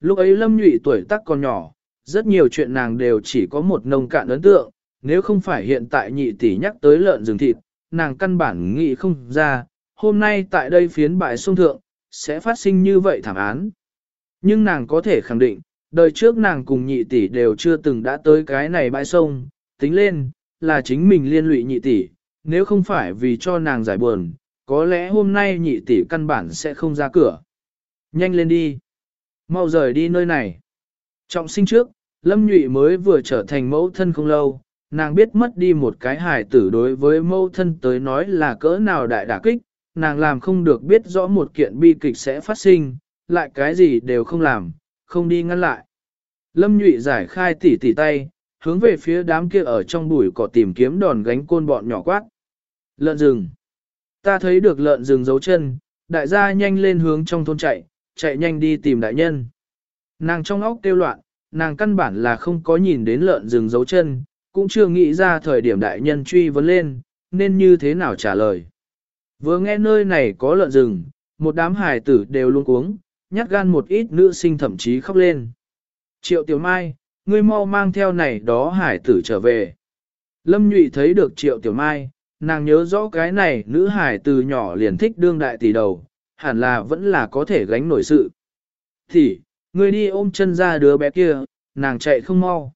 Lúc ấy Lâm Nhụy tuổi tác còn nhỏ, rất nhiều chuyện nàng đều chỉ có một nông cạn ấn tượng, nếu không phải hiện tại nhị tỷ nhắc tới lợn rừng thịt, nàng căn bản nghĩ không ra, hôm nay tại đây phiến bãi sông thượng, sẽ phát sinh như vậy thảm án. Nhưng nàng có thể khẳng định, đời trước nàng cùng nhị tỷ đều chưa từng đã tới cái này bãi sông, tính lên, là chính mình liên lụy nhị tỷ, nếu không phải vì cho nàng giải buồn, có lẽ hôm nay nhị tỷ căn bản sẽ không ra cửa. Nhanh lên đi. Mau rời đi nơi này. Trọng sinh trước, Lâm Nhụy mới vừa trở thành mẫu thân không lâu, nàng biết mất đi một cái hài tử đối với mẫu thân tới nói là cỡ nào đại đả kích, nàng làm không được biết rõ một kiện bi kịch sẽ phát sinh, lại cái gì đều không làm, không đi ngăn lại. Lâm Nhụy giải khai tỉ tỉ tay, hướng về phía đám kia ở trong bụi cỏ tìm kiếm đòn gánh côn bọn nhỏ quát. Lợn rừng. Ta thấy được lợn rừng giấu chân, đại gia nhanh lên hướng trong thôn chạy, chạy nhanh đi tìm đại nhân. Nàng trong óc kêu loạn, nàng căn bản là không có nhìn đến lợn rừng giấu chân, cũng chưa nghĩ ra thời điểm đại nhân truy vấn lên, nên như thế nào trả lời. Vừa nghe nơi này có lợn rừng, một đám hài tử đều luôn cuống, nhát gan một ít nữ sinh thậm chí khóc lên. Triệu Tiểu Mai, ngươi mau mang theo này đó hải tử trở về. Lâm Nhụy thấy được Triệu Tiểu Mai, nàng nhớ rõ cái này nữ hải từ nhỏ liền thích đương đại tỷ đầu, hẳn là vẫn là có thể gánh nổi sự. Thì, người đi ôm chân ra đứa bé kia, nàng chạy không mau.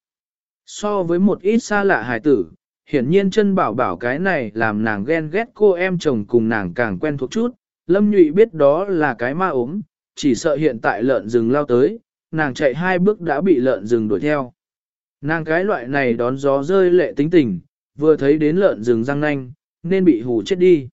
So với một ít xa lạ hải tử, hiển nhiên chân bảo bảo cái này làm nàng ghen ghét cô em chồng cùng nàng càng quen thuộc chút, lâm nhụy biết đó là cái ma ốm, chỉ sợ hiện tại lợn rừng lao tới, nàng chạy hai bước đã bị lợn rừng đuổi theo. Nàng cái loại này đón gió rơi lệ tính tình, vừa thấy đến lợn rừng răng nanh, nên bị hù chết đi.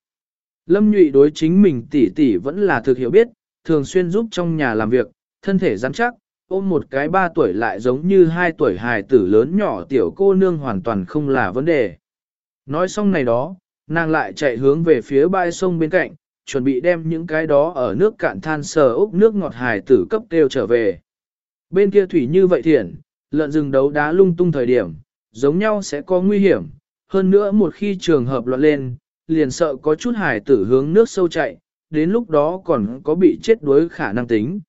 Lâm nhụy đối chính mình tỷ tỷ vẫn là thực hiểu biết, thường xuyên giúp trong nhà làm việc, thân thể rắn chắc, ôm một cái ba tuổi lại giống như hai tuổi hài tử lớn nhỏ tiểu cô nương hoàn toàn không là vấn đề. Nói xong này đó, nàng lại chạy hướng về phía bãi sông bên cạnh, chuẩn bị đem những cái đó ở nước cạn than sờ ốc nước ngọt hài tử cấp kêu trở về. Bên kia thủy như vậy thiện, lợn rừng đấu đá lung tung thời điểm, giống nhau sẽ có nguy hiểm, hơn nữa một khi trường hợp loạn lên, liền sợ có chút hài tử hướng nước sâu chạy, đến lúc đó còn có bị chết đuối khả năng tính.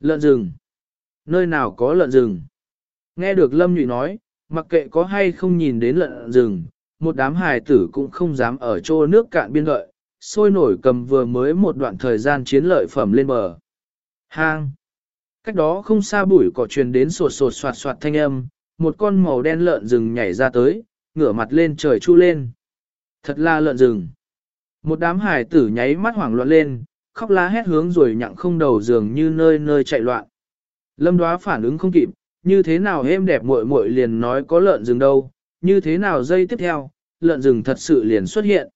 Lợn rừng nơi nào có lợn rừng. Nghe được Lâm Nhụy nói, mặc kệ có hay không nhìn đến lợn rừng, một đám hài tử cũng không dám ở chỗ nước cạn biên lợi, sôi nổi cầm vừa mới một đoạn thời gian chiến lợi phẩm lên bờ. Hang! Cách đó không xa bụi cỏ truyền đến sột sột soạt soạt thanh âm, một con màu đen lợn rừng nhảy ra tới, ngửa mặt lên trời chu lên. Thật là lợn rừng. Một đám hải tử nháy mắt hoảng loạn lên, khóc lá hét hướng rồi nhặng không đầu giường như nơi nơi chạy loạn. Lâm đoá phản ứng không kịp, như thế nào êm đẹp muội muội liền nói có lợn rừng đâu, như thế nào dây tiếp theo, lợn rừng thật sự liền xuất hiện.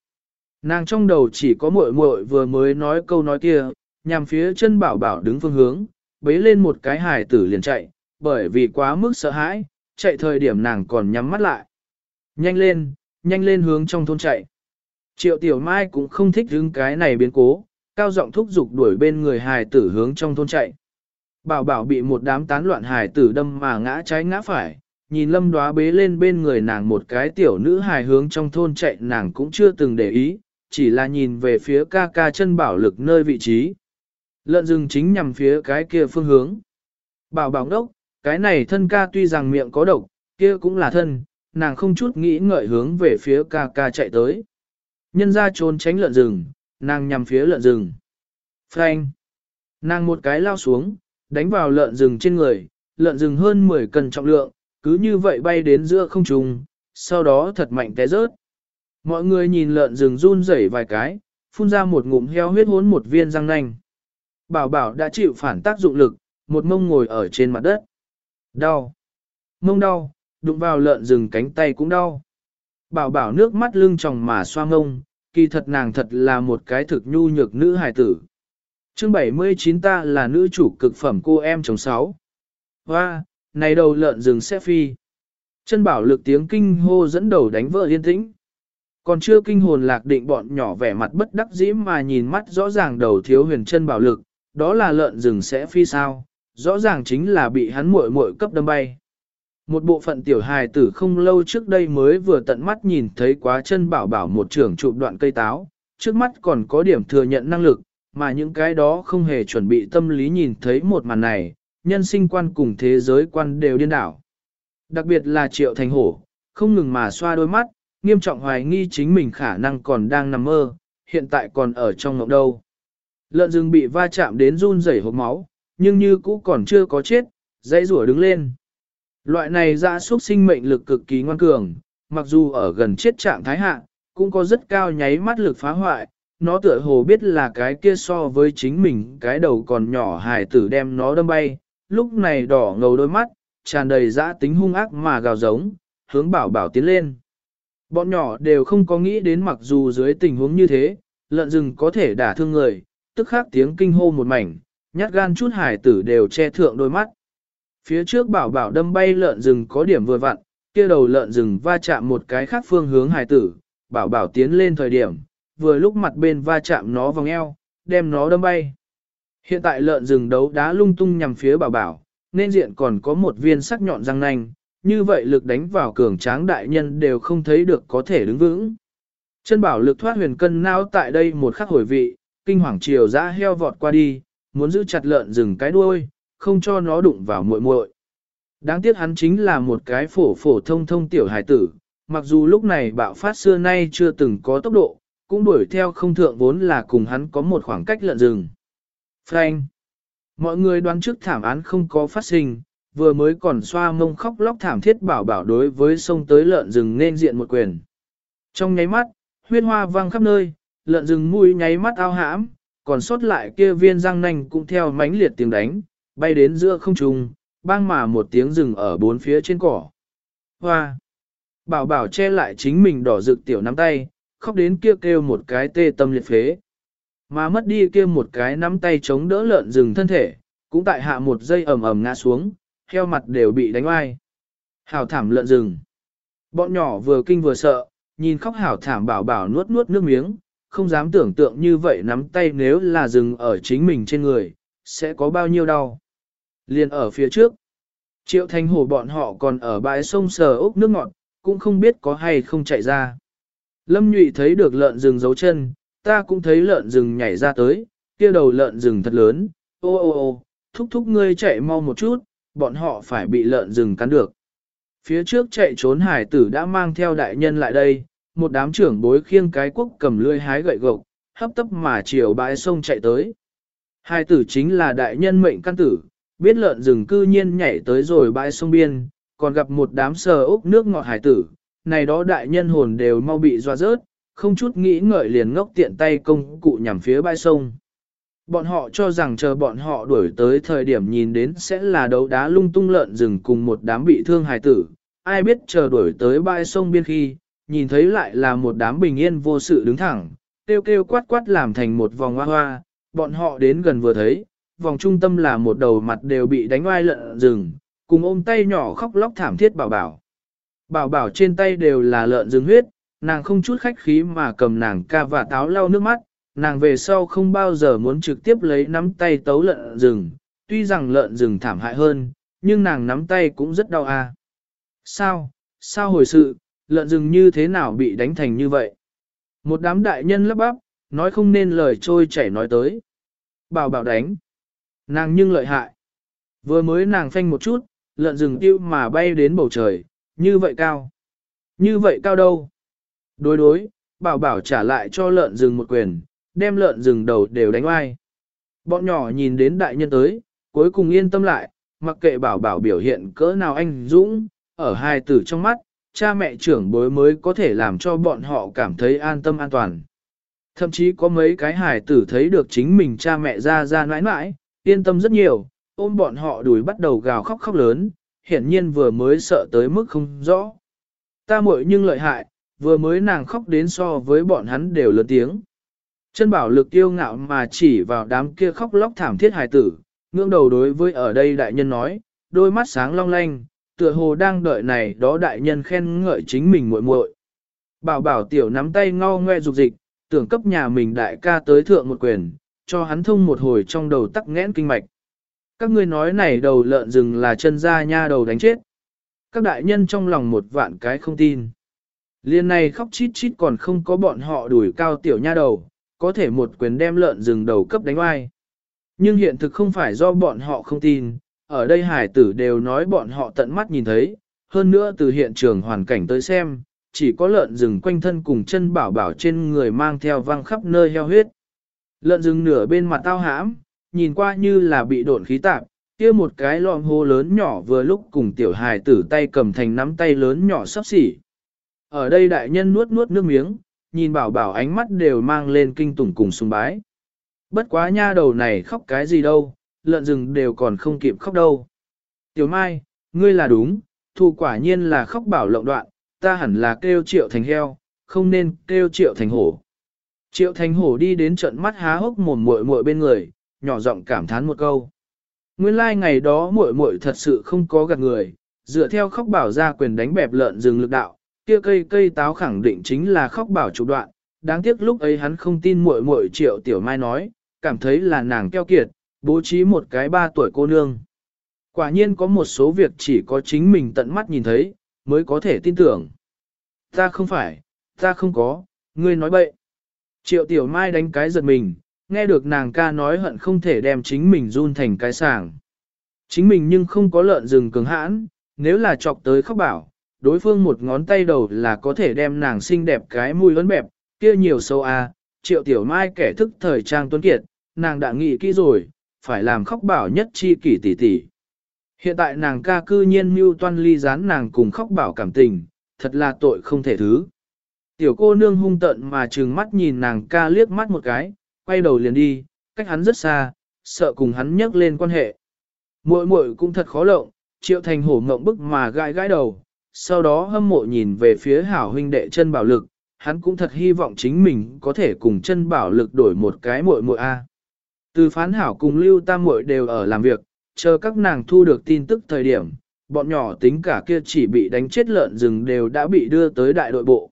Nàng trong đầu chỉ có muội muội vừa mới nói câu nói kia, nhằm phía chân bảo bảo đứng phương hướng, bế lên một cái hài tử liền chạy, bởi vì quá mức sợ hãi, chạy thời điểm nàng còn nhắm mắt lại. Nhanh lên, nhanh lên hướng trong thôn chạy. Triệu tiểu mai cũng không thích hướng cái này biến cố, cao giọng thúc giục đuổi bên người hài tử hướng trong thôn chạy. Bảo bảo bị một đám tán loạn hài tử đâm mà ngã trái ngã phải, nhìn lâm đoá bế lên bên người nàng một cái tiểu nữ hài hướng trong thôn chạy nàng cũng chưa từng để ý, chỉ là nhìn về phía ca ca chân bảo lực nơi vị trí. Lợn rừng chính nhằm phía cái kia phương hướng. Bảo bảo đốc, cái này thân ca tuy rằng miệng có độc, kia cũng là thân, nàng không chút nghĩ ngợi hướng về phía ca ca chạy tới. Nhân ra trốn tránh lợn rừng, nàng nhằm phía lợn rừng. Frank! Nàng một cái lao xuống, đánh vào lợn rừng trên người, lợn rừng hơn 10 cân trọng lượng, cứ như vậy bay đến giữa không trung, sau đó thật mạnh té rớt. Mọi người nhìn lợn rừng run rẩy vài cái, phun ra một ngụm heo huyết hốn một viên răng nanh. Bảo bảo đã chịu phản tác dụng lực, một mông ngồi ở trên mặt đất. Đau. Mông đau, đụng vào lợn rừng cánh tay cũng đau. Bảo bảo nước mắt lưng tròng mà xoa ngông, kỳ thật nàng thật là một cái thực nhu nhược nữ hài tử. Chương 79 ta là nữ chủ cực phẩm cô em chồng sáu. Hoa, này đầu lợn rừng sẽ phi. Chân bảo lực tiếng kinh hô dẫn đầu đánh vỡ yên tĩnh. Còn chưa kinh hồn lạc định bọn nhỏ vẻ mặt bất đắc dĩ mà nhìn mắt rõ ràng đầu thiếu huyền chân bảo lực, đó là lợn rừng sẽ phi sao, rõ ràng chính là bị hắn muội muội cấp đâm bay. Một bộ phận tiểu hài tử không lâu trước đây mới vừa tận mắt nhìn thấy quá chân bảo bảo một trưởng trụ đoạn cây táo, trước mắt còn có điểm thừa nhận năng lực, mà những cái đó không hề chuẩn bị tâm lý nhìn thấy một màn này, nhân sinh quan cùng thế giới quan đều điên đảo. Đặc biệt là triệu thành hổ, không ngừng mà xoa đôi mắt, nghiêm trọng hoài nghi chính mình khả năng còn đang nằm mơ, hiện tại còn ở trong ngộng đâu. Lợn rừng bị va chạm đến run rẩy hộp máu, nhưng như cũ còn chưa có chết, dãy rủa đứng lên. Loại này dã súc sinh mệnh lực cực kỳ ngoan cường, mặc dù ở gần chết trạng thái hạ, cũng có rất cao nháy mắt lực phá hoại, nó tựa hồ biết là cái kia so với chính mình cái đầu còn nhỏ hài tử đem nó đâm bay, lúc này đỏ ngầu đôi mắt, tràn đầy dã tính hung ác mà gào giống, hướng bảo bảo tiến lên. Bọn nhỏ đều không có nghĩ đến mặc dù dưới tình huống như thế, lợn rừng có thể đả thương người, tức khắc tiếng kinh hô một mảnh, nhát gan chút hải tử đều che thượng đôi mắt. Phía trước bảo bảo đâm bay lợn rừng có điểm vừa vặn, kia đầu lợn rừng va chạm một cái khác phương hướng hải tử, bảo bảo tiến lên thời điểm, vừa lúc mặt bên va chạm nó vòng eo, đem nó đâm bay. Hiện tại lợn rừng đấu đá lung tung nhằm phía bảo bảo, nên diện còn có một viên sắc nhọn răng nanh, như vậy lực đánh vào cường tráng đại nhân đều không thấy được có thể đứng vững. Chân bảo lực thoát huyền cân não tại đây một khắc hồi vị, kinh hoàng chiều dã heo vọt qua đi, muốn giữ chặt lợn rừng cái đuôi, không cho nó đụng vào muội muội. Đáng tiếc hắn chính là một cái phổ phổ thông thông tiểu hải tử, mặc dù lúc này bạo phát xưa nay chưa từng có tốc độ, cũng đuổi theo không thượng vốn là cùng hắn có một khoảng cách lợn rừng. Frank! Mọi người đoán trước thảm án không có phát sinh, vừa mới còn xoa mông khóc lóc thảm thiết bảo bảo đối với sông tới lợn rừng nên diện một quyền. Trong nháy mắt, huyết hoa văng khắp nơi, lợn rừng mũi nháy mắt ao hãm, còn sót lại kia viên răng nanh cũng theo mãnh liệt tiếng đánh, bay đến giữa không trung, bang mà một tiếng rừng ở bốn phía trên cỏ. Hoa! Bảo bảo che lại chính mình đỏ rực tiểu nắm tay, khóc đến kia kêu một cái tê tâm liệt phế. Mà mất đi kia một cái nắm tay chống đỡ lợn rừng thân thể, cũng tại hạ một giây ẩm ẩm ngã xuống, heo mặt đều bị đánh oai. Hảo thảm lợn rừng. Bọn nhỏ vừa kinh vừa sợ, nhìn khóc hảo thảm bảo bảo nuốt nuốt nước miếng, không dám tưởng tượng như vậy nắm tay nếu là rừng ở chính mình trên người, sẽ có bao nhiêu đau. Liền ở phía trước, triệu thanh hồ bọn họ còn ở bãi sông sờ ốc nước ngọt, cũng không biết có hay không chạy ra. Lâm nhụy thấy được lợn rừng giấu chân, ta cũng thấy lợn rừng nhảy ra tới, kia đầu lợn rừng thật lớn, ô ô ô, thúc thúc ngươi chạy mau một chút, bọn họ phải bị lợn rừng cắn được. Phía trước chạy trốn hải tử đã mang theo đại nhân lại đây, một đám trưởng bối khiêng cái quốc cầm lươi hái gậy gộc, hấp tấp mà chiều bãi sông chạy tới. Hải tử chính là đại nhân mệnh căn tử, biết lợn rừng cư nhiên nhảy tới rồi bãi sông biên, còn gặp một đám sờ ốc nước ngọt hải tử, này đó đại nhân hồn đều mau bị doa rớt, không chút nghĩ ngợi liền ngốc tiện tay công cụ nhằm phía bãi sông. Bọn họ cho rằng chờ bọn họ đuổi tới thời điểm nhìn đến sẽ là đấu đá lung tung lợn rừng cùng một đám bị thương hài tử, ai biết chờ đuổi tới bãi sông biên khi, nhìn thấy lại là một đám bình yên vô sự đứng thẳng, kêu kêu quát quát làm thành một vòng hoa hoa, bọn họ đến gần vừa thấy, vòng trung tâm là một đầu mặt đều bị đánh oai lợn rừng, cùng ôm tay nhỏ khóc lóc thảm thiết bảo bảo. Bảo bảo trên tay đều là lợn rừng huyết, nàng không chút khách khí mà cầm nàng ca và táo lau nước mắt, nàng về sau không bao giờ muốn trực tiếp lấy nắm tay tấu lợn rừng, tuy rằng lợn rừng thảm hại hơn, nhưng nàng nắm tay cũng rất đau à. Sao, sao hồi sự, lợn rừng như thế nào bị đánh thành như vậy? Một đám đại nhân lấp bắp, nói không nên lời trôi chảy nói tới. Bảo bảo đánh. Nàng nhưng lợi hại. Vừa mới nàng phanh một chút, lợn rừng tiêu mà bay đến bầu trời, như vậy cao. Như vậy cao đâu? Đối đối, bảo bảo trả lại cho lợn rừng một quyền, đem lợn rừng đầu đều đánh oai. Bọn nhỏ nhìn đến đại nhân tới, cuối cùng yên tâm lại, mặc kệ bảo bảo biểu hiện cỡ nào anh dũng, ở hai tử trong mắt, cha mẹ trưởng bối mới có thể làm cho bọn họ cảm thấy an tâm an toàn. Thậm chí có mấy cái hài tử thấy được chính mình cha mẹ ra ra nãi nãi, yên tâm rất nhiều, ôm bọn họ đuổi bắt đầu gào khóc khóc lớn, hiển nhiên vừa mới sợ tới mức không rõ. Ta muội nhưng lợi hại, vừa mới nàng khóc đến so với bọn hắn đều lớn tiếng. Chân bảo lực tiêu ngạo mà chỉ vào đám kia khóc lóc thảm thiết hài tử, ngưỡng đầu đối với ở đây đại nhân nói, đôi mắt sáng long lanh, tựa hồ đang đợi này đó đại nhân khen ngợi chính mình muội muội. Bảo bảo tiểu nắm tay ngao ngoe dục dịch, tưởng cấp nhà mình đại ca tới thượng một quyền, cho hắn thông một hồi trong đầu tắc nghẽn kinh mạch. Các ngươi nói này đầu lợn rừng là chân ra nha đầu đánh chết. Các đại nhân trong lòng một vạn cái không tin. Liên này khóc chít chít còn không có bọn họ đuổi cao tiểu nha đầu, có thể một quyền đem lợn rừng đầu cấp đánh oai. Nhưng hiện thực không phải do bọn họ không tin, ở đây hải tử đều nói bọn họ tận mắt nhìn thấy, hơn nữa từ hiện trường hoàn cảnh tới xem, chỉ có lợn rừng quanh thân cùng chân bảo bảo trên người mang theo văng khắp nơi heo huyết. Lợn rừng nửa bên mặt tao hãm, nhìn qua như là bị độn khí tạp, kia một cái lọm hô lớn nhỏ vừa lúc cùng tiểu hài tử tay cầm thành nắm tay lớn nhỏ sắp xỉ. Ở đây đại nhân nuốt nuốt nước miếng, nhìn bảo bảo ánh mắt đều mang lên kinh tủng cùng sùng bái. Bất quá nha đầu này khóc cái gì đâu, lợn rừng đều còn không kịp khóc đâu. Tiểu Mai, ngươi là đúng, thu quả nhiên là khóc bảo lộng đoạn, ta hẳn là kêu triệu thành heo, không nên kêu triệu thành hổ. Triệu thành hổ đi đến trận mắt há hốc mồm muội muội bên người, nhỏ giọng cảm thán một câu. Nguyên lai like ngày đó muội muội thật sự không có gạt người, dựa theo khóc bảo ra quyền đánh bẹp lợn rừng lực đạo, kia cây cây táo khẳng định chính là khóc bảo chủ đoạn. Đáng tiếc lúc ấy hắn không tin muội muội triệu tiểu mai nói, cảm thấy là nàng keo kiệt, bố trí một cái ba tuổi cô nương. Quả nhiên có một số việc chỉ có chính mình tận mắt nhìn thấy, mới có thể tin tưởng. Ta không phải, ta không có, ngươi nói bậy. Triệu tiểu mai đánh cái giật mình, nghe được nàng ca nói hận không thể đem chính mình run thành cái sàng. Chính mình nhưng không có lợn rừng cứng hãn, nếu là chọc tới khóc bảo, đối phương một ngón tay đầu là có thể đem nàng xinh đẹp cái mùi lớn bẹp, kia nhiều sâu à, triệu tiểu mai kẻ thức thời trang tuấn kiệt, nàng đã nghĩ kỹ rồi, phải làm khóc bảo nhất chi kỷ tỷ tỷ. Hiện tại nàng ca cư nhiên mưu toan ly gián nàng cùng khóc bảo cảm tình, thật là tội không thể thứ. Tiểu cô nương hung tận mà trừng mắt nhìn nàng ca liếc mắt một cái, quay đầu liền đi, cách hắn rất xa, sợ cùng hắn nhắc lên quan hệ. Muội muội cũng thật khó lộng, triệu thành hổ ngộng bức mà gãi gãi đầu, sau đó hâm mộ nhìn về phía hảo huynh đệ chân bảo lực, hắn cũng thật hy vọng chính mình có thể cùng chân bảo lực đổi một cái muội muội a. Từ phán hảo cùng lưu tam muội đều ở làm việc, chờ các nàng thu được tin tức thời điểm, bọn nhỏ tính cả kia chỉ bị đánh chết lợn rừng đều đã bị đưa tới đại đội bộ.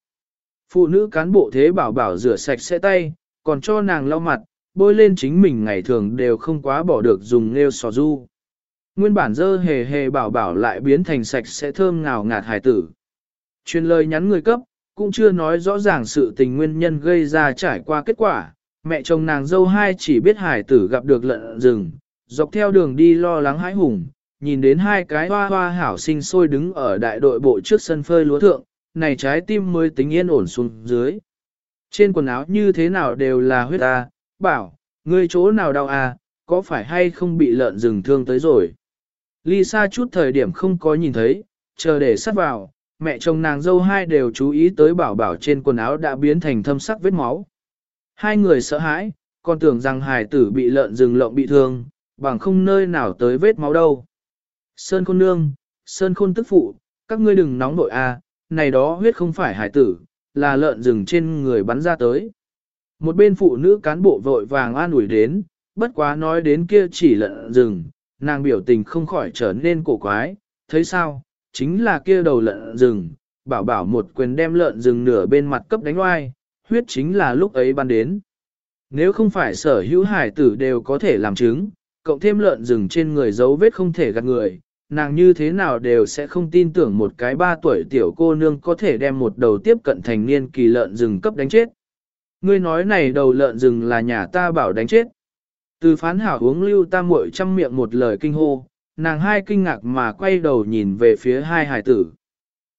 Phụ nữ cán bộ thế bảo bảo rửa sạch sẽ tay, còn cho nàng lau mặt, bôi lên chính mình ngày thường đều không quá bỏ được dùng nêu sò du. Nguyên bản dơ hề hề bảo bảo lại biến thành sạch sẽ thơm ngào ngạt hài tử. Truyền lời nhắn người cấp, cũng chưa nói rõ ràng sự tình nguyên nhân gây ra trải qua kết quả, mẹ chồng nàng dâu hai chỉ biết hài tử gặp được lợn rừng, dọc theo đường đi lo lắng hãi hùng, nhìn đến hai cái hoa hoa hảo sinh sôi đứng ở đại đội bộ trước sân phơi lúa thượng, này trái tim mới tính yên ổn xuống dưới. Trên quần áo như thế nào đều là huyết ta, bảo, ngươi chỗ nào đau à, có phải hay không bị lợn rừng thương tới rồi. Lisa chút thời điểm không có nhìn thấy, chờ để sắt vào, mẹ chồng nàng dâu hai đều chú ý tới bảo bảo trên quần áo đã biến thành thâm sắc vết máu. Hai người sợ hãi, còn tưởng rằng hài tử bị lợn rừng lộng bị thương, bằng không nơi nào tới vết máu đâu. Sơn khôn nương, Sơn khôn tức phụ, các ngươi đừng nóng nội à, này đó huyết không phải hải tử, là lợn rừng trên người bắn ra tới. Một bên phụ nữ cán bộ vội vàng an ủi đến, bất quá nói đến kia chỉ lợn rừng, nàng biểu tình không khỏi trở nên cổ quái, thấy sao, chính là kia đầu lợn rừng, bảo bảo một quyền đem lợn rừng nửa bên mặt cấp đánh oai, huyết chính là lúc ấy ban đến. Nếu không phải sở hữu hải tử đều có thể làm chứng, cộng thêm lợn rừng trên người dấu vết không thể gạt người, nàng như thế nào đều sẽ không tin tưởng một cái ba tuổi tiểu cô nương có thể đem một đầu tiếp cận thành niên kỳ lợn rừng cấp đánh chết. Ngươi nói này đầu lợn rừng là nhà ta bảo đánh chết. Từ phán hảo uống lưu ta muội trăm miệng một lời kinh hô, nàng hai kinh ngạc mà quay đầu nhìn về phía hai hải tử.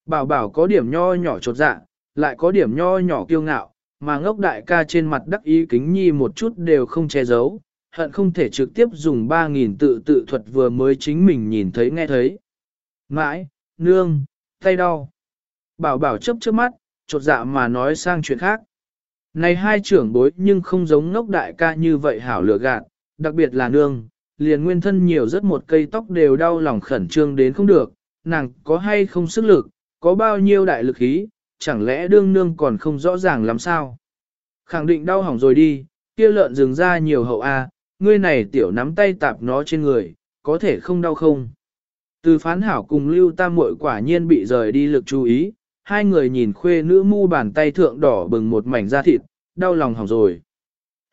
Bảo bảo có điểm nho nhỏ chột dạ, lại có điểm nho nhỏ kiêu ngạo, mà ngốc đại ca trên mặt đắc ý kính nhi một chút đều không che giấu, hận không thể trực tiếp dùng 3.000 tự tự thuật vừa mới chính mình nhìn thấy nghe thấy. Mãi, nương, tay đau. Bảo bảo chấp trước mắt, chột dạ mà nói sang chuyện khác. Này hai trưởng bối nhưng không giống ngốc đại ca như vậy hảo lựa gạt, đặc biệt là nương, liền nguyên thân nhiều rất một cây tóc đều đau lòng khẩn trương đến không được, nàng có hay không sức lực, có bao nhiêu đại lực khí, chẳng lẽ đương nương còn không rõ ràng làm sao. Khẳng định đau hỏng rồi đi, kia lợn dừng ra nhiều hậu A, ngươi này tiểu nắm tay tạp nó trên người, có thể không đau không? Từ phán hảo cùng lưu tam muội quả nhiên bị rời đi lực chú ý, hai người nhìn khuê nữ mu bàn tay thượng đỏ bừng một mảnh da thịt, đau lòng hỏng rồi.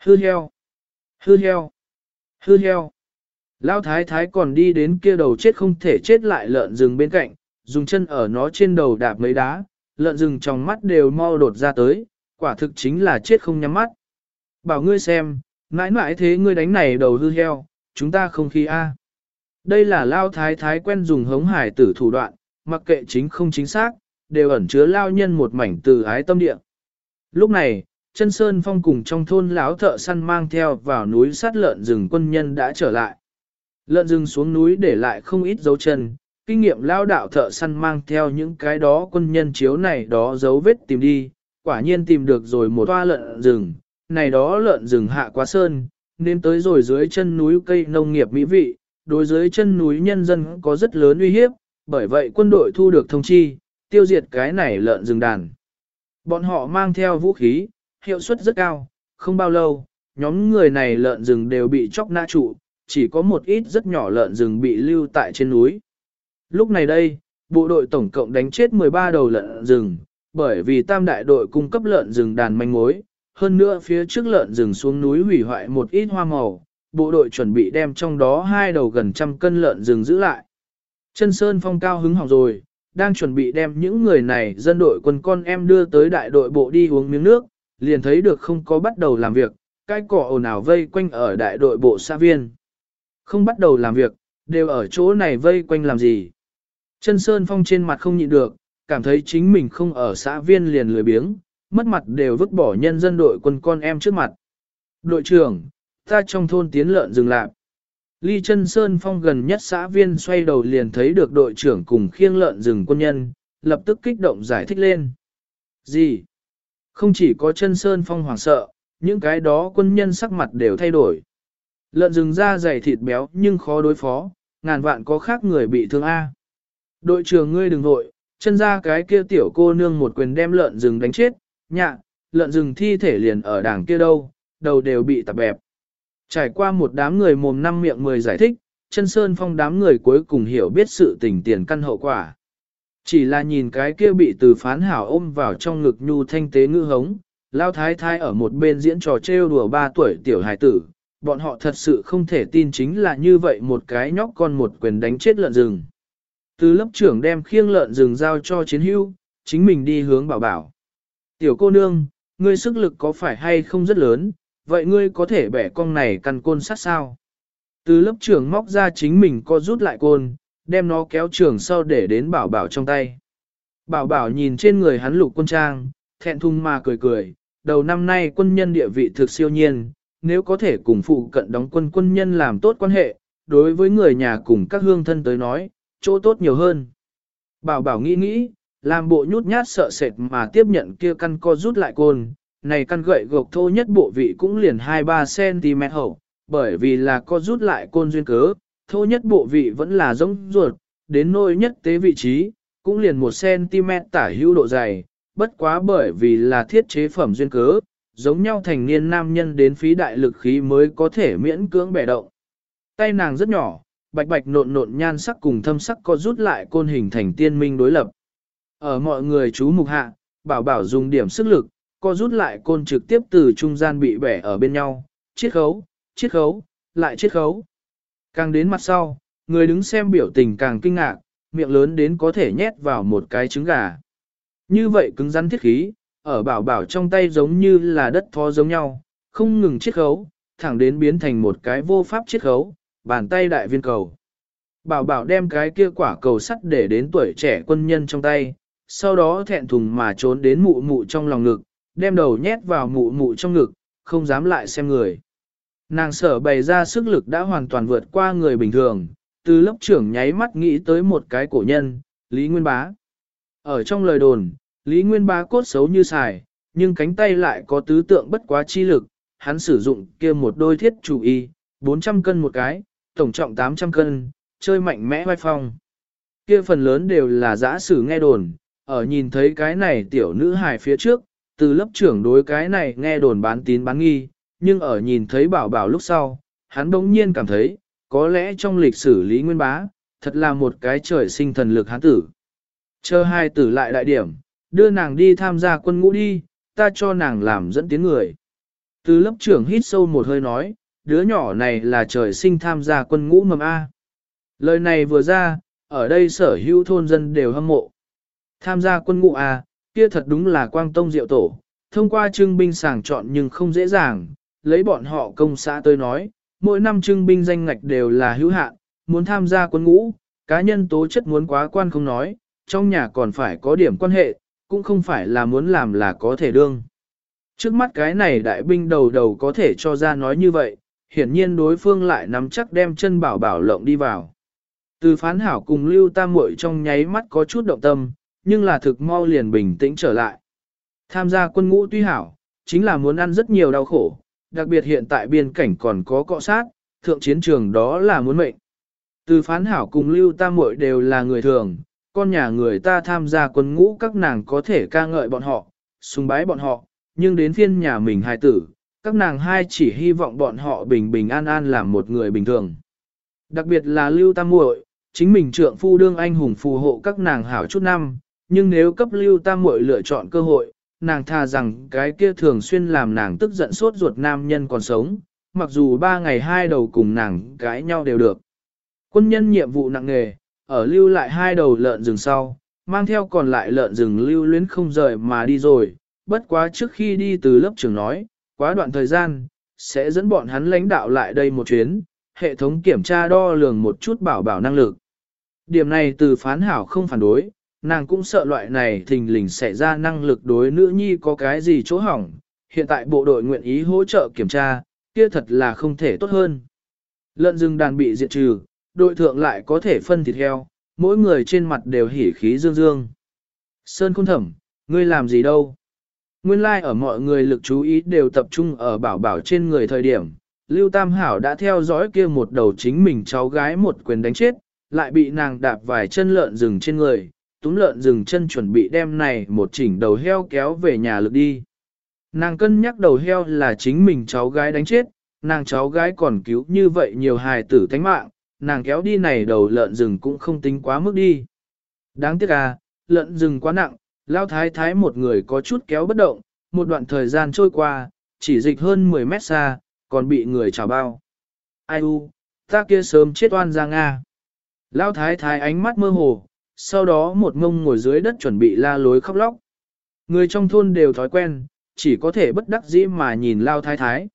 Hư heo, hư heo, hư heo. Lão thái thái còn đi đến kia đầu chết không thể chết lại lợn rừng bên cạnh, dùng chân ở nó trên đầu đạp mấy đá, lợn rừng trong mắt đều mau đột ra tới, quả thực chính là chết không nhắm mắt. Bảo ngươi xem, Mãi mãi thế ngươi đánh này đầu hư heo, chúng ta không khi a. À. Đây là lao thái thái quen dùng hống hải tử thủ đoạn, mặc kệ chính không chính xác, đều ẩn chứa lao nhân một mảnh từ ái tâm địa. Lúc này, chân sơn phong cùng trong thôn lão thợ săn mang theo vào núi sát lợn rừng quân nhân đã trở lại. Lợn rừng xuống núi để lại không ít dấu chân, kinh nghiệm lao đạo thợ săn mang theo những cái đó quân nhân chiếu này đó dấu vết tìm đi, quả nhiên tìm được rồi một toa lợn rừng, này đó lợn rừng hạ quá sơn, nên tới rồi dưới chân núi cây nông nghiệp mỹ vị, đối dưới chân núi nhân dân có rất lớn uy hiếp, bởi vậy quân đội thu được thông chi, tiêu diệt cái này lợn rừng đàn. Bọn họ mang theo vũ khí, hiệu suất rất cao, không bao lâu, nhóm người này lợn rừng đều bị chóc nã trụ, chỉ có một ít rất nhỏ lợn rừng bị lưu tại trên núi. Lúc này đây, bộ đội tổng cộng đánh chết 13 đầu lợn rừng, bởi vì tam đại đội cung cấp lợn rừng đàn manh mối, hơn nữa phía trước lợn rừng xuống núi hủy hoại một ít hoa màu, bộ đội chuẩn bị đem trong đó hai đầu gần trăm cân lợn rừng giữ lại. Chân Sơn Phong cao hứng hỏng rồi, đang chuẩn bị đem những người này dân đội quân con em đưa tới đại đội bộ đi uống miếng nước, liền thấy được không có bắt đầu làm việc, cái cỏ ồn ào vây quanh ở đại đội bộ xã viên. Không bắt đầu làm việc, đều ở chỗ này vây quanh làm gì. Chân Sơn Phong trên mặt không nhịn được, cảm thấy chính mình không ở xã viên liền lười biếng, mất mặt đều vứt bỏ nhân dân đội quân con em trước mặt. Đội trưởng, ta trong thôn tiến lợn dừng lại Ly chân Sơn Phong gần nhất xã viên xoay đầu liền thấy được đội trưởng cùng khiêng lợn rừng quân nhân, lập tức kích động giải thích lên. Gì? Không chỉ có chân Sơn Phong hoảng sợ, những cái đó quân nhân sắc mặt đều thay đổi. Lợn rừng da dày thịt béo nhưng khó đối phó, ngàn vạn có khác người bị thương A. Đội trưởng ngươi đừng vội, chân ra cái kia tiểu cô nương một quyền đem lợn rừng đánh chết, nhạ, lợn rừng thi thể liền ở đảng kia đâu, đầu đều bị tạp bẹp. Trải qua một đám người mồm năm miệng mười giải thích, chân sơn phong đám người cuối cùng hiểu biết sự tình tiền căn hậu quả. Chỉ là nhìn cái kia bị từ phán hảo ôm vào trong ngực nhu thanh tế ngư hống, lao thái thái ở một bên diễn trò trêu đùa ba tuổi tiểu hài tử, bọn họ thật sự không thể tin chính là như vậy một cái nhóc con một quyền đánh chết lợn rừng. Từ lớp trưởng đem khiêng lợn rừng giao cho chiến hưu, chính mình đi hướng bảo bảo. Tiểu cô nương, ngươi sức lực có phải hay không rất lớn, vậy ngươi có thể bẻ con này căn côn sát sao? Từ lớp trưởng móc ra chính mình co rút lại côn, đem nó kéo trường sau để đến bảo bảo trong tay. Bảo bảo nhìn trên người hắn lục quân trang, thẹn thùng mà cười cười, đầu năm nay quân nhân địa vị thực siêu nhiên, nếu có thể cùng phụ cận đóng quân quân nhân làm tốt quan hệ, đối với người nhà cùng các hương thân tới nói, chỗ tốt nhiều hơn. Bảo bảo nghĩ nghĩ, làm bộ nhút nhát sợ sệt mà tiếp nhận kia căn co rút lại côn, này căn gậy gộc thô nhất bộ vị cũng liền 2-3 cm hậu, bởi vì là co rút lại côn duyên cớ, thô nhất bộ vị vẫn là giống ruột, đến nôi nhất tế vị trí, cũng liền 1 cm tả hữu độ dày, bất quá bởi vì là thiết chế phẩm duyên cớ, giống nhau thành niên nam nhân đến phí đại lực khí mới có thể miễn cưỡng bẻ động. Tay nàng rất nhỏ, bạch bạch nộn nộn nhan sắc cùng thâm sắc co rút lại côn hình thành tiên minh đối lập. Ở mọi người chú mục hạ, bảo bảo dùng điểm sức lực, co rút lại côn trực tiếp từ trung gian bị bẻ ở bên nhau, chiết khấu, chiết khấu, lại chiết khấu. Càng đến mặt sau, người đứng xem biểu tình càng kinh ngạc, miệng lớn đến có thể nhét vào một cái trứng gà. Như vậy cứng rắn thiết khí, ở bảo bảo trong tay giống như là đất thó giống nhau, không ngừng chiết khấu, thẳng đến biến thành một cái vô pháp chiết khấu, bàn tay đại viên cầu. Bảo bảo đem cái kia quả cầu sắt để đến tuổi trẻ quân nhân trong tay, sau đó thẹn thùng mà trốn đến mụ mụ trong lòng ngực, đem đầu nhét vào mụ mụ trong ngực, không dám lại xem người. Nàng sở bày ra sức lực đã hoàn toàn vượt qua người bình thường, từ lớp trưởng nháy mắt nghĩ tới một cái cổ nhân, Lý Nguyên Bá. Ở trong lời đồn, Lý Nguyên Bá cốt xấu như xài, nhưng cánh tay lại có tứ tượng bất quá chi lực, hắn sử dụng kia một đôi thiết chủ y, 400 cân một cái, tổng trọng 800 cân, chơi mạnh mẽ vai phong. Kia phần lớn đều là giã sử nghe đồn, ở nhìn thấy cái này tiểu nữ hài phía trước, từ lớp trưởng đối cái này nghe đồn bán tín bán nghi, nhưng ở nhìn thấy bảo bảo lúc sau, hắn bỗng nhiên cảm thấy, có lẽ trong lịch sử Lý Nguyên Bá, thật là một cái trời sinh thần lực hán tử. Chờ hai tử lại đại điểm, đưa nàng đi tham gia quân ngũ đi, ta cho nàng làm dẫn tiếng người. Từ lớp trưởng hít sâu một hơi nói, đứa nhỏ này là trời sinh tham gia quân ngũ mầm A. Lời này vừa ra, ở đây sở hữu thôn dân đều hâm mộ. Tham gia quân ngũ A, kia thật đúng là quang tông diệu tổ, thông qua trưng binh sàng chọn nhưng không dễ dàng, lấy bọn họ công xã tới nói, mỗi năm trưng binh danh ngạch đều là hữu hạn, muốn tham gia quân ngũ, cá nhân tố chất muốn quá quan không nói, trong nhà còn phải có điểm quan hệ, cũng không phải là muốn làm là có thể đương. Trước mắt cái này đại binh đầu đầu có thể cho ra nói như vậy, hiển nhiên đối phương lại nắm chắc đem chân bảo bảo lộng đi vào. Từ phán hảo cùng lưu tam muội trong nháy mắt có chút động tâm, nhưng là thực mau liền bình tĩnh trở lại. Tham gia quân ngũ tuy hảo, chính là muốn ăn rất nhiều đau khổ, đặc biệt hiện tại biên cảnh còn có cọ sát, thượng chiến trường đó là muốn mệnh. Từ phán hảo cùng lưu tam muội đều là người thường, con nhà người ta tham gia quân ngũ các nàng có thể ca ngợi bọn họ, sùng bái bọn họ, nhưng đến phiên nhà mình hài tử, các nàng hai chỉ hy vọng bọn họ bình bình an an làm một người bình thường. Đặc biệt là lưu tam muội, chính mình trượng phu đương anh hùng phù hộ các nàng hảo chút năm, nhưng nếu cấp lưu tam muội lựa chọn cơ hội, nàng tha rằng cái kia thường xuyên làm nàng tức giận sốt ruột nam nhân còn sống, mặc dù ba ngày hai đầu cùng nàng cãi nhau đều được. Quân nhân nhiệm vụ nặng nề, ở lưu lại hai đầu lợn rừng sau, mang theo còn lại lợn rừng lưu luyến không rời mà đi rồi, bất quá trước khi đi từ lớp trưởng nói, quá đoạn thời gian, sẽ dẫn bọn hắn lãnh đạo lại đây một chuyến, hệ thống kiểm tra đo lường một chút bảo bảo năng lực. Điểm này từ phán hảo không phản đối, nàng cũng sợ loại này thình lình xảy ra năng lực đối nữ nhi có cái gì chỗ hỏng, hiện tại bộ đội nguyện ý hỗ trợ kiểm tra, kia thật là không thể tốt hơn. Lợn rừng đàn bị diệt trừ, đội thượng lại có thể phân thịt heo, mỗi người trên mặt đều hỉ khí dương dương. Sơn khôn thẩm, ngươi làm gì đâu? Nguyên lai like ở mọi người lực chú ý đều tập trung ở bảo bảo trên người thời điểm, Lưu Tam Hảo đã theo dõi kia một đầu chính mình cháu gái một quyền đánh chết, lại bị nàng đạp vài chân lợn rừng trên người, túm lợn rừng chân chuẩn bị đem này một chỉnh đầu heo kéo về nhà lực đi. Nàng cân nhắc đầu heo là chính mình cháu gái đánh chết, nàng cháu gái còn cứu như vậy nhiều hài tử thánh mạng, nàng kéo đi này đầu lợn rừng cũng không tính quá mức đi. Đáng tiếc à, lợn rừng quá nặng, lao thái thái một người có chút kéo bất động, một đoạn thời gian trôi qua, chỉ dịch hơn 10 mét xa, còn bị người trào bao. Ai u, ta kia sớm chết oan ra Nga. Lao thái thái ánh mắt mơ hồ, sau đó một ngông ngồi dưới đất chuẩn bị la lối khóc lóc. Người trong thôn đều thói quen, chỉ có thể bất đắc dĩ mà nhìn Lao thái thái.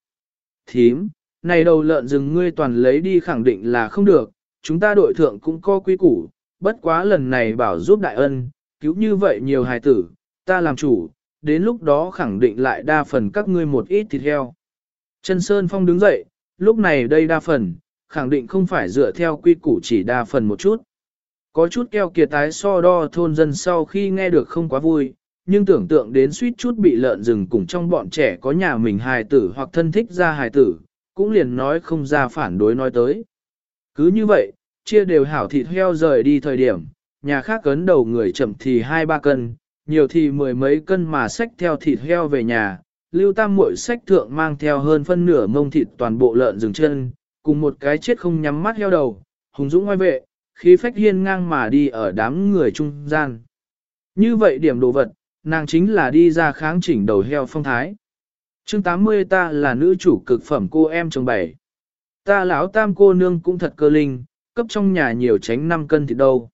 Thím, này đầu lợn rừng ngươi toàn lấy đi khẳng định là không được, chúng ta đội thượng cũng có quy củ, bất quá lần này bảo giúp đại ân, cứu như vậy nhiều hài tử, ta làm chủ, đến lúc đó khẳng định lại đa phần các ngươi một ít thịt heo. Trần Sơn Phong đứng dậy, lúc này đây đa phần, khẳng định không phải dựa theo quy củ chỉ đa phần một chút. Có chút keo kiệt tái so đo thôn dân sau khi nghe được không quá vui, nhưng tưởng tượng đến suýt chút bị lợn rừng cùng trong bọn trẻ có nhà mình hài tử hoặc thân thích ra hài tử, cũng liền nói không ra phản đối nói tới. Cứ như vậy, chia đều hảo thịt heo rời đi thời điểm, nhà khác cấn đầu người chậm thì hai ba cân, nhiều thì mười mấy cân mà xách theo thịt heo về nhà, lưu tam muội xách thượng mang theo hơn phân nửa mông thịt toàn bộ lợn rừng chân, cùng một cái chết không nhắm mắt heo đầu, hùng dũng ngoài vệ, khí phách hiên ngang mà đi ở đám người trung gian. Như vậy điểm đồ vật, nàng chính là đi ra kháng chỉnh đầu heo phong thái. chương 80 ta là nữ chủ cực phẩm cô em chồng bảy. Ta lão tam cô nương cũng thật cơ linh, cấp trong nhà nhiều tránh 5 cân thịt đâu.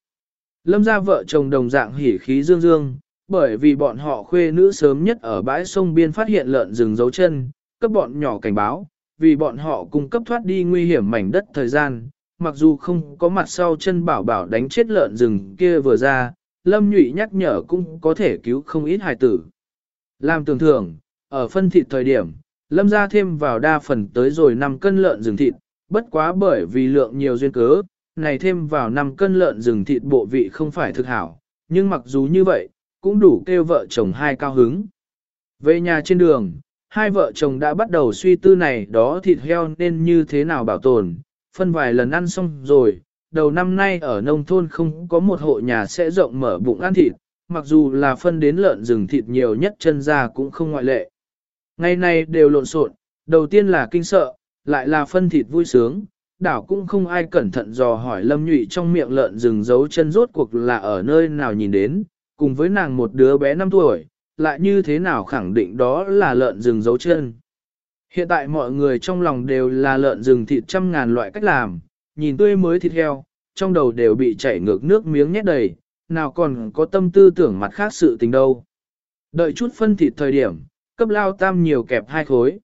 Lâm ra vợ chồng đồng dạng hỉ khí dương dương, bởi vì bọn họ khuê nữ sớm nhất ở bãi sông biên phát hiện lợn rừng dấu chân, cấp bọn nhỏ cảnh báo, vì bọn họ cung cấp thoát đi nguy hiểm mảnh đất thời gian, mặc dù không có mặt sau chân bảo bảo đánh chết lợn rừng kia vừa ra, Lâm Nhụy nhắc nhở cũng có thể cứu không ít hài tử. Làm tưởng thưởng, ở phân thịt thời điểm, Lâm ra thêm vào đa phần tới rồi 5 cân lợn rừng thịt, bất quá bởi vì lượng nhiều duyên cớ, này thêm vào 5 cân lợn rừng thịt bộ vị không phải thực hảo, nhưng mặc dù như vậy, cũng đủ kêu vợ chồng hai cao hứng. Về nhà trên đường, hai vợ chồng đã bắt đầu suy tư này đó thịt heo nên như thế nào bảo tồn, phân vài lần ăn xong rồi, đầu năm nay ở nông thôn không có một hộ nhà sẽ rộng mở bụng ăn thịt, mặc dù là phân đến lợn rừng thịt nhiều nhất chân ra cũng không ngoại lệ. Ngày nay đều lộn xộn, đầu tiên là kinh sợ, lại là phân thịt vui sướng, đảo cũng không ai cẩn thận dò hỏi lâm nhụy trong miệng lợn rừng giấu chân rốt cuộc là ở nơi nào nhìn đến, cùng với nàng một đứa bé 5 tuổi, lại như thế nào khẳng định đó là lợn rừng giấu chân. Hiện tại mọi người trong lòng đều là lợn rừng thịt trăm ngàn loại cách làm, nhìn tươi mới thịt heo, trong đầu đều bị chảy ngược nước miếng nhét đầy, nào còn có tâm tư tưởng mặt khác sự tình đâu. Đợi chút phân thịt thời điểm, cấp lao tam nhiều kẹp hai khối.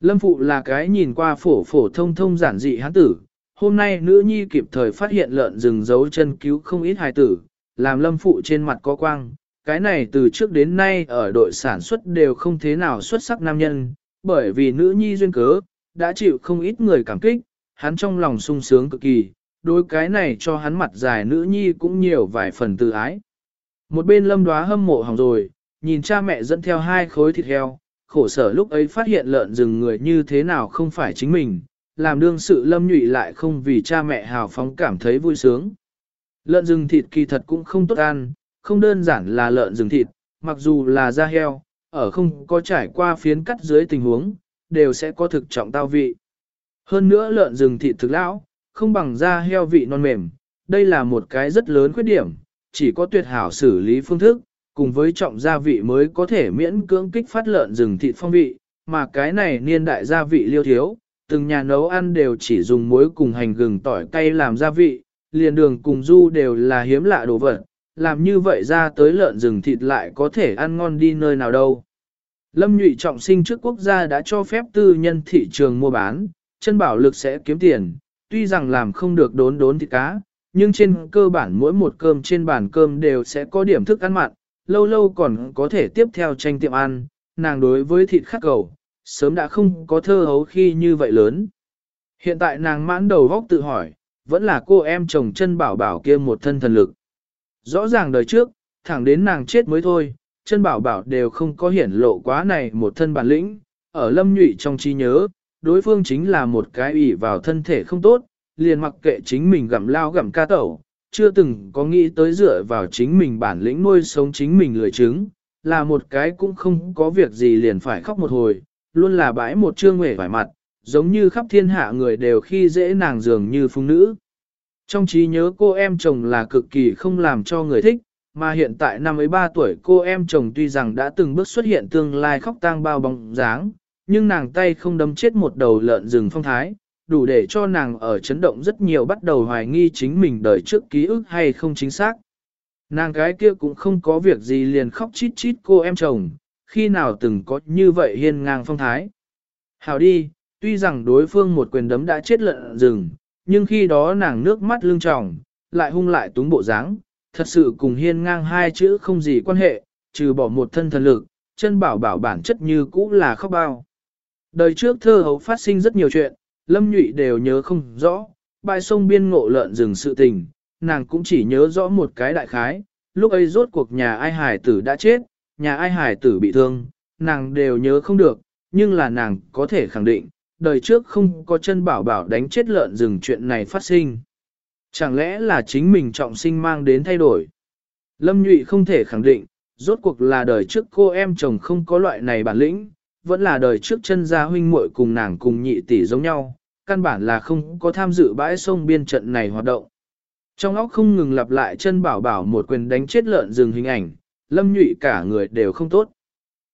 Lâm phụ là cái nhìn qua phổ phổ thông thông giản dị hán tử, hôm nay nữ nhi kịp thời phát hiện lợn rừng giấu chân cứu không ít hài tử, làm lâm phụ trên mặt có quang. Cái này từ trước đến nay ở đội sản xuất đều không thế nào xuất sắc nam nhân, bởi vì nữ nhi duyên cớ, đã chịu không ít người cảm kích, hắn trong lòng sung sướng cực kỳ, đối cái này cho hắn mặt dài nữ nhi cũng nhiều vài phần tự ái. Một bên lâm đoá hâm mộ hỏng rồi, nhìn cha mẹ dẫn theo hai khối thịt heo, khổ sở lúc ấy phát hiện lợn rừng người như thế nào không phải chính mình, làm đương sự lâm nhụy lại không vì cha mẹ hào phóng cảm thấy vui sướng. Lợn rừng thịt kỳ thật cũng không tốt ăn, không đơn giản là lợn rừng thịt, mặc dù là da heo, ở không có trải qua phiến cắt dưới tình huống, đều sẽ có thực trọng tao vị. Hơn nữa lợn rừng thịt thực lão, không bằng da heo vị non mềm, đây là một cái rất lớn khuyết điểm, chỉ có tuyệt hảo xử lý phương thức, cùng với trọng gia vị mới có thể miễn cưỡng kích phát lợn rừng thịt phong vị, mà cái này niên đại gia vị liêu thiếu, từng nhà nấu ăn đều chỉ dùng muối cùng hành gừng tỏi cay làm gia vị, liền đường cùng du đều là hiếm lạ đồ vật, làm như vậy ra tới lợn rừng thịt lại có thể ăn ngon đi nơi nào đâu. Lâm nhụy trọng sinh trước quốc gia đã cho phép tư nhân thị trường mua bán, chân bảo lực sẽ kiếm tiền, tuy rằng làm không được đốn đốn thịt cá, nhưng trên cơ bản mỗi một cơm trên bàn cơm đều sẽ có điểm thức ăn mặn, lâu lâu còn có thể tiếp theo tranh tiệm ăn, nàng đối với thịt khắc cầu, sớm đã không có thơ hấu khi như vậy lớn. Hiện tại nàng mãn đầu góc tự hỏi, vẫn là cô em chồng chân bảo bảo kia một thân thần lực. Rõ ràng đời trước, thẳng đến nàng chết mới thôi, chân bảo bảo đều không có hiển lộ quá này một thân bản lĩnh, ở lâm nhụy trong trí nhớ, đối phương chính là một cái ủy vào thân thể không tốt, liền mặc kệ chính mình gặm lao gặm ca tẩu, chưa từng có nghĩ tới dựa vào chính mình bản lĩnh nuôi sống chính mình lười trứng, là một cái cũng không có việc gì liền phải khóc một hồi, luôn là bãi một trương nguệ vải mặt, giống như khắp thiên hạ người đều khi dễ nàng dường như phụ nữ. Trong trí nhớ cô em chồng là cực kỳ không làm cho người thích, mà hiện tại năm ấy ba tuổi cô em chồng tuy rằng đã từng bước xuất hiện tương lai khóc tang bao bóng dáng, nhưng nàng tay không đâm chết một đầu lợn rừng phong thái, đủ để cho nàng ở chấn động rất nhiều bắt đầu hoài nghi chính mình đời trước ký ức hay không chính xác. Nàng gái kia cũng không có việc gì liền khóc chít chít cô em chồng, khi nào từng có như vậy hiên ngang phong thái. Hào đi, tuy rằng đối phương một quyền đấm đã chết lợn rừng, nhưng khi đó nàng nước mắt lưng tròng, lại hung lại túng bộ dáng, thật sự cùng hiên ngang hai chữ không gì quan hệ, trừ bỏ một thân thần lực, chân bảo bảo bản chất như cũ là khóc bao. Đời trước thơ hấu phát sinh rất nhiều chuyện, lâm nhụy đều nhớ không rõ, bãi sông biên ngộ lợn rừng sự tình, nàng cũng chỉ nhớ rõ một cái đại khái, lúc ấy rốt cuộc nhà ai hải tử đã chết, nhà ai hải tử bị thương, nàng đều nhớ không được, nhưng là nàng có thể khẳng định, đời trước không có chân bảo bảo đánh chết lợn rừng chuyện này phát sinh. Chẳng lẽ là chính mình trọng sinh mang đến thay đổi? Lâm Nhụy không thể khẳng định, rốt cuộc là đời trước cô em chồng không có loại này bản lĩnh, vẫn là đời trước chân gia huynh muội cùng nàng cùng nhị tỷ giống nhau, căn bản là không có tham dự bãi sông biên trận này hoạt động. Trong óc không ngừng lặp lại chân bảo bảo một quyền đánh chết lợn rừng hình ảnh, lâm nhụy cả người đều không tốt.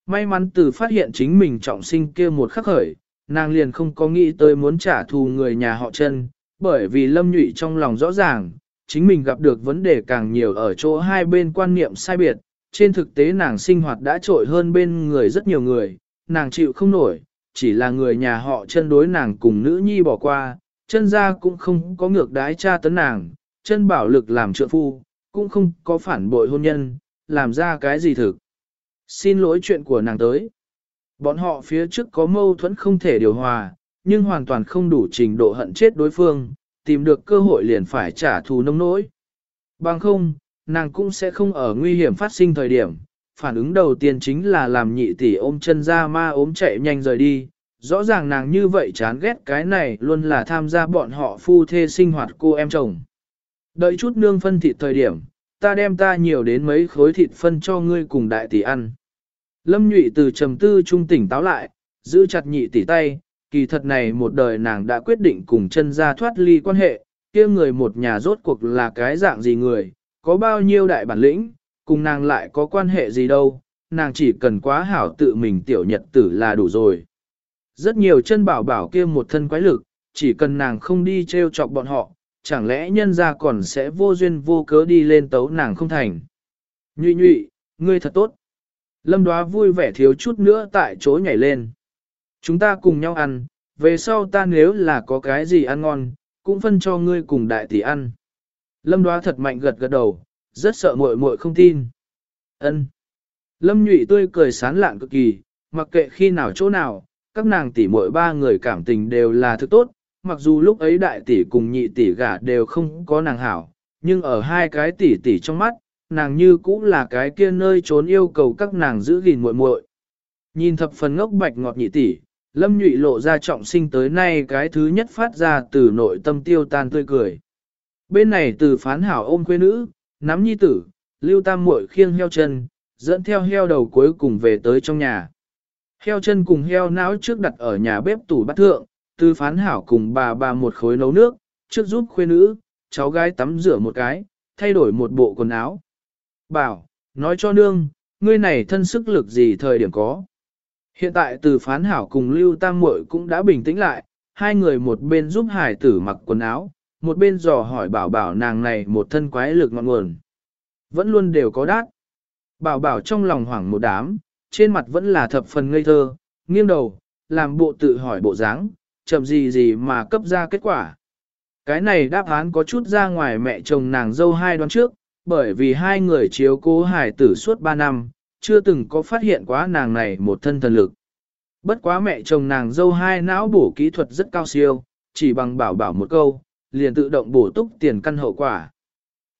May mắn từ phát hiện chính mình trọng sinh kia một khắc khởi, nàng liền không có nghĩ tới muốn trả thù người nhà họ chân, bởi vì lâm nhụy trong lòng rõ ràng, chính mình gặp được vấn đề càng nhiều ở chỗ hai bên quan niệm sai biệt, trên thực tế nàng sinh hoạt đã trội hơn bên người rất nhiều người, nàng chịu không nổi, chỉ là người nhà họ chân đối nàng cùng nữ nhi bỏ qua, chân ra cũng không có ngược đái cha tấn nàng, chân bảo lực làm trượng phu, cũng không có phản bội hôn nhân, làm ra cái gì thực. Xin lỗi chuyện của nàng tới. Bọn họ phía trước có mâu thuẫn không thể điều hòa, nhưng hoàn toàn không đủ trình độ hận chết đối phương, tìm được cơ hội liền phải trả thù nông nỗi. Bằng không, nàng cũng sẽ không ở nguy hiểm phát sinh thời điểm, phản ứng đầu tiên chính là làm nhị tỷ ôm chân ra ma ốm chạy nhanh rời đi. Rõ ràng nàng như vậy chán ghét cái này luôn là tham gia bọn họ phu thê sinh hoạt cô em chồng. Đợi chút nương phân thịt thời điểm, ta đem ta nhiều đến mấy khối thịt phân cho ngươi cùng đại tỷ ăn. Lâm nhụy từ trầm tư trung tỉnh táo lại, giữ chặt nhị tỷ tay, kỳ thật này một đời nàng đã quyết định cùng chân ra thoát ly quan hệ, kia người một nhà rốt cuộc là cái dạng gì người, có bao nhiêu đại bản lĩnh, cùng nàng lại có quan hệ gì đâu, nàng chỉ cần quá hảo tự mình tiểu nhật tử là đủ rồi. Rất nhiều chân bảo bảo kia một thân quái lực, chỉ cần nàng không đi treo chọc bọn họ, chẳng lẽ nhân ra còn sẽ vô duyên vô cớ đi lên tấu nàng không thành. Nhụy nhụy, ngươi thật tốt. Lâm đoá vui vẻ thiếu chút nữa tại chỗ nhảy lên. Chúng ta cùng nhau ăn, về sau ta nếu là có cái gì ăn ngon, cũng phân cho ngươi cùng đại tỷ ăn. Lâm đoá thật mạnh gật gật đầu, rất sợ muội muội không tin. Ân. Lâm nhụy tươi cười sán lạn cực kỳ, mặc kệ khi nào chỗ nào, các nàng tỷ muội ba người cảm tình đều là thứ tốt, mặc dù lúc ấy đại tỷ cùng nhị tỷ gả đều không có nàng hảo, nhưng ở hai cái tỷ tỷ trong mắt, nàng như cũng là cái kia nơi trốn yêu cầu các nàng giữ gìn muội muội. Nhìn thập phần ngốc bạch ngọt nhị tỷ, Lâm Nhụy lộ ra trọng sinh tới nay cái thứ nhất phát ra từ nội tâm tiêu tan tươi cười. Bên này từ phán hảo ôm quê nữ, nắm nhi tử, lưu tam muội khiêng heo chân, dẫn theo heo đầu cuối cùng về tới trong nhà. Heo chân cùng heo não trước đặt ở nhà bếp tủ bát thượng, từ phán hảo cùng bà bà một khối nấu nước, trước giúp khuê nữ, cháu gái tắm rửa một cái, thay đổi một bộ quần áo. Bảo, nói cho nương, ngươi này thân sức lực gì thời điểm có. Hiện tại từ phán hảo cùng Lưu Tam Muội cũng đã bình tĩnh lại, hai người một bên giúp hải tử mặc quần áo, một bên dò hỏi bảo bảo nàng này một thân quái lực ngọn nguồn. Vẫn luôn đều có đát. Bảo bảo trong lòng hoảng một đám, trên mặt vẫn là thập phần ngây thơ, nghiêng đầu, làm bộ tự hỏi bộ dáng, chậm gì gì mà cấp ra kết quả. Cái này đáp án có chút ra ngoài mẹ chồng nàng dâu hai đoán trước, bởi vì hai người chiếu cố hải tử suốt ba năm, chưa từng có phát hiện quá nàng này một thân thần lực. Bất quá mẹ chồng nàng dâu hai não bổ kỹ thuật rất cao siêu, chỉ bằng bảo bảo một câu, liền tự động bổ túc tiền căn hậu quả.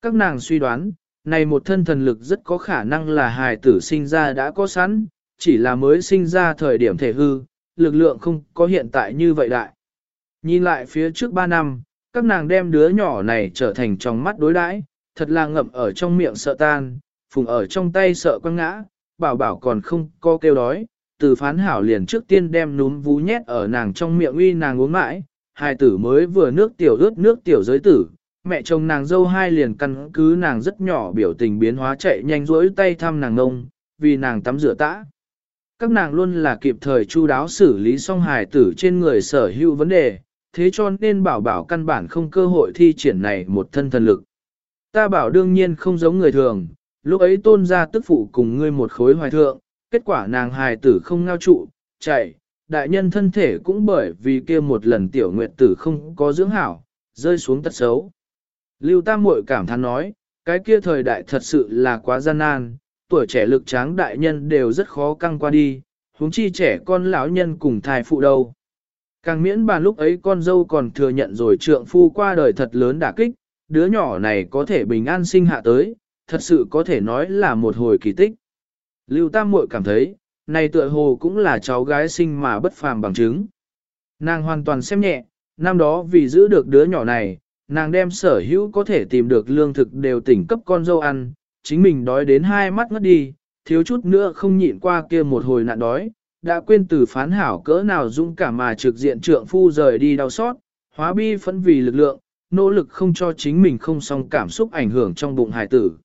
Các nàng suy đoán, này một thân thần lực rất có khả năng là hài tử sinh ra đã có sẵn, chỉ là mới sinh ra thời điểm thể hư, lực lượng không có hiện tại như vậy đại. Nhìn lại phía trước 3 năm, các nàng đem đứa nhỏ này trở thành trong mắt đối đãi, thật là ngậm ở trong miệng sợ tan, phùng ở trong tay sợ quăng ngã, bảo bảo còn không có kêu đói, từ phán hảo liền trước tiên đem núm vú nhét ở nàng trong miệng uy nàng uống mãi, hai tử mới vừa nước tiểu ướt nước tiểu giới tử, mẹ chồng nàng dâu hai liền căn cứ nàng rất nhỏ biểu tình biến hóa chạy nhanh rỗi tay thăm nàng ngông, vì nàng tắm rửa tã. Các nàng luôn là kịp thời chu đáo xử lý xong hài tử trên người sở hữu vấn đề, thế cho nên bảo bảo căn bản không cơ hội thi triển này một thân thần lực. Ta bảo đương nhiên không giống người thường, lúc ấy tôn ra tức phụ cùng ngươi một khối hoài thượng, kết quả nàng hài tử không ngao trụ, chạy, đại nhân thân thể cũng bởi vì kia một lần tiểu nguyệt tử không có dưỡng hảo, rơi xuống tật xấu. Lưu Tam Muội cảm thán nói, cái kia thời đại thật sự là quá gian nan, tuổi trẻ lực tráng đại nhân đều rất khó căng qua đi, huống chi trẻ con lão nhân cùng thai phụ đâu. Càng miễn bàn lúc ấy con dâu còn thừa nhận rồi trượng phu qua đời thật lớn đả kích, đứa nhỏ này có thể bình an sinh hạ tới, thật sự có thể nói là một hồi kỳ tích. Lưu Tam Muội cảm thấy, này tựa hồ cũng là cháu gái sinh mà bất phàm bằng chứng. Nàng hoàn toàn xem nhẹ, năm đó vì giữ được đứa nhỏ này, nàng đem sở hữu có thể tìm được lương thực đều tỉnh cấp con dâu ăn, chính mình đói đến hai mắt ngất đi, thiếu chút nữa không nhịn qua kia một hồi nạn đói, đã quên từ phán hảo cỡ nào dũng cảm mà trực diện trượng phu rời đi đau xót, hóa bi phẫn vì lực lượng, nỗ lực không cho chính mình không song cảm xúc ảnh hưởng trong bụng hài tử.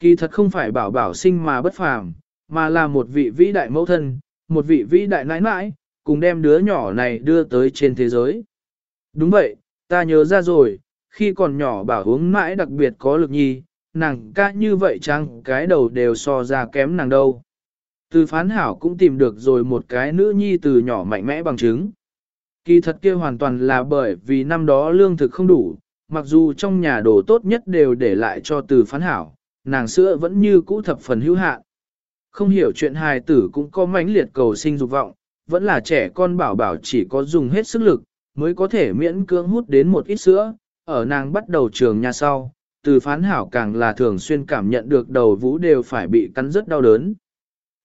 Kỳ thật không phải bảo bảo sinh mà bất phàm, mà là một vị vĩ đại mẫu thân, một vị vĩ đại nãi nãi, cùng đem đứa nhỏ này đưa tới trên thế giới. Đúng vậy, ta nhớ ra rồi, khi còn nhỏ bảo uống mãi đặc biệt có lực nhi, nàng ca như vậy chăng cái đầu đều so ra kém nàng đâu. Từ phán hảo cũng tìm được rồi một cái nữ nhi từ nhỏ mạnh mẽ bằng chứng. Kỳ thật kia hoàn toàn là bởi vì năm đó lương thực không đủ, mặc dù trong nhà đồ tốt nhất đều để lại cho từ phán hảo, nàng sữa vẫn như cũ thập phần hữu hạn. Không hiểu chuyện hài tử cũng có mãnh liệt cầu sinh dục vọng, vẫn là trẻ con bảo bảo chỉ có dùng hết sức lực, mới có thể miễn cưỡng hút đến một ít sữa, ở nàng bắt đầu trường nhà sau, từ phán hảo càng là thường xuyên cảm nhận được đầu vũ đều phải bị cắn rất đau đớn.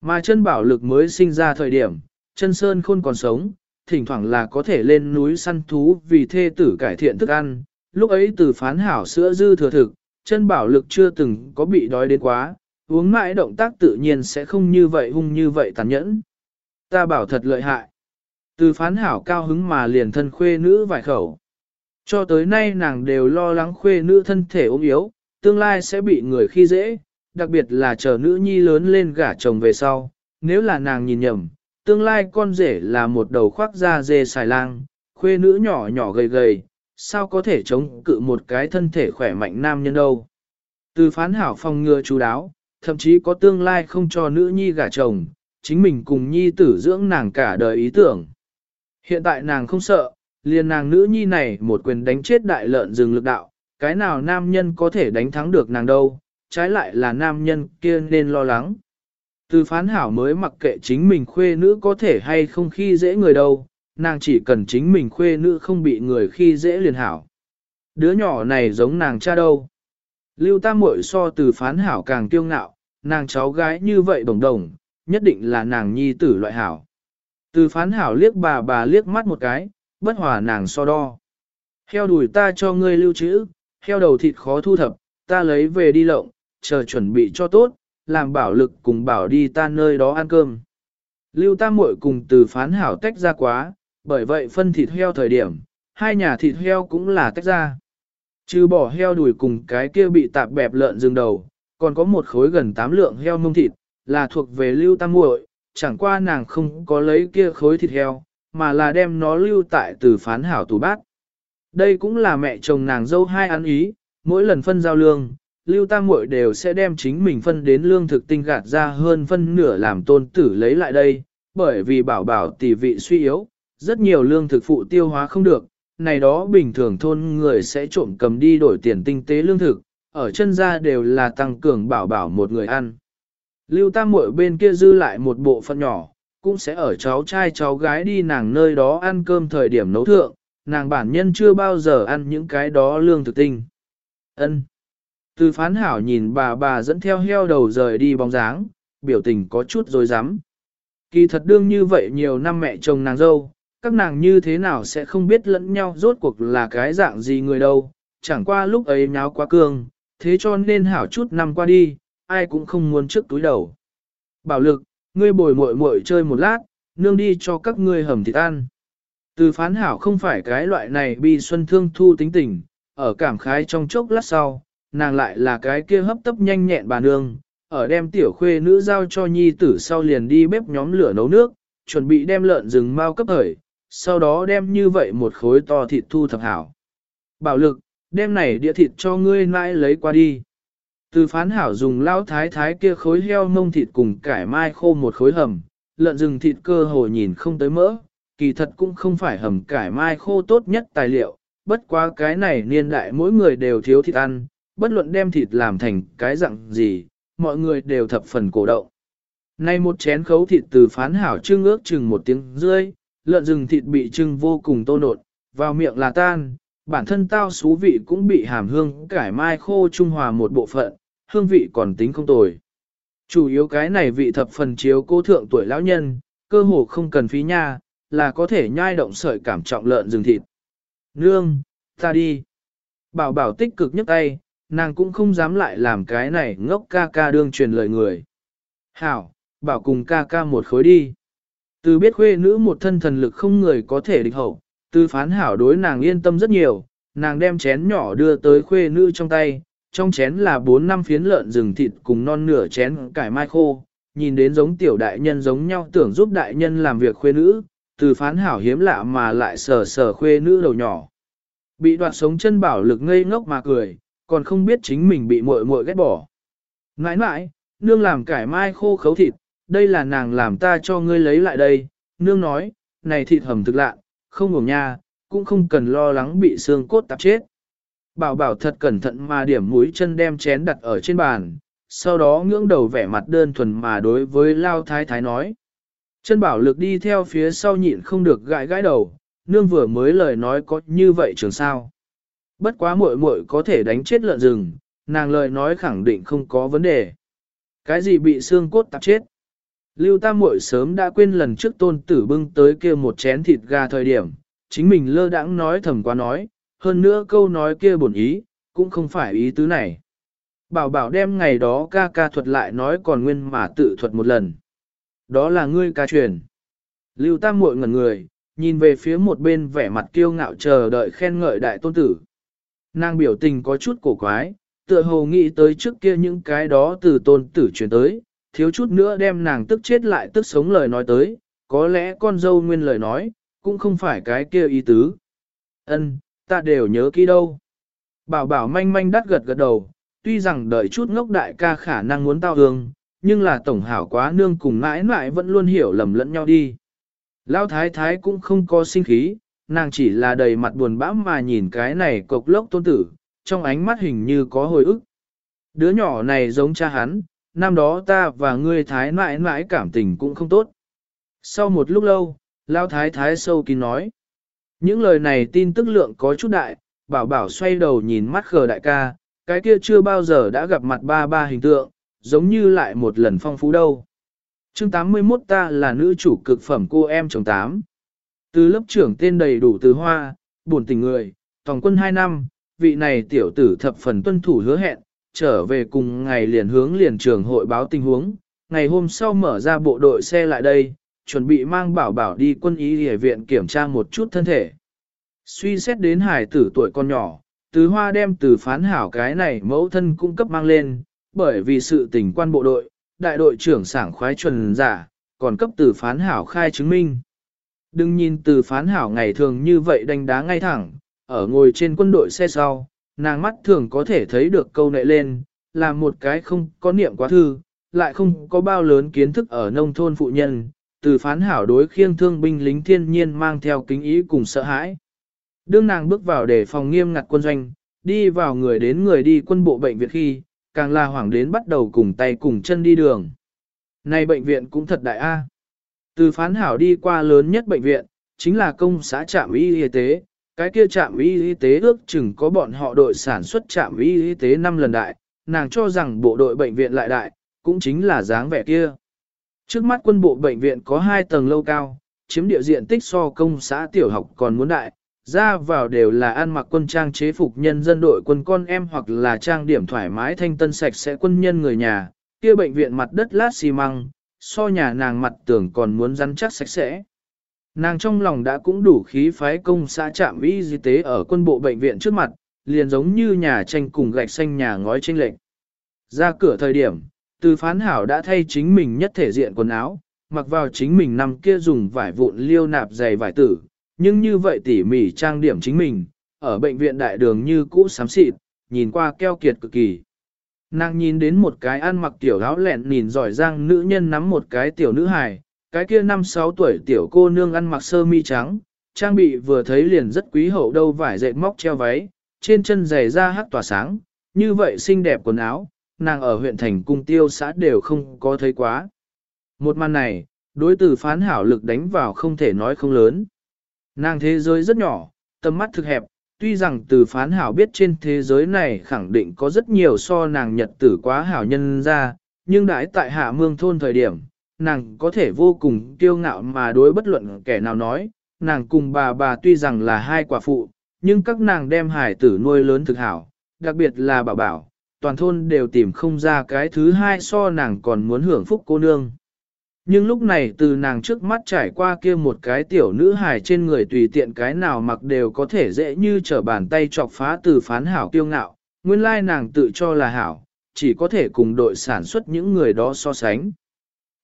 Mà chân bảo lực mới sinh ra thời điểm, chân sơn khôn còn sống, thỉnh thoảng là có thể lên núi săn thú vì thê tử cải thiện thức ăn, lúc ấy từ phán hảo sữa dư thừa thực, chân bảo lực chưa từng có bị đói đến quá, uống mãi động tác tự nhiên sẽ không như vậy hung như vậy tàn nhẫn. Ta bảo thật lợi hại. Từ phán hảo cao hứng mà liền thân khuê nữ vài khẩu. Cho tới nay nàng đều lo lắng khuê nữ thân thể ốm yếu, tương lai sẽ bị người khi dễ, đặc biệt là chờ nữ nhi lớn lên gả chồng về sau. Nếu là nàng nhìn nhầm, tương lai con rể là một đầu khoác da dê xài lang, khuê nữ nhỏ nhỏ gầy gầy, sao có thể chống cự một cái thân thể khỏe mạnh nam nhân đâu. Từ phán hảo phòng ngừa chú đáo, thậm chí có tương lai không cho nữ nhi gả chồng, chính mình cùng nhi tử dưỡng nàng cả đời ý tưởng. Hiện tại nàng không sợ, liền nàng nữ nhi này một quyền đánh chết đại lợn rừng lực đạo, cái nào nam nhân có thể đánh thắng được nàng đâu, trái lại là nam nhân kia nên lo lắng. Từ phán hảo mới mặc kệ chính mình khuê nữ có thể hay không khi dễ người đâu, nàng chỉ cần chính mình khuê nữ không bị người khi dễ liền hảo. Đứa nhỏ này giống nàng cha đâu. Lưu Tam Muội so từ phán hảo càng kiêu ngạo, nàng cháu gái như vậy đồng đồng, nhất định là nàng nhi tử loại hảo. Từ phán hảo liếc bà bà liếc mắt một cái, bất hòa nàng so đo. Heo đùi ta cho ngươi lưu trữ, heo đầu thịt khó thu thập, ta lấy về đi lộng, chờ chuẩn bị cho tốt, làm bảo lực cùng bảo đi ta nơi đó ăn cơm. Lưu Tam Muội cùng từ phán hảo tách ra quá, bởi vậy phân thịt heo thời điểm, hai nhà thịt heo cũng là tách ra. Trừ bỏ heo đùi cùng cái kia bị tạp bẹp lợn rừng đầu, còn có một khối gần 8 lượng heo mông thịt, là thuộc về Lưu Tam Muội, chẳng qua nàng không có lấy kia khối thịt heo, mà là đem nó lưu tại từ phán hảo tủ bát. Đây cũng là mẹ chồng nàng dâu hai ăn ý, mỗi lần phân giao lương, Lưu Tam Muội đều sẽ đem chính mình phân đến lương thực tinh gạt ra hơn phân nửa làm tôn tử lấy lại đây, bởi vì bảo bảo tỷ vị suy yếu, rất nhiều lương thực phụ tiêu hóa không được, này đó bình thường thôn người sẽ trộm cầm đi đổi tiền tinh tế lương thực, ở chân ra đều là tăng cường bảo bảo một người ăn. Lưu Tam Muội bên kia dư lại một bộ phận nhỏ, cũng sẽ ở cháu trai cháu gái đi nàng nơi đó ăn cơm thời điểm nấu thượng, nàng bản nhân chưa bao giờ ăn những cái đó lương thực tinh. Ân. Từ phán hảo nhìn bà bà dẫn theo heo đầu rời đi bóng dáng, biểu tình có chút dối rắm Kỳ thật đương như vậy nhiều năm mẹ chồng nàng dâu, các nàng như thế nào sẽ không biết lẫn nhau rốt cuộc là cái dạng gì người đâu, chẳng qua lúc ấy nháo quá cương, thế cho nên hảo chút năm qua đi, ai cũng không muốn trước túi đầu. Bảo lực, ngươi bồi muội muội chơi một lát, nương đi cho các ngươi hầm thịt ăn. Từ phán hảo không phải cái loại này bi xuân thương thu tính tình, ở cảm khái trong chốc lát sau, nàng lại là cái kia hấp tấp nhanh nhẹn bà nương, ở đem tiểu khuê nữ giao cho nhi tử sau liền đi bếp nhóm lửa nấu nước, chuẩn bị đem lợn rừng mau cấp hởi, sau đó đem như vậy một khối to thịt thu thập hảo. Bảo lực, đem này đĩa thịt cho ngươi nãi lấy qua đi. Từ phán hảo dùng lao thái thái kia khối heo mông thịt cùng cải mai khô một khối hầm, lợn rừng thịt cơ hồ nhìn không tới mỡ, kỳ thật cũng không phải hầm cải mai khô tốt nhất tài liệu, bất quá cái này niên đại mỗi người đều thiếu thịt ăn, bất luận đem thịt làm thành cái dạng gì, mọi người đều thập phần cổ động. Nay một chén khấu thịt từ phán hảo trưng ước chừng một tiếng rưỡi, lợn rừng thịt bị trưng vô cùng tô nột, vào miệng là tan, bản thân tao xú vị cũng bị hàm hương cải mai khô trung hòa một bộ phận, hương vị còn tính không tồi. Chủ yếu cái này vị thập phần chiếu cô thượng tuổi lão nhân, cơ hồ không cần phí nha, là có thể nhai động sợi cảm trọng lợn rừng thịt. Nương, ta đi. Bảo bảo tích cực nhấc tay, nàng cũng không dám lại làm cái này ngốc ca ca đương truyền lời người. Hảo, bảo cùng ca ca một khối đi. Từ biết khuê nữ một thân thần lực không người có thể địch hậu, từ phán hảo đối nàng yên tâm rất nhiều, nàng đem chén nhỏ đưa tới khuê nữ trong tay, trong chén là 4 năm phiến lợn rừng thịt cùng non nửa chén cải mai khô, nhìn đến giống tiểu đại nhân giống nhau tưởng giúp đại nhân làm việc khuê nữ, từ phán hảo hiếm lạ mà lại sờ sờ khuê nữ đầu nhỏ. Bị đoạt sống chân bảo lực ngây ngốc mà cười, còn không biết chính mình bị muội muội ghét bỏ. Ngãi ngãi, nương làm cải mai khô khấu thịt, đây là nàng làm ta cho ngươi lấy lại đây, nương nói, này thịt hầm thực lạ, không ngủ nha, cũng không cần lo lắng bị xương cốt tạp chết. Bảo bảo thật cẩn thận mà điểm mũi chân đem chén đặt ở trên bàn, sau đó ngưỡng đầu vẻ mặt đơn thuần mà đối với Lao Thái Thái nói. Chân bảo lực đi theo phía sau nhịn không được gãi gãi đầu, nương vừa mới lời nói có như vậy trường sao. Bất quá muội muội có thể đánh chết lợn rừng, nàng lời nói khẳng định không có vấn đề. Cái gì bị xương cốt tạp chết? Lưu Tam muội sớm đã quên lần trước tôn tử bưng tới kia một chén thịt gà thời điểm, chính mình lơ đãng nói thầm quá nói, hơn nữa câu nói kia bổn ý, cũng không phải ý tứ này. Bảo bảo đem ngày đó ca ca thuật lại nói còn nguyên mà tự thuật một lần. Đó là ngươi ca truyền. Lưu Tam muội ngẩn người, nhìn về phía một bên vẻ mặt kiêu ngạo chờ đợi khen ngợi đại tôn tử. Nàng biểu tình có chút cổ quái, tựa hồ nghĩ tới trước kia những cái đó từ tôn tử truyền tới, thiếu chút nữa đem nàng tức chết lại tức sống lời nói tới, có lẽ con dâu nguyên lời nói, cũng không phải cái kia ý tứ. Ân, ta đều nhớ kỹ đâu. Bảo bảo manh manh đắt gật gật đầu, tuy rằng đợi chút ngốc đại ca khả năng muốn tao hương, nhưng là tổng hảo quá nương cùng mãi mãi vẫn luôn hiểu lầm lẫn nhau đi. Lão thái thái cũng không có sinh khí, nàng chỉ là đầy mặt buồn bã mà nhìn cái này cục lốc tôn tử, trong ánh mắt hình như có hồi ức. Đứa nhỏ này giống cha hắn, năm đó ta và ngươi thái mãi mãi cảm tình cũng không tốt. Sau một lúc lâu, Lao Thái Thái sâu kín nói. Những lời này tin tức lượng có chút đại, bảo bảo xoay đầu nhìn mắt khờ đại ca, cái kia chưa bao giờ đã gặp mặt ba ba hình tượng, giống như lại một lần phong phú đâu. chương 81 ta là nữ chủ cực phẩm cô em chồng tám. Từ lớp trưởng tên đầy đủ từ hoa, buồn tình người, tòng quân 2 năm, vị này tiểu tử thập phần tuân thủ hứa hẹn, trở về cùng ngày liền hướng liền trường hội báo tình huống, ngày hôm sau mở ra bộ đội xe lại đây, chuẩn bị mang bảo bảo đi quân y hệ viện kiểm tra một chút thân thể. Suy xét đến hải tử tuổi con nhỏ, từ hoa đem từ phán hảo cái này mẫu thân cung cấp mang lên, bởi vì sự tình quan bộ đội, đại đội trưởng sảng khoái chuẩn giả, còn cấp từ phán hảo khai chứng minh. Đừng nhìn từ phán hảo ngày thường như vậy đánh đá ngay thẳng, ở ngồi trên quân đội xe sau, nàng mắt thường có thể thấy được câu nệ lên, là một cái không có niệm quá thư, lại không có bao lớn kiến thức ở nông thôn phụ nhân, từ phán hảo đối khiêng thương binh lính thiên nhiên mang theo kính ý cùng sợ hãi. Đương nàng bước vào để phòng nghiêm ngặt quân doanh, đi vào người đến người đi quân bộ bệnh viện khi, càng là hoảng đến bắt đầu cùng tay cùng chân đi đường. Này bệnh viện cũng thật đại a. Từ phán hảo đi qua lớn nhất bệnh viện, chính là công xã trạm y y tế, cái kia trạm y y tế ước chừng có bọn họ đội sản xuất trạm y y tế 5 lần đại, nàng cho rằng bộ đội bệnh viện lại đại, cũng chính là dáng vẻ kia. Trước mắt quân bộ bệnh viện có 2 tầng lâu cao, chiếm địa diện tích so công xã tiểu học còn muốn đại, ra vào đều là ăn mặc quân trang chế phục nhân dân đội quân con em hoặc là trang điểm thoải mái thanh tân sạch sẽ quân nhân người nhà, kia bệnh viện mặt đất lát xi măng, so nhà nàng mặt tưởng còn muốn rắn chắc sạch sẽ. Nàng trong lòng đã cũng đủ khí phái công xã trạm y y tế ở quân bộ bệnh viện trước mặt, liền giống như nhà tranh cùng gạch xanh nhà ngói tranh lệch. Ra cửa thời điểm, từ phán hảo đã thay chính mình nhất thể diện quần áo, mặc vào chính mình nằm kia dùng vải vụn liêu nạp dày vải tử, nhưng như vậy tỉ mỉ trang điểm chính mình, ở bệnh viện đại đường như cũ xám xịt, nhìn qua keo kiệt cực kỳ. Nàng nhìn đến một cái ăn mặc tiểu áo lẹn nhìn giỏi giang nữ nhân nắm một cái tiểu nữ hài, cái kia năm sáu tuổi tiểu cô nương ăn mặc sơ mi trắng, trang bị vừa thấy liền rất quý hậu đâu vải dệt móc treo váy, trên chân giày da hắc tỏa sáng, như vậy xinh đẹp quần áo, nàng ở huyện thành cung tiêu xã đều không có thấy quá. Một màn này, đối tử phán hảo lực đánh vào không thể nói không lớn. Nàng thế giới rất nhỏ, tầm mắt thực hẹp, tuy rằng từ phán hảo biết trên thế giới này khẳng định có rất nhiều so nàng nhật tử quá hảo nhân ra, nhưng đãi tại hạ mương thôn thời điểm, nàng có thể vô cùng kiêu ngạo mà đối bất luận kẻ nào nói, nàng cùng bà bà tuy rằng là hai quả phụ, nhưng các nàng đem hải tử nuôi lớn thực hảo, đặc biệt là bảo bảo, toàn thôn đều tìm không ra cái thứ hai so nàng còn muốn hưởng phúc cô nương. Nhưng lúc này từ nàng trước mắt trải qua kia một cái tiểu nữ hài trên người tùy tiện cái nào mặc đều có thể dễ như trở bàn tay chọc phá từ phán hảo kiêu ngạo, nguyên lai nàng tự cho là hảo, chỉ có thể cùng đội sản xuất những người đó so sánh.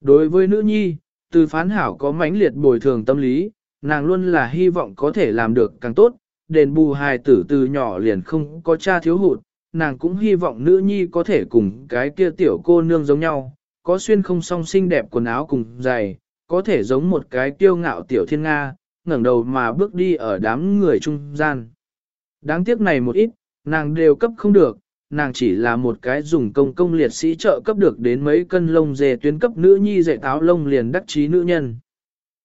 Đối với nữ nhi, từ phán hảo có mãnh liệt bồi thường tâm lý, nàng luôn là hy vọng có thể làm được càng tốt, đền bù hài tử từ nhỏ liền không có cha thiếu hụt, nàng cũng hy vọng nữ nhi có thể cùng cái kia tiểu cô nương giống nhau, có xuyên không song xinh đẹp quần áo cùng giày, có thể giống một cái kiêu ngạo tiểu thiên Nga, ngẩng đầu mà bước đi ở đám người trung gian. Đáng tiếc này một ít, nàng đều cấp không được, nàng chỉ là một cái dùng công công liệt sĩ trợ cấp được đến mấy cân lông dề tuyến cấp nữ nhi dạy táo lông liền đắc trí nữ nhân.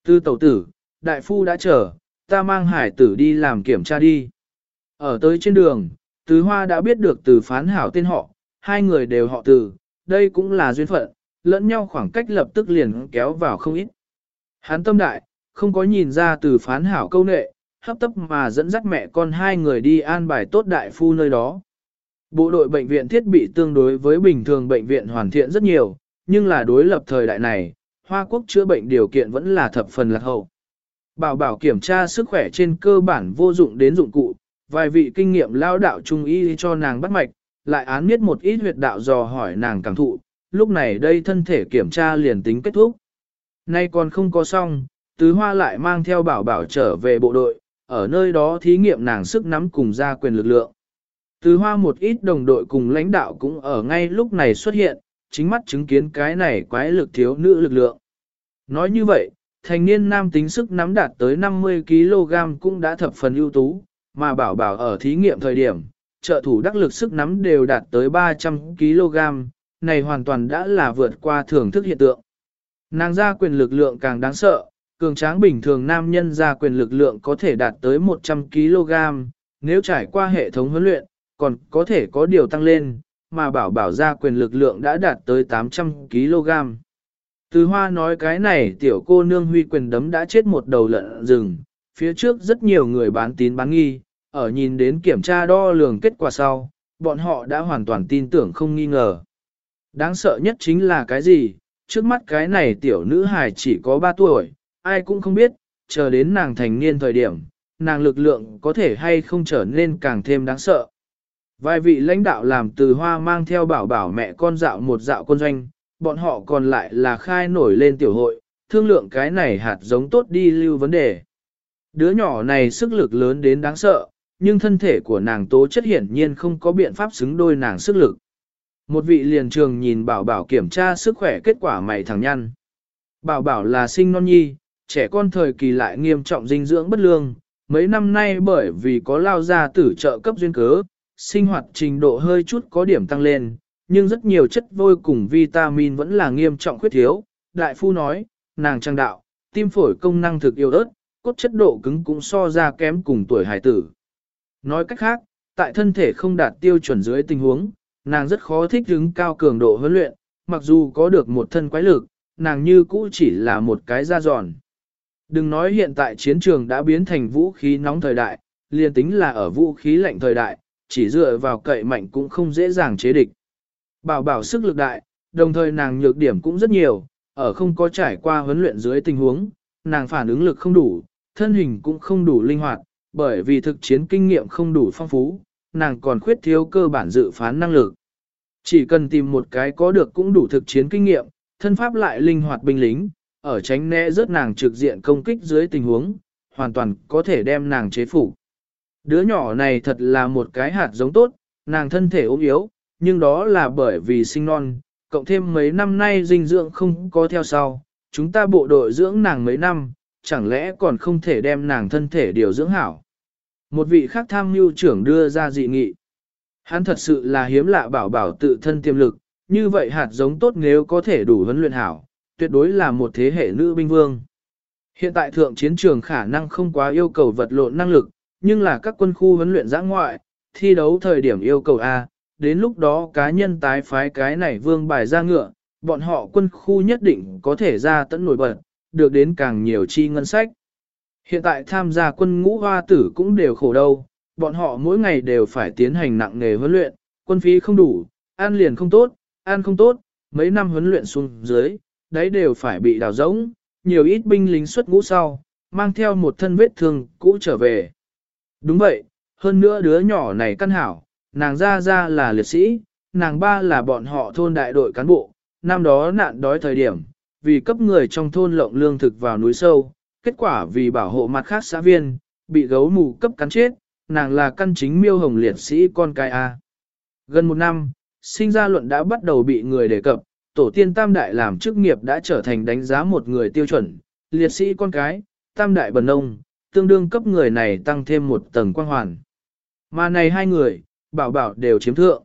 Tư tẩu tử, đại phu đã chờ, ta mang hải tử đi làm kiểm tra đi. Ở tới trên đường, Tứ Hoa đã biết được từ phán hảo tên họ, hai người đều họ từ, đây cũng là duyên phận, lẫn nhau khoảng cách lập tức liền kéo vào không ít. Hắn tâm đại, không có nhìn ra từ phán hảo câu nệ, hấp tấp mà dẫn dắt mẹ con hai người đi an bài tốt đại phu nơi đó. Bộ đội bệnh viện thiết bị tương đối với bình thường bệnh viện hoàn thiện rất nhiều, nhưng là đối lập thời đại này, Hoa Quốc chữa bệnh điều kiện vẫn là thập phần lạc hậu. Bảo bảo kiểm tra sức khỏe trên cơ bản vô dụng đến dụng cụ, vài vị kinh nghiệm lao đạo trung y cho nàng bắt mạch, lại án miết một ít huyệt đạo dò hỏi nàng cảm thụ, lúc này đây thân thể kiểm tra liền tính kết thúc. Nay còn không có xong, tứ hoa lại mang theo bảo bảo trở về bộ đội, ở nơi đó thí nghiệm nàng sức nắm cùng ra quyền lực lượng. Tứ hoa một ít đồng đội cùng lãnh đạo cũng ở ngay lúc này xuất hiện, chính mắt chứng kiến cái này quái lực thiếu nữ lực lượng. Nói như vậy, thành niên nam tính sức nắm đạt tới 50kg cũng đã thập phần ưu tú, mà bảo bảo ở thí nghiệm thời điểm, trợ thủ đắc lực sức nắm đều đạt tới 300kg, này hoàn toàn đã là vượt qua thưởng thức hiện tượng. Nàng ra quyền lực lượng càng đáng sợ, cường tráng bình thường nam nhân ra quyền lực lượng có thể đạt tới 100kg, nếu trải qua hệ thống huấn luyện, còn có thể có điều tăng lên, mà bảo bảo ra quyền lực lượng đã đạt tới 800kg. Từ hoa nói cái này tiểu cô nương huy quyền đấm đã chết một đầu lợn rừng, phía trước rất nhiều người bán tín bán nghi, ở nhìn đến kiểm tra đo lường kết quả sau, bọn họ đã hoàn toàn tin tưởng không nghi ngờ. Đáng sợ nhất chính là cái gì, trước mắt cái này tiểu nữ hài chỉ có 3 tuổi, ai cũng không biết, chờ đến nàng thành niên thời điểm, nàng lực lượng có thể hay không trở nên càng thêm đáng sợ. Vài vị lãnh đạo làm từ hoa mang theo bảo bảo mẹ con dạo một dạo con doanh, bọn họ còn lại là khai nổi lên tiểu hội, thương lượng cái này hạt giống tốt đi lưu vấn đề. Đứa nhỏ này sức lực lớn đến đáng sợ, nhưng thân thể của nàng tố chất hiển nhiên không có biện pháp xứng đôi nàng sức lực. Một vị liền trường nhìn bảo bảo kiểm tra sức khỏe kết quả mày thẳng nhăn. Bảo bảo là sinh non nhi, trẻ con thời kỳ lại nghiêm trọng dinh dưỡng bất lương, mấy năm nay bởi vì có lao ra tử trợ cấp duyên cớ, sinh hoạt trình độ hơi chút có điểm tăng lên, nhưng rất nhiều chất vôi cùng vitamin vẫn là nghiêm trọng khuyết thiếu. Đại phu nói, nàng trang đạo, tim phổi công năng thực yếu ớt, cốt chất độ cứng cũng so ra kém cùng tuổi hải tử. Nói cách khác, tại thân thể không đạt tiêu chuẩn dưới tình huống, nàng rất khó thích ứng cao cường độ huấn luyện, mặc dù có được một thân quái lực, nàng như cũ chỉ là một cái da giòn. Đừng nói hiện tại chiến trường đã biến thành vũ khí nóng thời đại, liền tính là ở vũ khí lạnh thời đại, chỉ dựa vào cậy mạnh cũng không dễ dàng chế địch. Bảo bảo sức lực đại, đồng thời nàng nhược điểm cũng rất nhiều, ở không có trải qua huấn luyện dưới tình huống, nàng phản ứng lực không đủ, thân hình cũng không đủ linh hoạt, bởi vì thực chiến kinh nghiệm không đủ phong phú, nàng còn khuyết thiếu cơ bản dự phán năng lực. Chỉ cần tìm một cái có được cũng đủ thực chiến kinh nghiệm, thân pháp lại linh hoạt binh lính, ở tránh né rớt nàng trực diện công kích dưới tình huống, hoàn toàn có thể đem nàng chế phục. Đứa nhỏ này thật là một cái hạt giống tốt, nàng thân thể ốm yếu, nhưng đó là bởi vì sinh non, cộng thêm mấy năm nay dinh dưỡng không có theo sau, chúng ta bộ đội dưỡng nàng mấy năm, chẳng lẽ còn không thể đem nàng thân thể điều dưỡng hảo. Một vị khác tham mưu trưởng đưa ra dị nghị. Hắn thật sự là hiếm lạ bảo bảo tự thân tiềm lực, như vậy hạt giống tốt nếu có thể đủ huấn luyện hảo, tuyệt đối là một thế hệ nữ binh vương. Hiện tại thượng chiến trường khả năng không quá yêu cầu vật lộn năng lực, nhưng là các quân khu huấn luyện giã ngoại, thi đấu thời điểm yêu cầu A, đến lúc đó cá nhân tái phái cái này vương bài ra ngựa, bọn họ quân khu nhất định có thể ra tận nổi bật, được đến càng nhiều chi ngân sách. Hiện tại tham gia quân ngũ hoa tử cũng đều khổ đâu, bọn họ mỗi ngày đều phải tiến hành nặng nghề huấn luyện, quân phí không đủ, ăn liền không tốt, ăn không tốt, mấy năm huấn luyện xuống dưới, đấy đều phải bị đào rỗng, nhiều ít binh lính xuất ngũ sau, mang theo một thân vết thương cũ trở về. Đúng vậy, hơn nữa đứa nhỏ này căn hảo, nàng ra ra là liệt sĩ, nàng ba là bọn họ thôn đại đội cán bộ, năm đó nạn đói thời điểm, vì cấp người trong thôn lộng lương thực vào núi sâu, kết quả vì bảo hộ mặt khác xã viên, bị gấu mù cấp cắn chết, nàng là căn chính miêu hồng liệt sĩ con cái A. Gần một năm, sinh ra luận đã bắt đầu bị người đề cập, tổ tiên tam đại làm chức nghiệp đã trở thành đánh giá một người tiêu chuẩn, liệt sĩ con cái, tam đại bần nông, tương đương cấp người này tăng thêm một tầng quan hoàn. Mà này hai người, bảo bảo đều chiếm thượng.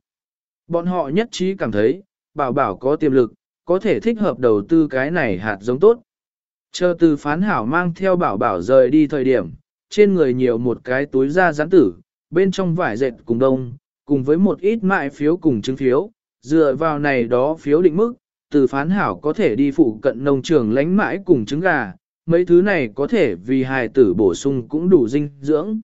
Bọn họ nhất trí cảm thấy, bảo bảo có tiềm lực, có thể thích hợp đầu tư cái này hạt giống tốt. Chờ từ phán hảo mang theo bảo bảo rời đi thời điểm, trên người nhiều một cái túi da rắn tử, bên trong vải dệt cùng đông, cùng với một ít mại phiếu cùng chứng phiếu, dựa vào này đó phiếu định mức, từ phán hảo có thể đi phụ cận nông trường lánh mãi cùng trứng gà, mấy thứ này có thể vì hài tử bổ sung cũng đủ dinh dưỡng.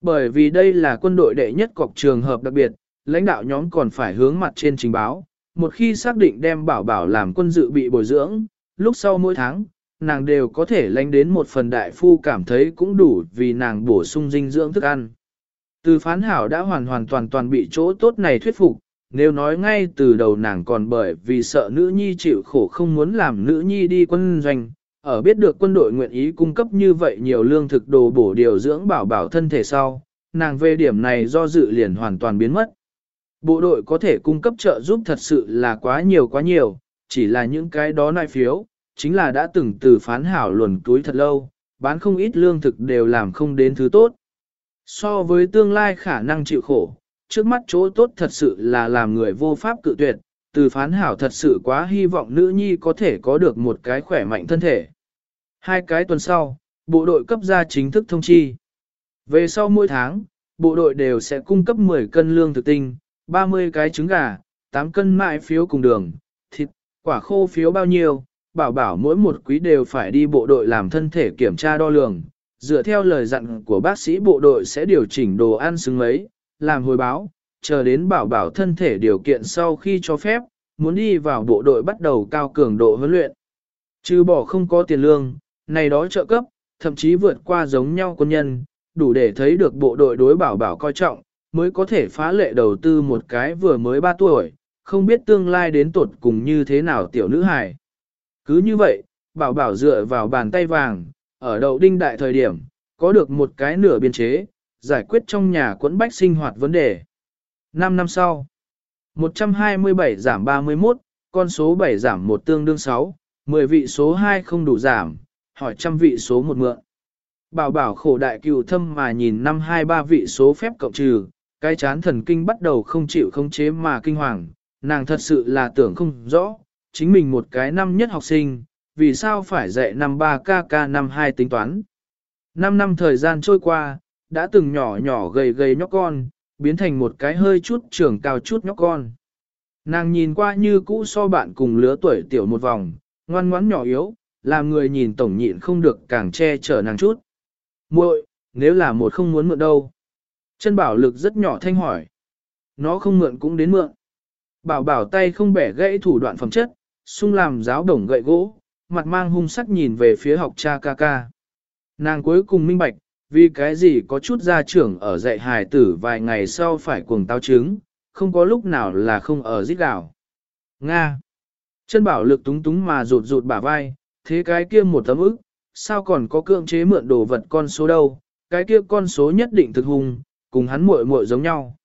Bởi vì đây là quân đội đệ nhất cọc trường hợp đặc biệt, lãnh đạo nhóm còn phải hướng mặt trên trình báo, một khi xác định đem bảo bảo làm quân dự bị bồi dưỡng, lúc sau mỗi tháng, nàng đều có thể lánh đến một phần đại phu cảm thấy cũng đủ vì nàng bổ sung dinh dưỡng thức ăn. Từ phán hảo đã hoàn hoàn toàn toàn bị chỗ tốt này thuyết phục, nếu nói ngay từ đầu nàng còn bởi vì sợ nữ nhi chịu khổ không muốn làm nữ nhi đi quân doanh, ở biết được quân đội nguyện ý cung cấp như vậy nhiều lương thực đồ bổ điều dưỡng bảo bảo thân thể sau, nàng về điểm này do dự liền hoàn toàn biến mất. Bộ đội có thể cung cấp trợ giúp thật sự là quá nhiều quá nhiều, chỉ là những cái đó nại phiếu, chính là đã từng từ phán hảo luồn túi thật lâu, bán không ít lương thực đều làm không đến thứ tốt. So với tương lai khả năng chịu khổ, trước mắt chỗ tốt thật sự là làm người vô pháp cự tuyệt, từ phán hảo thật sự quá hy vọng nữ nhi có thể có được một cái khỏe mạnh thân thể. Hai cái tuần sau, bộ đội cấp ra chính thức thông chi. Về sau mỗi tháng, bộ đội đều sẽ cung cấp 10 cân lương thực tinh, 30 cái trứng gà, 8 cân mại phiếu cùng đường, thịt, quả khô phiếu bao nhiêu, bảo bảo mỗi một quý đều phải đi bộ đội làm thân thể kiểm tra đo lường. Dựa theo lời dặn của bác sĩ bộ đội sẽ điều chỉnh đồ ăn xứng mấy, làm hồi báo, chờ đến bảo bảo thân thể điều kiện sau khi cho phép, muốn đi vào bộ đội bắt đầu cao cường độ huấn luyện. Chứ bỏ không có tiền lương, này đó trợ cấp, thậm chí vượt qua giống nhau quân nhân, đủ để thấy được bộ đội đối bảo bảo coi trọng, mới có thể phá lệ đầu tư một cái vừa mới 3 tuổi, không biết tương lai đến tuột cùng như thế nào tiểu nữ hài. Cứ như vậy, bảo bảo dựa vào bàn tay vàng, ở đầu đinh đại thời điểm, có được một cái nửa biên chế, giải quyết trong nhà quẫn bách sinh hoạt vấn đề. 5 năm sau, 127 giảm 31, con số 7 giảm 1 tương đương 6, 10 vị số 2 không đủ giảm, hỏi trăm vị số 1 mượn. Bảo bảo khổ đại cựu thâm mà nhìn năm hai ba vị số phép cộng trừ, cái chán thần kinh bắt đầu không chịu không chế mà kinh hoàng, nàng thật sự là tưởng không rõ, chính mình một cái năm nhất học sinh, vì sao phải dạy năm 3 KK năm 2 tính toán. Năm năm thời gian trôi qua, đã từng nhỏ nhỏ gầy gầy nhóc con, biến thành một cái hơi chút trưởng cao chút nhóc con. Nàng nhìn qua như cũ so bạn cùng lứa tuổi tiểu một vòng, ngoan ngoãn nhỏ yếu, làm người nhìn tổng nhịn không được càng che chở nàng chút. muội nếu là một không muốn mượn đâu. Chân bảo lực rất nhỏ thanh hỏi. Nó không mượn cũng đến mượn. Bảo bảo tay không bẻ gãy thủ đoạn phẩm chất, sung làm giáo đồng gậy gỗ, mặt mang hung sắc nhìn về phía học cha ca ca. Nàng cuối cùng minh bạch, vì cái gì có chút gia trưởng ở dạy hài tử vài ngày sau phải cuồng tao trứng, không có lúc nào là không ở giết gạo. Nga. Chân bảo lực túng túng mà rụt rụt bả vai, thế cái kia một tấm ức, sao còn có cưỡng chế mượn đồ vật con số đâu, cái kia con số nhất định thực hùng, cùng hắn muội muội giống nhau.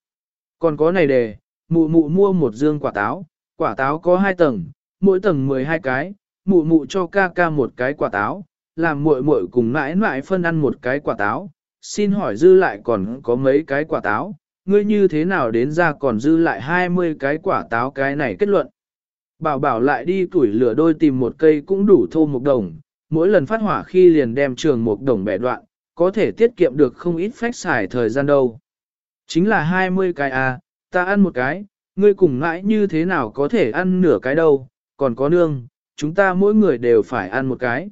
Còn có này đề, mụ mụ mua một dương quả táo, quả táo có hai tầng, mỗi tầng 12 cái, mụ mụ cho ca ca một cái quả táo, làm muội muội cùng mãi mãi phân ăn một cái quả táo, xin hỏi dư lại còn có mấy cái quả táo, ngươi như thế nào đến ra còn dư lại 20 cái quả táo cái này kết luận. Bảo bảo lại đi tuổi lửa đôi tìm một cây cũng đủ thô một đồng, mỗi lần phát hỏa khi liền đem trường một đồng bẻ đoạn, có thể tiết kiệm được không ít phách xài thời gian đâu. Chính là 20 cái à, ta ăn một cái, ngươi cùng ngãi như thế nào có thể ăn nửa cái đâu, còn có nương, chúng ta mỗi người đều phải ăn một cái.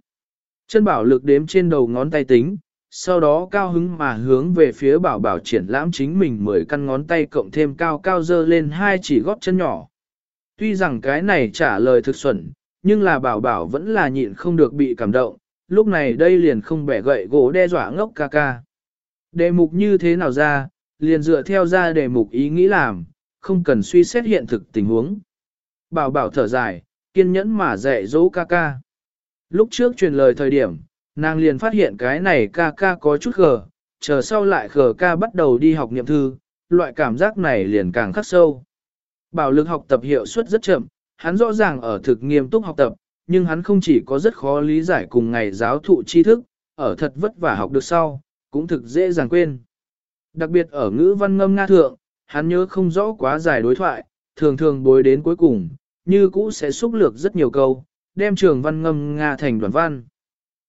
Chân bảo lực đếm trên đầu ngón tay tính, sau đó cao hứng mà hướng về phía bảo bảo triển lãm chính mình mười căn ngón tay cộng thêm cao cao dơ lên hai chỉ góp chân nhỏ. Tuy rằng cái này trả lời thực xuẩn, nhưng là bảo bảo vẫn là nhịn không được bị cảm động, lúc này đây liền không bẻ gậy gỗ đe dọa ngốc ca ca. Đề mục như thế nào ra, liền dựa theo ra đề mục ý nghĩ làm, không cần suy xét hiện thực tình huống. Bảo bảo thở dài, kiên nhẫn mà dạy dỗ ca ca. Lúc trước truyền lời thời điểm, nàng liền phát hiện cái này ca ca có chút gờ, chờ sau lại gờ ca bắt đầu đi học nghiệm thư, loại cảm giác này liền càng khắc sâu. Bảo lực học tập hiệu suất rất chậm, hắn rõ ràng ở thực nghiêm túc học tập, nhưng hắn không chỉ có rất khó lý giải cùng ngày giáo thụ tri thức, ở thật vất vả học được sau, cũng thực dễ dàng quên. Đặc biệt ở ngữ văn ngâm Nga thượng, hắn nhớ không rõ quá dài đối thoại, thường thường bối đến cuối cùng, như cũ sẽ xúc lược rất nhiều câu, đem trường văn ngâm Nga thành đoàn văn.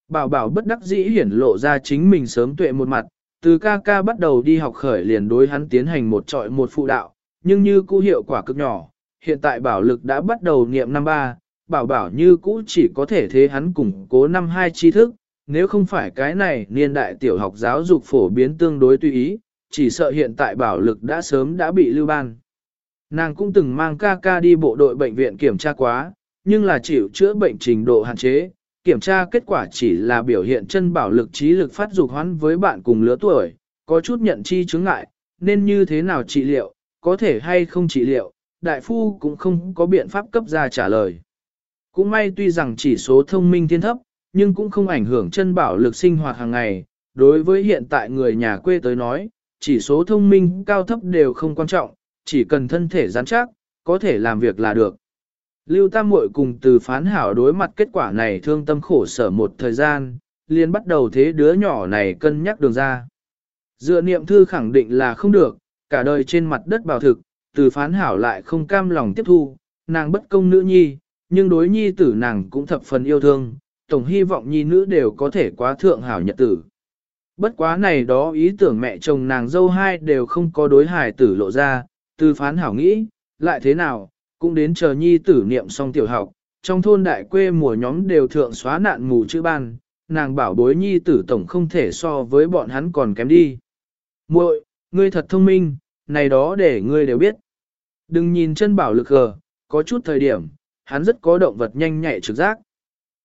Bảo bảo bất đắc dĩ hiển lộ ra chính mình sớm tuệ một mặt, từ ca ca bắt đầu đi học khởi liền đối hắn tiến hành một trọi một phụ đạo, nhưng như cũ hiệu quả cực nhỏ, hiện tại bảo lực đã bắt đầu niệm năm ba, bảo bảo như cũ chỉ có thể thế hắn củng cố năm hai tri thức, nếu không phải cái này niên đại tiểu học giáo dục phổ biến tương đối tùy ý, chỉ sợ hiện tại bảo lực đã sớm đã bị lưu ban. Nàng cũng từng mang ca ca đi bộ đội bệnh viện kiểm tra quá, nhưng là chịu chữa bệnh trình độ hạn chế, kiểm tra kết quả chỉ là biểu hiện chân bảo lực trí lực phát dục hoán với bạn cùng lứa tuổi, có chút nhận chi chứng ngại, nên như thế nào trị liệu, có thể hay không trị liệu, đại phu cũng không có biện pháp cấp ra trả lời. Cũng may tuy rằng chỉ số thông minh thiên thấp, nhưng cũng không ảnh hưởng chân bảo lực sinh hoạt hàng ngày, đối với hiện tại người nhà quê tới nói, chỉ số thông minh cao thấp đều không quan trọng, chỉ cần thân thể rắn chắc, có thể làm việc là được. Lưu Tam Muội cùng từ phán hảo đối mặt kết quả này thương tâm khổ sở một thời gian, liền bắt đầu thế đứa nhỏ này cân nhắc đường ra. Dựa niệm thư khẳng định là không được, cả đời trên mặt đất bảo thực, từ phán hảo lại không cam lòng tiếp thu, nàng bất công nữ nhi, nhưng đối nhi tử nàng cũng thập phần yêu thương, tổng hy vọng nhi nữ đều có thể quá thượng hảo nhật tử. Bất quá này đó ý tưởng mẹ chồng nàng dâu hai đều không có đối hài tử lộ ra, từ phán hảo nghĩ, lại thế nào, cũng đến chờ nhi tử niệm xong tiểu học, trong thôn đại quê mùa nhóm đều thượng xóa nạn mù chữ ban, nàng bảo bối nhi tử tổng không thể so với bọn hắn còn kém đi. muội ngươi thật thông minh, này đó để ngươi đều biết. Đừng nhìn chân bảo lực gờ, có chút thời điểm, hắn rất có động vật nhanh nhạy trực giác.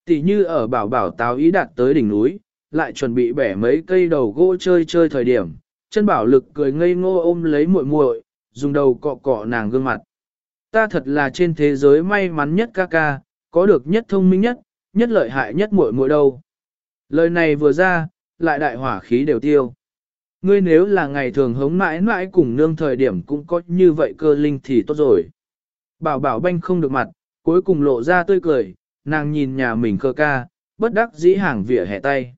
Tỷ như ở bảo bảo táo ý đạt tới đỉnh núi, lại chuẩn bị bẻ mấy cây đầu gỗ chơi chơi thời điểm, chân bảo lực cười ngây ngô ôm lấy muội muội, dùng đầu cọ cọ nàng gương mặt. Ta thật là trên thế giới may mắn nhất ca ca, có được nhất thông minh nhất, nhất lợi hại nhất muội muội đâu. Lời này vừa ra, lại đại hỏa khí đều tiêu. Ngươi nếu là ngày thường hống mãi mãi cùng nương thời điểm cũng có như vậy cơ linh thì tốt rồi. Bảo bảo banh không được mặt, cuối cùng lộ ra tươi cười, nàng nhìn nhà mình cơ ca, bất đắc dĩ hàng vỉa hẹ tay.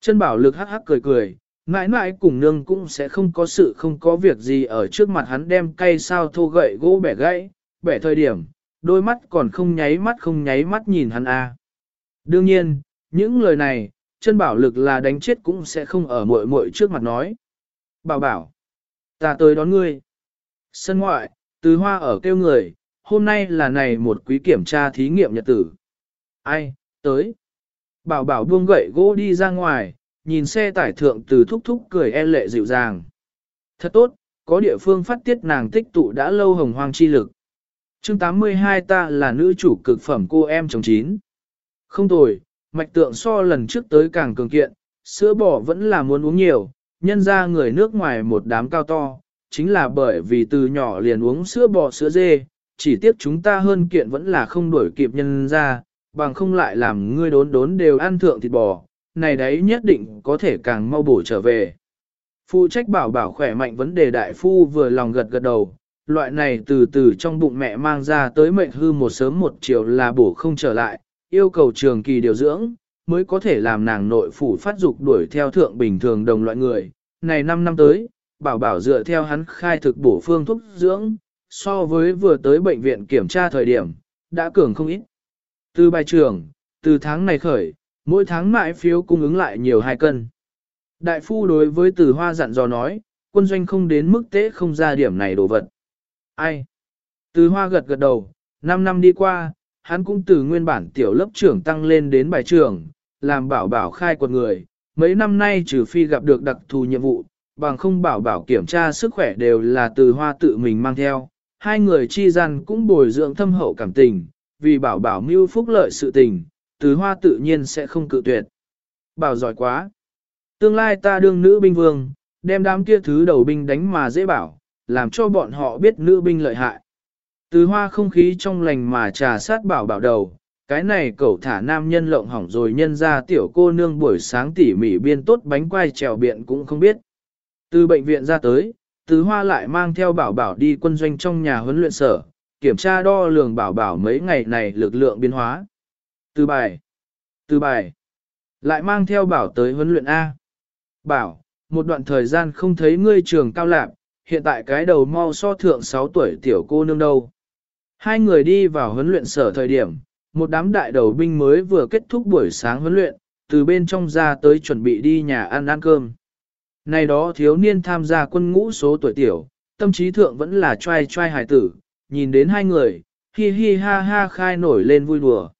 Chân bảo lực hắc hắc cười cười, mãi mãi cùng nương cũng sẽ không có sự không có việc gì ở trước mặt hắn đem cây sao thô gậy gỗ bẻ gãy, bẻ thời điểm, đôi mắt còn không nháy mắt không nháy mắt nhìn hắn a. Đương nhiên, những lời này, chân bảo lực là đánh chết cũng sẽ không ở muội muội trước mặt nói. Bảo bảo, ta tới đón ngươi. Sân ngoại, từ hoa ở kêu người, hôm nay là này một quý kiểm tra thí nghiệm nhật tử. Ai, tới. Bảo bảo buông gậy gỗ đi ra ngoài, nhìn xe tải thượng từ thúc thúc cười e lệ dịu dàng. Thật tốt, có địa phương phát tiết nàng tích tụ đã lâu hồng hoang chi lực. chương 82 ta là nữ chủ cực phẩm cô em chồng chín. Không tồi, mạch tượng so lần trước tới càng cường kiện, sữa bò vẫn là muốn uống nhiều, nhân ra người nước ngoài một đám cao to, chính là bởi vì từ nhỏ liền uống sữa bò sữa dê, chỉ tiếc chúng ta hơn kiện vẫn là không đuổi kịp nhân ra, bằng không lại làm ngươi đốn đốn đều ăn thượng thịt bò, này đấy nhất định có thể càng mau bổ trở về. Phụ trách bảo bảo khỏe mạnh vấn đề đại phu vừa lòng gật gật đầu, loại này từ từ trong bụng mẹ mang ra tới mệnh hư một sớm một chiều là bổ không trở lại, yêu cầu trường kỳ điều dưỡng, mới có thể làm nàng nội phủ phát dục đuổi theo thượng bình thường đồng loại người. Này 5 năm tới, bảo bảo dựa theo hắn khai thực bổ phương thuốc dưỡng, so với vừa tới bệnh viện kiểm tra thời điểm, đã cường không ít. Từ bài trường, từ tháng này khởi, mỗi tháng mãi phiếu cung ứng lại nhiều hai cân. Đại phu đối với từ hoa dặn dò nói, quân doanh không đến mức tế không ra điểm này đồ vật. Ai? Từ hoa gật gật đầu, 5 năm đi qua, hắn cũng từ nguyên bản tiểu lớp trưởng tăng lên đến bài trưởng, làm bảo bảo khai quật người. Mấy năm nay trừ phi gặp được đặc thù nhiệm vụ, bằng không bảo bảo kiểm tra sức khỏe đều là từ hoa tự mình mang theo. Hai người chi gian cũng bồi dưỡng thâm hậu cảm tình, vì bảo bảo mưu phúc lợi sự tình, từ hoa tự nhiên sẽ không cự tuyệt. Bảo giỏi quá. Tương lai ta đương nữ binh vương, đem đám kia thứ đầu binh đánh mà dễ bảo, làm cho bọn họ biết nữ binh lợi hại. Từ hoa không khí trong lành mà trà sát bảo bảo đầu, cái này cậu thả nam nhân lộng hỏng rồi nhân ra tiểu cô nương buổi sáng tỉ mỉ biên tốt bánh quai trèo biện cũng không biết. Từ bệnh viện ra tới, từ hoa lại mang theo bảo bảo đi quân doanh trong nhà huấn luyện sở, kiểm tra đo lường bảo bảo mấy ngày này lực lượng biến hóa. Từ bài, từ bài, lại mang theo bảo tới huấn luyện A. Bảo, một đoạn thời gian không thấy ngươi trường cao lạc, hiện tại cái đầu mau so thượng 6 tuổi tiểu cô nương đâu. Hai người đi vào huấn luyện sở thời điểm, một đám đại đầu binh mới vừa kết thúc buổi sáng huấn luyện, từ bên trong ra tới chuẩn bị đi nhà ăn ăn cơm. Này đó thiếu niên tham gia quân ngũ số tuổi tiểu, tâm trí thượng vẫn là trai trai hài tử, nhìn đến hai người, hi hi ha ha khai nổi lên vui đùa.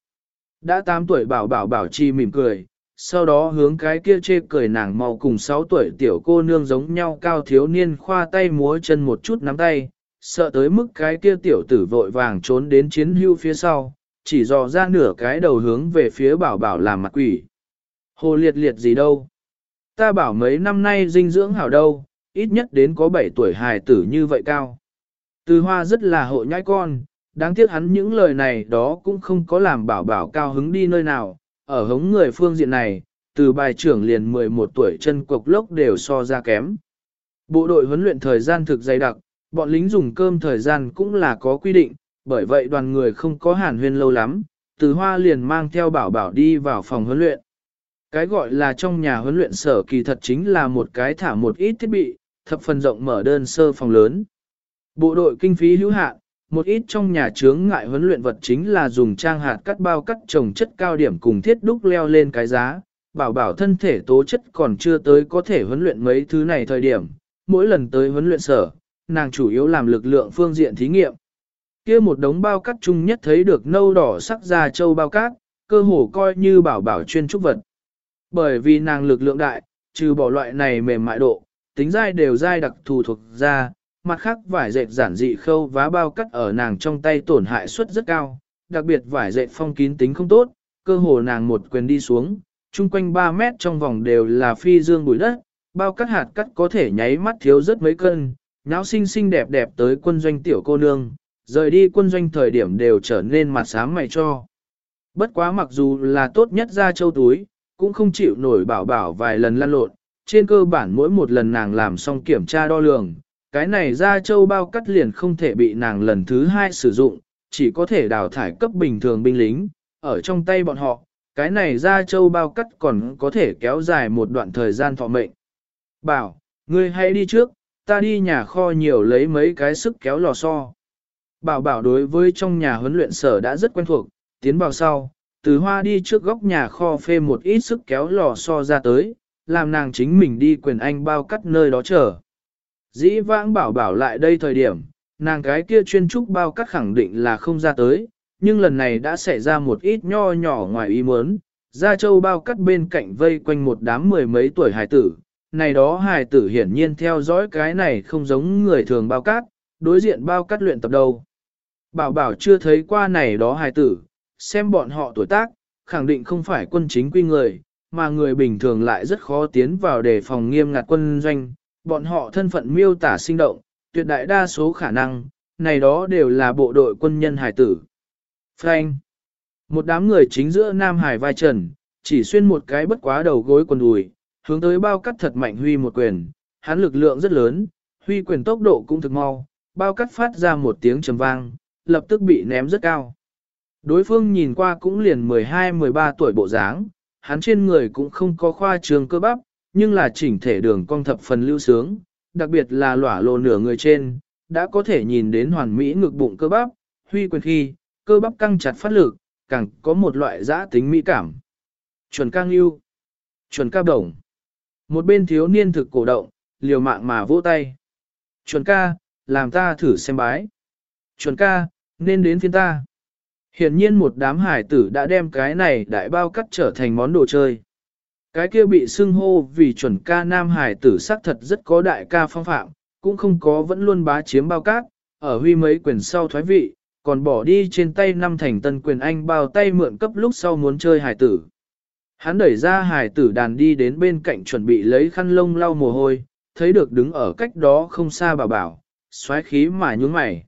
Đã 8 tuổi bảo bảo bảo chi mỉm cười, sau đó hướng cái kia chê cười nàng màu cùng 6 tuổi tiểu cô nương giống nhau cao thiếu niên khoa tay múa chân một chút nắm tay, sợ tới mức cái kia tiểu tử vội vàng trốn đến chiến hưu phía sau, chỉ dò ra nửa cái đầu hướng về phía bảo bảo làm mặt quỷ. Hồ liệt liệt gì đâu? Ta bảo mấy năm nay dinh dưỡng hảo đâu, ít nhất đến có 7 tuổi hài tử như vậy cao. Từ hoa rất là hộ nhãi con, đáng tiếc hắn những lời này đó cũng không có làm bảo bảo cao hứng đi nơi nào, ở hống người phương diện này, từ bài trưởng liền 11 tuổi chân cục lốc đều so ra kém. Bộ đội huấn luyện thời gian thực dày đặc, bọn lính dùng cơm thời gian cũng là có quy định, bởi vậy đoàn người không có hàn huyên lâu lắm, từ hoa liền mang theo bảo bảo đi vào phòng huấn luyện. Cái gọi là trong nhà huấn luyện sở kỳ thật chính là một cái thả một ít thiết bị, thập phần rộng mở đơn sơ phòng lớn. Bộ đội kinh phí hữu hạn, một ít trong nhà chướng ngại huấn luyện vật chính là dùng trang hạt cắt bao cắt trồng chất cao điểm cùng thiết đúc leo lên cái giá, bảo bảo thân thể tố chất còn chưa tới có thể huấn luyện mấy thứ này thời điểm, mỗi lần tới huấn luyện sở, nàng chủ yếu làm lực lượng phương diện thí nghiệm. kia một đống bao cắt chung nhất thấy được nâu đỏ sắc da châu bao cát, cơ hồ coi như bảo bảo chuyên trúc vật. Bởi vì nàng lực lượng đại, trừ bỏ loại này mềm mại độ, tính dai đều dai đặc thù thuộc da, mặt khác vải dệt giản dị khâu vá bao cắt ở nàng trong tay tổn hại suất rất cao, đặc biệt vải dệt phong kín tính không tốt, cơ hồ nàng một quyền đi xuống, chung quanh 3 mét trong vòng đều là phi dương bụi đất, bao cắt hạt cắt có thể nháy mắt thiếu rất mấy cân, nháo xinh xinh đẹp đẹp tới quân doanh tiểu cô nương, rời đi quân doanh thời điểm đều trở nên mặt sáng mày cho. Bất quá mặc dù là tốt nhất ra châu túi, cũng không chịu nổi bảo bảo vài lần lăn lộn, trên cơ bản mỗi một lần nàng làm xong kiểm tra đo lường, cái này ra châu bao cắt liền không thể bị nàng lần thứ hai sử dụng, chỉ có thể đào thải cấp bình thường binh lính, ở trong tay bọn họ, cái này ra châu bao cắt còn có thể kéo dài một đoạn thời gian thọ mệnh. Bảo, ngươi hãy đi trước, ta đi nhà kho nhiều lấy mấy cái sức kéo lò xo. Bảo bảo đối với trong nhà huấn luyện sở đã rất quen thuộc, tiến vào sau, từ hoa đi trước góc nhà kho phê một ít sức kéo lò xo ra tới, làm nàng chính mình đi quyền anh bao cắt nơi đó chờ. Dĩ vãng bảo bảo lại đây thời điểm, nàng cái kia chuyên trúc bao cắt khẳng định là không ra tới, nhưng lần này đã xảy ra một ít nho nhỏ ngoài ý muốn. Gia châu bao cắt bên cạnh vây quanh một đám mười mấy tuổi hài tử, này đó hài tử hiển nhiên theo dõi cái này không giống người thường bao cắt, đối diện bao cắt luyện tập đâu. Bảo bảo chưa thấy qua này đó hài tử, xem bọn họ tuổi tác, khẳng định không phải quân chính quy người, mà người bình thường lại rất khó tiến vào để phòng nghiêm ngặt quân doanh, bọn họ thân phận miêu tả sinh động, tuyệt đại đa số khả năng, này đó đều là bộ đội quân nhân hải tử. Frank Một đám người chính giữa Nam Hải vai trần, chỉ xuyên một cái bất quá đầu gối quần đùi, hướng tới bao cắt thật mạnh huy một quyền, hắn lực lượng rất lớn, huy quyền tốc độ cũng thực mau, bao cắt phát ra một tiếng trầm vang, lập tức bị ném rất cao. Đối phương nhìn qua cũng liền 12-13 tuổi bộ dáng, hắn trên người cũng không có khoa trường cơ bắp, nhưng là chỉnh thể đường cong thập phần lưu sướng, đặc biệt là lỏa lộ nửa người trên, đã có thể nhìn đến hoàn mỹ ngực bụng cơ bắp, huy quyền khi, cơ bắp căng chặt phát lực, càng có một loại giã tính mỹ cảm. Chuẩn ca ngưu, chuẩn ca đồng. Một bên thiếu niên thực cổ động, liều mạng mà vỗ tay. Chuẩn ca, làm ta thử xem bái. Chuẩn ca, nên đến phiên ta. hiển nhiên một đám hải tử đã đem cái này đại bao cắt trở thành món đồ chơi. Cái kia bị xưng hô vì chuẩn ca nam hải tử sắc thật rất có đại ca phong phạm, cũng không có vẫn luôn bá chiếm bao cát, ở huy mấy quyền sau thoái vị, còn bỏ đi trên tay năm thành tân quyền anh bao tay mượn cấp lúc sau muốn chơi hải tử. Hắn đẩy ra hải tử đàn đi đến bên cạnh chuẩn bị lấy khăn lông lau mồ hôi, thấy được đứng ở cách đó không xa bảo bảo, xoáy khí mà nhún mày.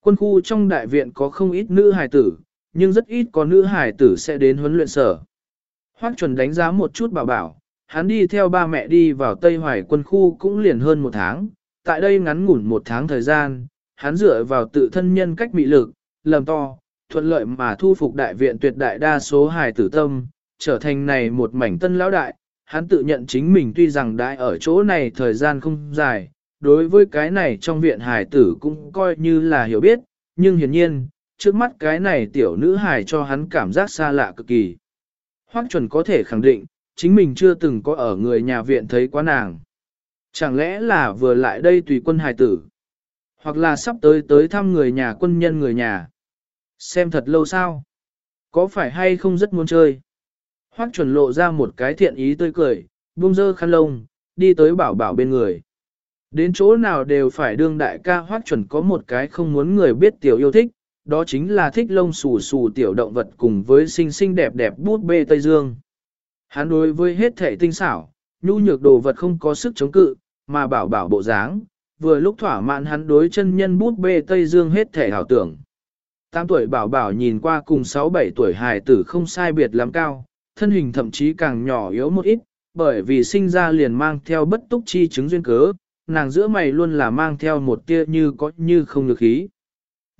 Quân khu trong đại viện có không ít nữ hải tử, nhưng rất ít có nữ hải tử sẽ đến huấn luyện sở. Hoác chuẩn đánh giá một chút bảo bảo, hắn đi theo ba mẹ đi vào Tây Hoài quân khu cũng liền hơn một tháng, tại đây ngắn ngủn một tháng thời gian, hắn dựa vào tự thân nhân cách mị lực, lầm to, thuận lợi mà thu phục đại viện tuyệt đại đa số hài tử tâm, trở thành này một mảnh tân lão đại, hắn tự nhận chính mình tuy rằng đại ở chỗ này thời gian không dài, đối với cái này trong viện hài tử cũng coi như là hiểu biết, nhưng hiển nhiên, trước mắt cái này tiểu nữ hài cho hắn cảm giác xa lạ cực kỳ. Hoắc chuẩn có thể khẳng định, chính mình chưa từng có ở người nhà viện thấy quá nàng. Chẳng lẽ là vừa lại đây tùy quân hài tử, hoặc là sắp tới tới thăm người nhà quân nhân người nhà. Xem thật lâu sao? Có phải hay không rất muốn chơi? Hoắc chuẩn lộ ra một cái thiện ý tươi cười, buông dơ khăn lông, đi tới bảo bảo bên người. Đến chỗ nào đều phải đương đại ca Hoắc chuẩn có một cái không muốn người biết tiểu yêu thích, đó chính là thích lông xù xù tiểu động vật cùng với xinh xinh đẹp đẹp bút bê Tây Dương. Hắn đối với hết thể tinh xảo, nhu nhược đồ vật không có sức chống cự, mà bảo bảo bộ dáng, vừa lúc thỏa mãn hắn đối chân nhân bút bê Tây Dương hết thể hảo tưởng. tam tuổi bảo bảo nhìn qua cùng 6-7 tuổi hài tử không sai biệt lắm cao, thân hình thậm chí càng nhỏ yếu một ít, bởi vì sinh ra liền mang theo bất túc chi chứng duyên cớ, nàng giữa mày luôn là mang theo một tia như có như không được khí.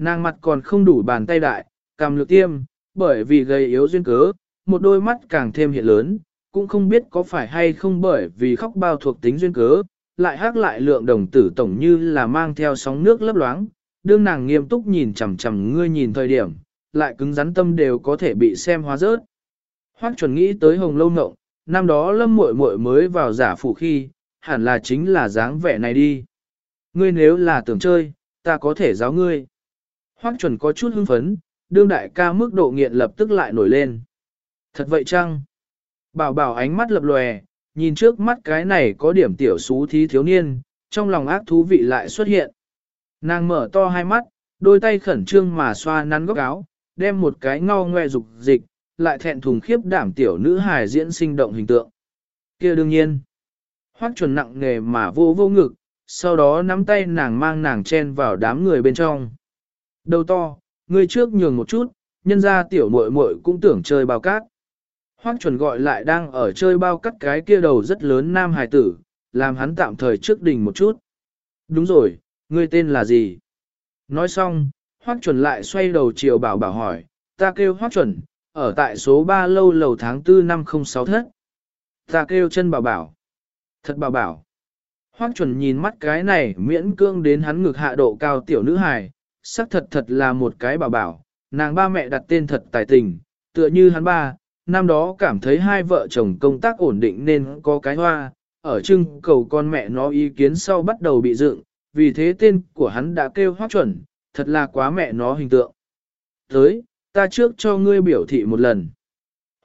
Nàng mặt còn không đủ bàn tay đại, cầm lược tiêm, bởi vì gầy yếu duyên cớ, một đôi mắt càng thêm hiện lớn, cũng không biết có phải hay không bởi vì khóc bao thuộc tính duyên cớ, lại hát lại lượng đồng tử tổng như là mang theo sóng nước lấp loáng, đương nàng nghiêm túc nhìn chằm chằm ngươi nhìn thời điểm, lại cứng rắn tâm đều có thể bị xem hóa rớt. Hoắc chuẩn nghĩ tới hồng lâu ngộng, năm đó lâm muội muội mới vào giả phủ khi, hẳn là chính là dáng vẻ này đi. Ngươi nếu là tưởng chơi, ta có thể giáo ngươi. Hoắc chuẩn có chút hưng phấn, đương đại ca mức độ nghiện lập tức lại nổi lên. Thật vậy chăng? Bảo bảo ánh mắt lập lòe, nhìn trước mắt cái này có điểm tiểu xú thí thiếu niên, trong lòng ác thú vị lại xuất hiện. Nàng mở to hai mắt, đôi tay khẩn trương mà xoa nắn góc áo, đem một cái ngao ngoe dục dịch, lại thẹn thùng khiếp đảm tiểu nữ hài diễn sinh động hình tượng. kia đương nhiên, hoác chuẩn nặng nghề mà vô vô ngực, sau đó nắm tay nàng mang nàng chen vào đám người bên trong. Đầu to, người trước nhường một chút, nhân ra tiểu muội muội cũng tưởng chơi bao cát. Hoác chuẩn gọi lại đang ở chơi bao cắt cái kia đầu rất lớn nam hài tử, làm hắn tạm thời trước đỉnh một chút. Đúng rồi, ngươi tên là gì? Nói xong, Hoác chuẩn lại xoay đầu chiều bảo bảo hỏi, ta kêu Hoác chuẩn, ở tại số 3 lâu lầu tháng 4 năm 06 thất. Ta kêu chân bảo bảo. Thật bảo bảo. Hoác chuẩn nhìn mắt cái này miễn cương đến hắn ngực hạ độ cao tiểu nữ hài, sắc thật thật là một cái bảo bảo, nàng ba mẹ đặt tên thật tài tình, tựa như hắn ba, năm đó cảm thấy hai vợ chồng công tác ổn định nên có cái hoa, ở trưng cầu con mẹ nó ý kiến sau bắt đầu bị dựng, vì thế tên của hắn đã kêu hoác chuẩn, thật là quá mẹ nó hình tượng. Tới, ta trước cho ngươi biểu thị một lần.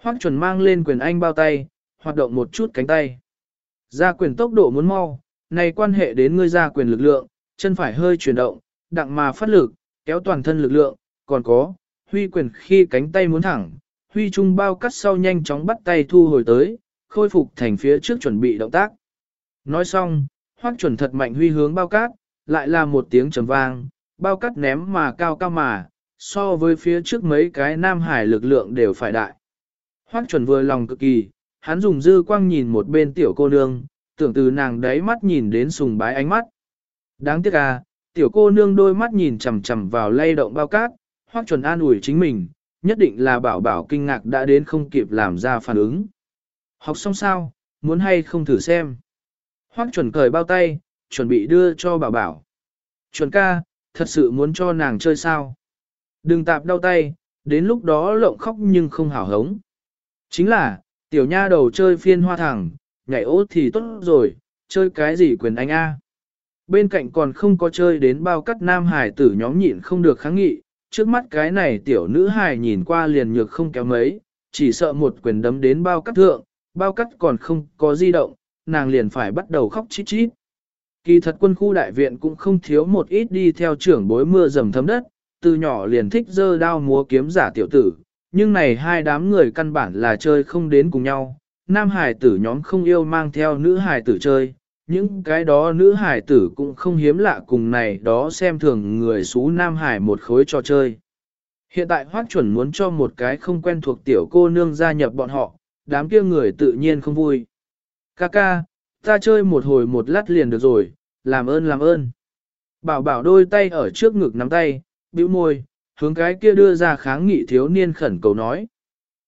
Hoác chuẩn mang lên quyền anh bao tay, hoạt động một chút cánh tay. Ra quyền tốc độ muốn mau, này quan hệ đến ngươi ra quyền lực lượng, chân phải hơi chuyển động, đặng mà phát lực, kéo toàn thân lực lượng, còn có, huy quyền khi cánh tay muốn thẳng, huy trung bao cắt sau nhanh chóng bắt tay thu hồi tới, khôi phục thành phía trước chuẩn bị động tác. Nói xong, hoác chuẩn thật mạnh huy hướng bao cát, lại là một tiếng trầm vang, bao cát ném mà cao cao mà, so với phía trước mấy cái nam hải lực lượng đều phải đại. Hoác chuẩn vừa lòng cực kỳ, hắn dùng dư quang nhìn một bên tiểu cô nương, tưởng từ nàng đáy mắt nhìn đến sùng bái ánh mắt. Đáng tiếc à, tiểu cô nương đôi mắt nhìn chằm chằm vào lay động bao cát, Hoắc chuẩn an ủi chính mình, nhất định là bảo bảo kinh ngạc đã đến không kịp làm ra phản ứng. Học xong sao, muốn hay không thử xem. Hoắc chuẩn cởi bao tay, chuẩn bị đưa cho bảo bảo. Chuẩn ca, thật sự muốn cho nàng chơi sao. Đừng tạp đau tay, đến lúc đó lộng khóc nhưng không hảo hống. Chính là, tiểu nha đầu chơi phiên hoa thẳng, nhảy ố thì tốt rồi, chơi cái gì quyền anh a? Bên cạnh còn không có chơi đến bao cắt nam hải tử nhóm nhịn không được kháng nghị, trước mắt cái này tiểu nữ hải nhìn qua liền nhược không kéo mấy, chỉ sợ một quyền đấm đến bao cắt thượng, bao cắt còn không có di động, nàng liền phải bắt đầu khóc chít chít. Kỳ thật quân khu đại viện cũng không thiếu một ít đi theo trưởng bối mưa dầm thấm đất, từ nhỏ liền thích dơ đao múa kiếm giả tiểu tử, nhưng này hai đám người căn bản là chơi không đến cùng nhau. Nam hải tử nhóm không yêu mang theo nữ hải tử chơi, những cái đó nữ hải tử cũng không hiếm lạ cùng này đó xem thường người xú Nam Hải một khối trò chơi. Hiện tại hoác chuẩn muốn cho một cái không quen thuộc tiểu cô nương gia nhập bọn họ, đám kia người tự nhiên không vui. Kaka, ta chơi một hồi một lát liền được rồi, làm ơn làm ơn. Bảo bảo đôi tay ở trước ngực nắm tay, bĩu môi, hướng cái kia đưa ra kháng nghị thiếu niên khẩn cầu nói.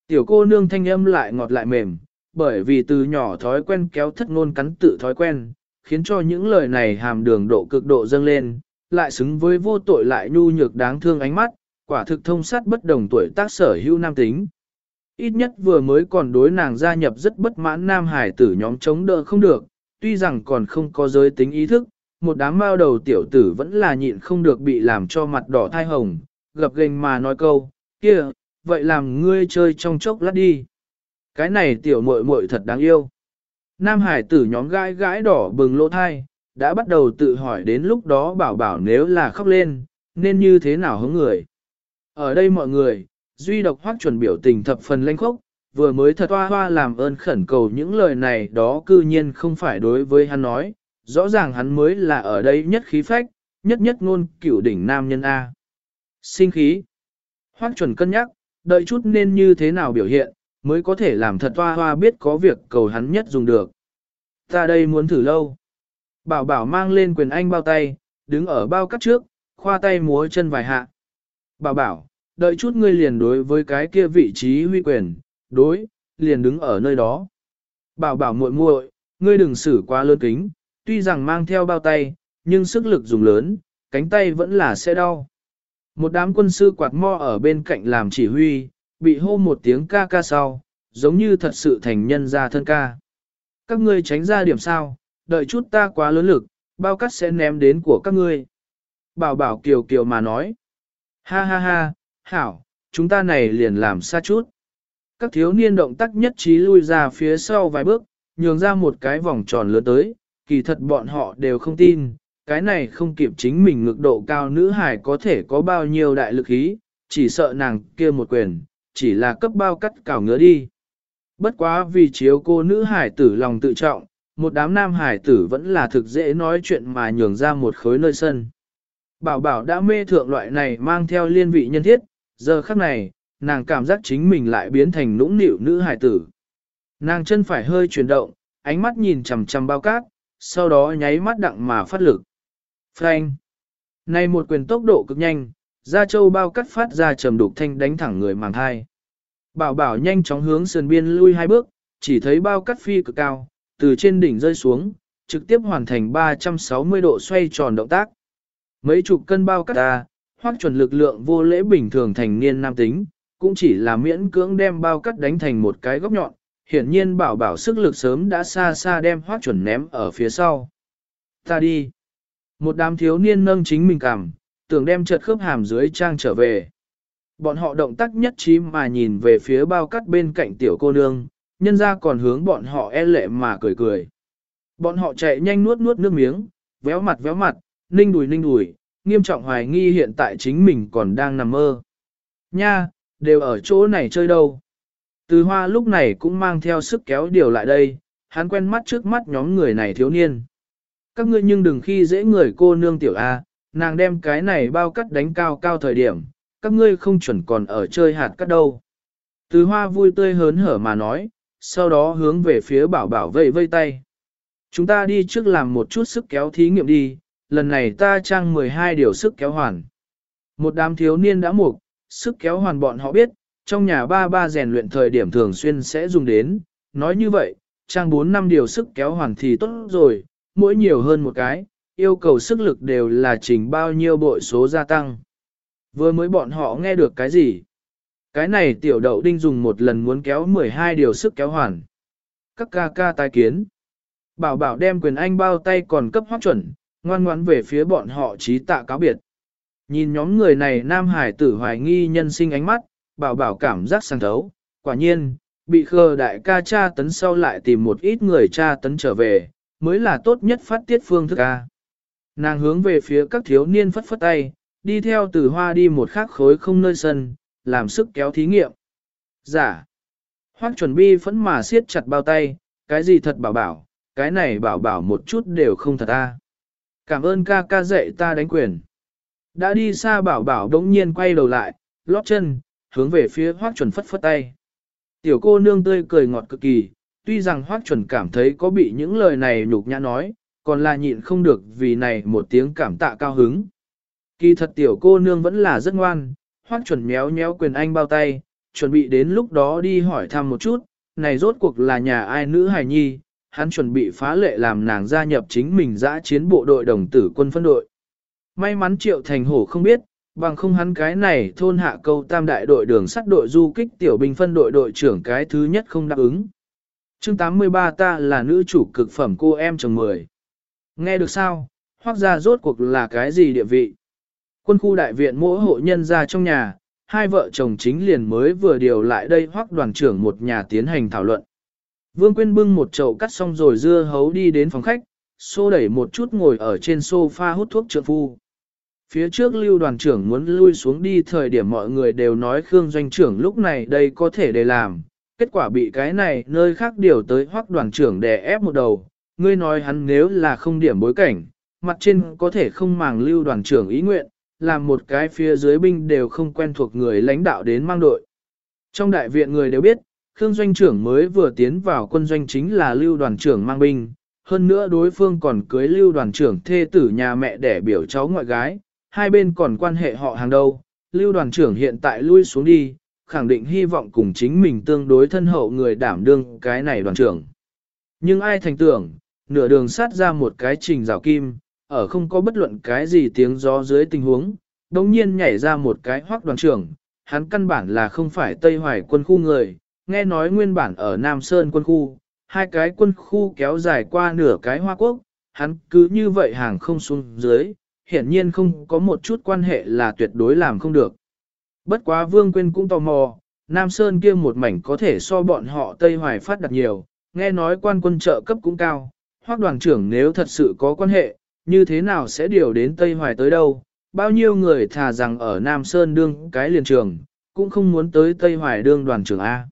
Tiểu cô nương thanh âm lại ngọt lại mềm, bởi vì từ nhỏ thói quen kéo thất ngôn cắn tự thói quen, khiến cho những lời này hàm đường độ cực độ dâng lên, lại xứng với vô tội lại nhu nhược đáng thương ánh mắt, quả thực thông sát bất đồng tuổi tác sở hữu nam tính. Ít nhất vừa mới còn đối nàng gia nhập rất bất mãn nam hải tử nhóm chống đỡ không được, tuy rằng còn không có giới tính ý thức, một đám bao đầu tiểu tử vẫn là nhịn không được bị làm cho mặt đỏ thai hồng, gập gềnh mà nói câu, kia, vậy làm ngươi chơi trong chốc lát đi. Cái này tiểu muội muội thật đáng yêu. Nam hải tử nhóm gái gái đỏ bừng lỗ thai, đã bắt đầu tự hỏi đến lúc đó bảo bảo nếu là khóc lên, nên như thế nào hứng người. Ở đây mọi người, duy độc hoác chuẩn biểu tình thập phần lanh khốc, vừa mới thật hoa hoa làm ơn khẩn cầu những lời này đó cư nhiên không phải đối với hắn nói, rõ ràng hắn mới là ở đây nhất khí phách, nhất nhất ngôn cửu đỉnh nam nhân A. Sinh khí. Hoác chuẩn cân nhắc, đợi chút nên như thế nào biểu hiện, mới có thể làm thật hoa hoa biết có việc cầu hắn nhất dùng được. Ta đây muốn thử lâu. Bảo bảo mang lên quyền anh bao tay, đứng ở bao cắt trước, khoa tay múa chân vài hạ. Bảo bảo, đợi chút ngươi liền đối với cái kia vị trí huy quyền, đối, liền đứng ở nơi đó. Bảo bảo muội muội, ngươi đừng xử quá lớn kính, tuy rằng mang theo bao tay, nhưng sức lực dùng lớn, cánh tay vẫn là sẽ đau. Một đám quân sư quạt mo ở bên cạnh làm chỉ huy, bị hô một tiếng ca ca sau, giống như thật sự thành nhân ra thân ca. Các ngươi tránh ra điểm sao, đợi chút ta quá lớn lực, bao cắt sẽ ném đến của các ngươi. Bảo bảo kiều kiều mà nói. Ha ha ha, hảo, chúng ta này liền làm xa chút. Các thiếu niên động tác nhất trí lui ra phía sau vài bước, nhường ra một cái vòng tròn lớn tới, kỳ thật bọn họ đều không tin, cái này không kịp chính mình ngực độ cao nữ hải có thể có bao nhiêu đại lực ý, chỉ sợ nàng kia một quyền, chỉ là cấp bao cắt cào ngứa đi. Bất quá vì chiếu cô nữ hải tử lòng tự trọng, một đám nam hải tử vẫn là thực dễ nói chuyện mà nhường ra một khối nơi sân. Bảo bảo đã mê thượng loại này mang theo liên vị nhân thiết, giờ khắc này, nàng cảm giác chính mình lại biến thành nũng nịu nữ hải tử. Nàng chân phải hơi chuyển động, ánh mắt nhìn chằm chằm bao cát, sau đó nháy mắt đặng mà phát lực. Phanh! Này một quyền tốc độ cực nhanh, ra châu bao cắt phát ra trầm đục thanh đánh thẳng người màng thai. Bảo bảo nhanh chóng hướng sườn biên lui hai bước, chỉ thấy bao cắt phi cực cao, từ trên đỉnh rơi xuống, trực tiếp hoàn thành 360 độ xoay tròn động tác. Mấy chục cân bao cắt ta, hoặc chuẩn lực lượng vô lễ bình thường thành niên nam tính, cũng chỉ là miễn cưỡng đem bao cắt đánh thành một cái góc nhọn, hiển nhiên bảo bảo sức lực sớm đã xa xa đem hoác chuẩn ném ở phía sau. Ta đi. Một đám thiếu niên nâng chính mình cảm, tưởng đem chợt khớp hàm dưới trang trở về. Bọn họ động tác nhất trí mà nhìn về phía bao cắt bên cạnh tiểu cô nương, nhân ra còn hướng bọn họ e lệ mà cười cười. Bọn họ chạy nhanh nuốt nuốt nước miếng, véo mặt véo mặt, ninh đùi ninh đùi, nghiêm trọng hoài nghi hiện tại chính mình còn đang nằm mơ. Nha, đều ở chỗ này chơi đâu. Từ hoa lúc này cũng mang theo sức kéo điều lại đây, hắn quen mắt trước mắt nhóm người này thiếu niên. Các ngươi nhưng đừng khi dễ người cô nương tiểu A, nàng đem cái này bao cắt đánh cao cao thời điểm, các ngươi không chuẩn còn ở chơi hạt cắt đâu. Từ hoa vui tươi hớn hở mà nói, sau đó hướng về phía bảo bảo vây vây tay. Chúng ta đi trước làm một chút sức kéo thí nghiệm đi, lần này ta trang 12 điều sức kéo hoàn. Một đám thiếu niên đã mục, sức kéo hoàn bọn họ biết, trong nhà ba ba rèn luyện thời điểm thường xuyên sẽ dùng đến, nói như vậy, trang 4 năm điều sức kéo hoàn thì tốt rồi, mỗi nhiều hơn một cái, yêu cầu sức lực đều là chỉnh bao nhiêu bội số gia tăng. Vừa mới bọn họ nghe được cái gì? Cái này tiểu đậu đinh dùng một lần muốn kéo 12 điều sức kéo hoàn. Các ca ca tai kiến. Bảo bảo đem quyền anh bao tay còn cấp hoác chuẩn, ngoan ngoãn về phía bọn họ trí tạ cáo biệt. Nhìn nhóm người này nam hải tử hoài nghi nhân sinh ánh mắt, bảo bảo cảm giác sang thấu, quả nhiên, bị khờ đại ca cha tấn sau lại tìm một ít người cha tấn trở về, mới là tốt nhất phát tiết phương thức ca. Nàng hướng về phía các thiếu niên phất phất tay, đi theo từ hoa đi một khắc khối không nơi sân, làm sức kéo thí nghiệm. Giả. Dạ. Hoác chuẩn bi phẫn mà siết chặt bao tay, cái gì thật bảo bảo, cái này bảo bảo một chút đều không thật ta. Cảm ơn ca ca dạy ta đánh quyền. Đã đi xa bảo bảo đống nhiên quay đầu lại, lót chân, hướng về phía hoác chuẩn phất phất tay. Tiểu cô nương tươi cười ngọt cực kỳ, tuy rằng hoác chuẩn cảm thấy có bị những lời này nhục nhã nói, còn là nhịn không được vì này một tiếng cảm tạ cao hứng. Kỳ thật tiểu cô nương vẫn là rất ngoan, hoác chuẩn méo méo quyền anh bao tay, chuẩn bị đến lúc đó đi hỏi thăm một chút, này rốt cuộc là nhà ai nữ hài nhi, hắn chuẩn bị phá lệ làm nàng gia nhập chính mình giã chiến bộ đội đồng tử quân phân đội. May mắn triệu thành hổ không biết, bằng không hắn cái này thôn hạ câu tam đại đội đường sắt đội du kích tiểu binh phân đội đội trưởng cái thứ nhất không đáp ứng. chương 83 ta là nữ chủ cực phẩm cô em chồng 10. Nghe được sao, hoác ra rốt cuộc là cái gì địa vị? Quân khu đại viện mỗi hộ nhân ra trong nhà, hai vợ chồng chính liền mới vừa điều lại đây hoặc đoàn trưởng một nhà tiến hành thảo luận. Vương Quyên bưng một chậu cắt xong rồi dưa hấu đi đến phòng khách, xô đẩy một chút ngồi ở trên sofa hút thuốc trượng phu. Phía trước lưu đoàn trưởng muốn lui xuống đi thời điểm mọi người đều nói Khương doanh trưởng lúc này đây có thể để làm, kết quả bị cái này nơi khác điều tới hoặc đoàn trưởng đè ép một đầu, ngươi nói hắn nếu là không điểm bối cảnh, mặt trên có thể không màng lưu đoàn trưởng ý nguyện, làm một cái phía dưới binh đều không quen thuộc người lãnh đạo đến mang đội. Trong đại viện người đều biết, Khương doanh trưởng mới vừa tiến vào quân doanh chính là lưu đoàn trưởng mang binh, hơn nữa đối phương còn cưới lưu đoàn trưởng thê tử nhà mẹ đẻ biểu cháu ngoại gái, hai bên còn quan hệ họ hàng đâu, lưu đoàn trưởng hiện tại lui xuống đi, khẳng định hy vọng cùng chính mình tương đối thân hậu người đảm đương cái này đoàn trưởng. Nhưng ai thành tưởng, nửa đường sát ra một cái trình rào kim, ở không có bất luận cái gì tiếng gió dưới tình huống, đồng nhiên nhảy ra một cái hoác đoàn trưởng, hắn căn bản là không phải Tây Hoài quân khu người, nghe nói nguyên bản ở Nam Sơn quân khu, hai cái quân khu kéo dài qua nửa cái hoa quốc, hắn cứ như vậy hàng không xuống dưới, hiển nhiên không có một chút quan hệ là tuyệt đối làm không được. Bất quá Vương Quyên cũng tò mò, Nam Sơn kia một mảnh có thể so bọn họ Tây Hoài phát đặt nhiều, nghe nói quan quân trợ cấp cũng cao, hoác đoàn trưởng nếu thật sự có quan hệ, như thế nào sẽ điều đến Tây Hoài tới đâu, bao nhiêu người thà rằng ở Nam Sơn đương cái liền trường, cũng không muốn tới Tây Hoài đương đoàn trưởng A.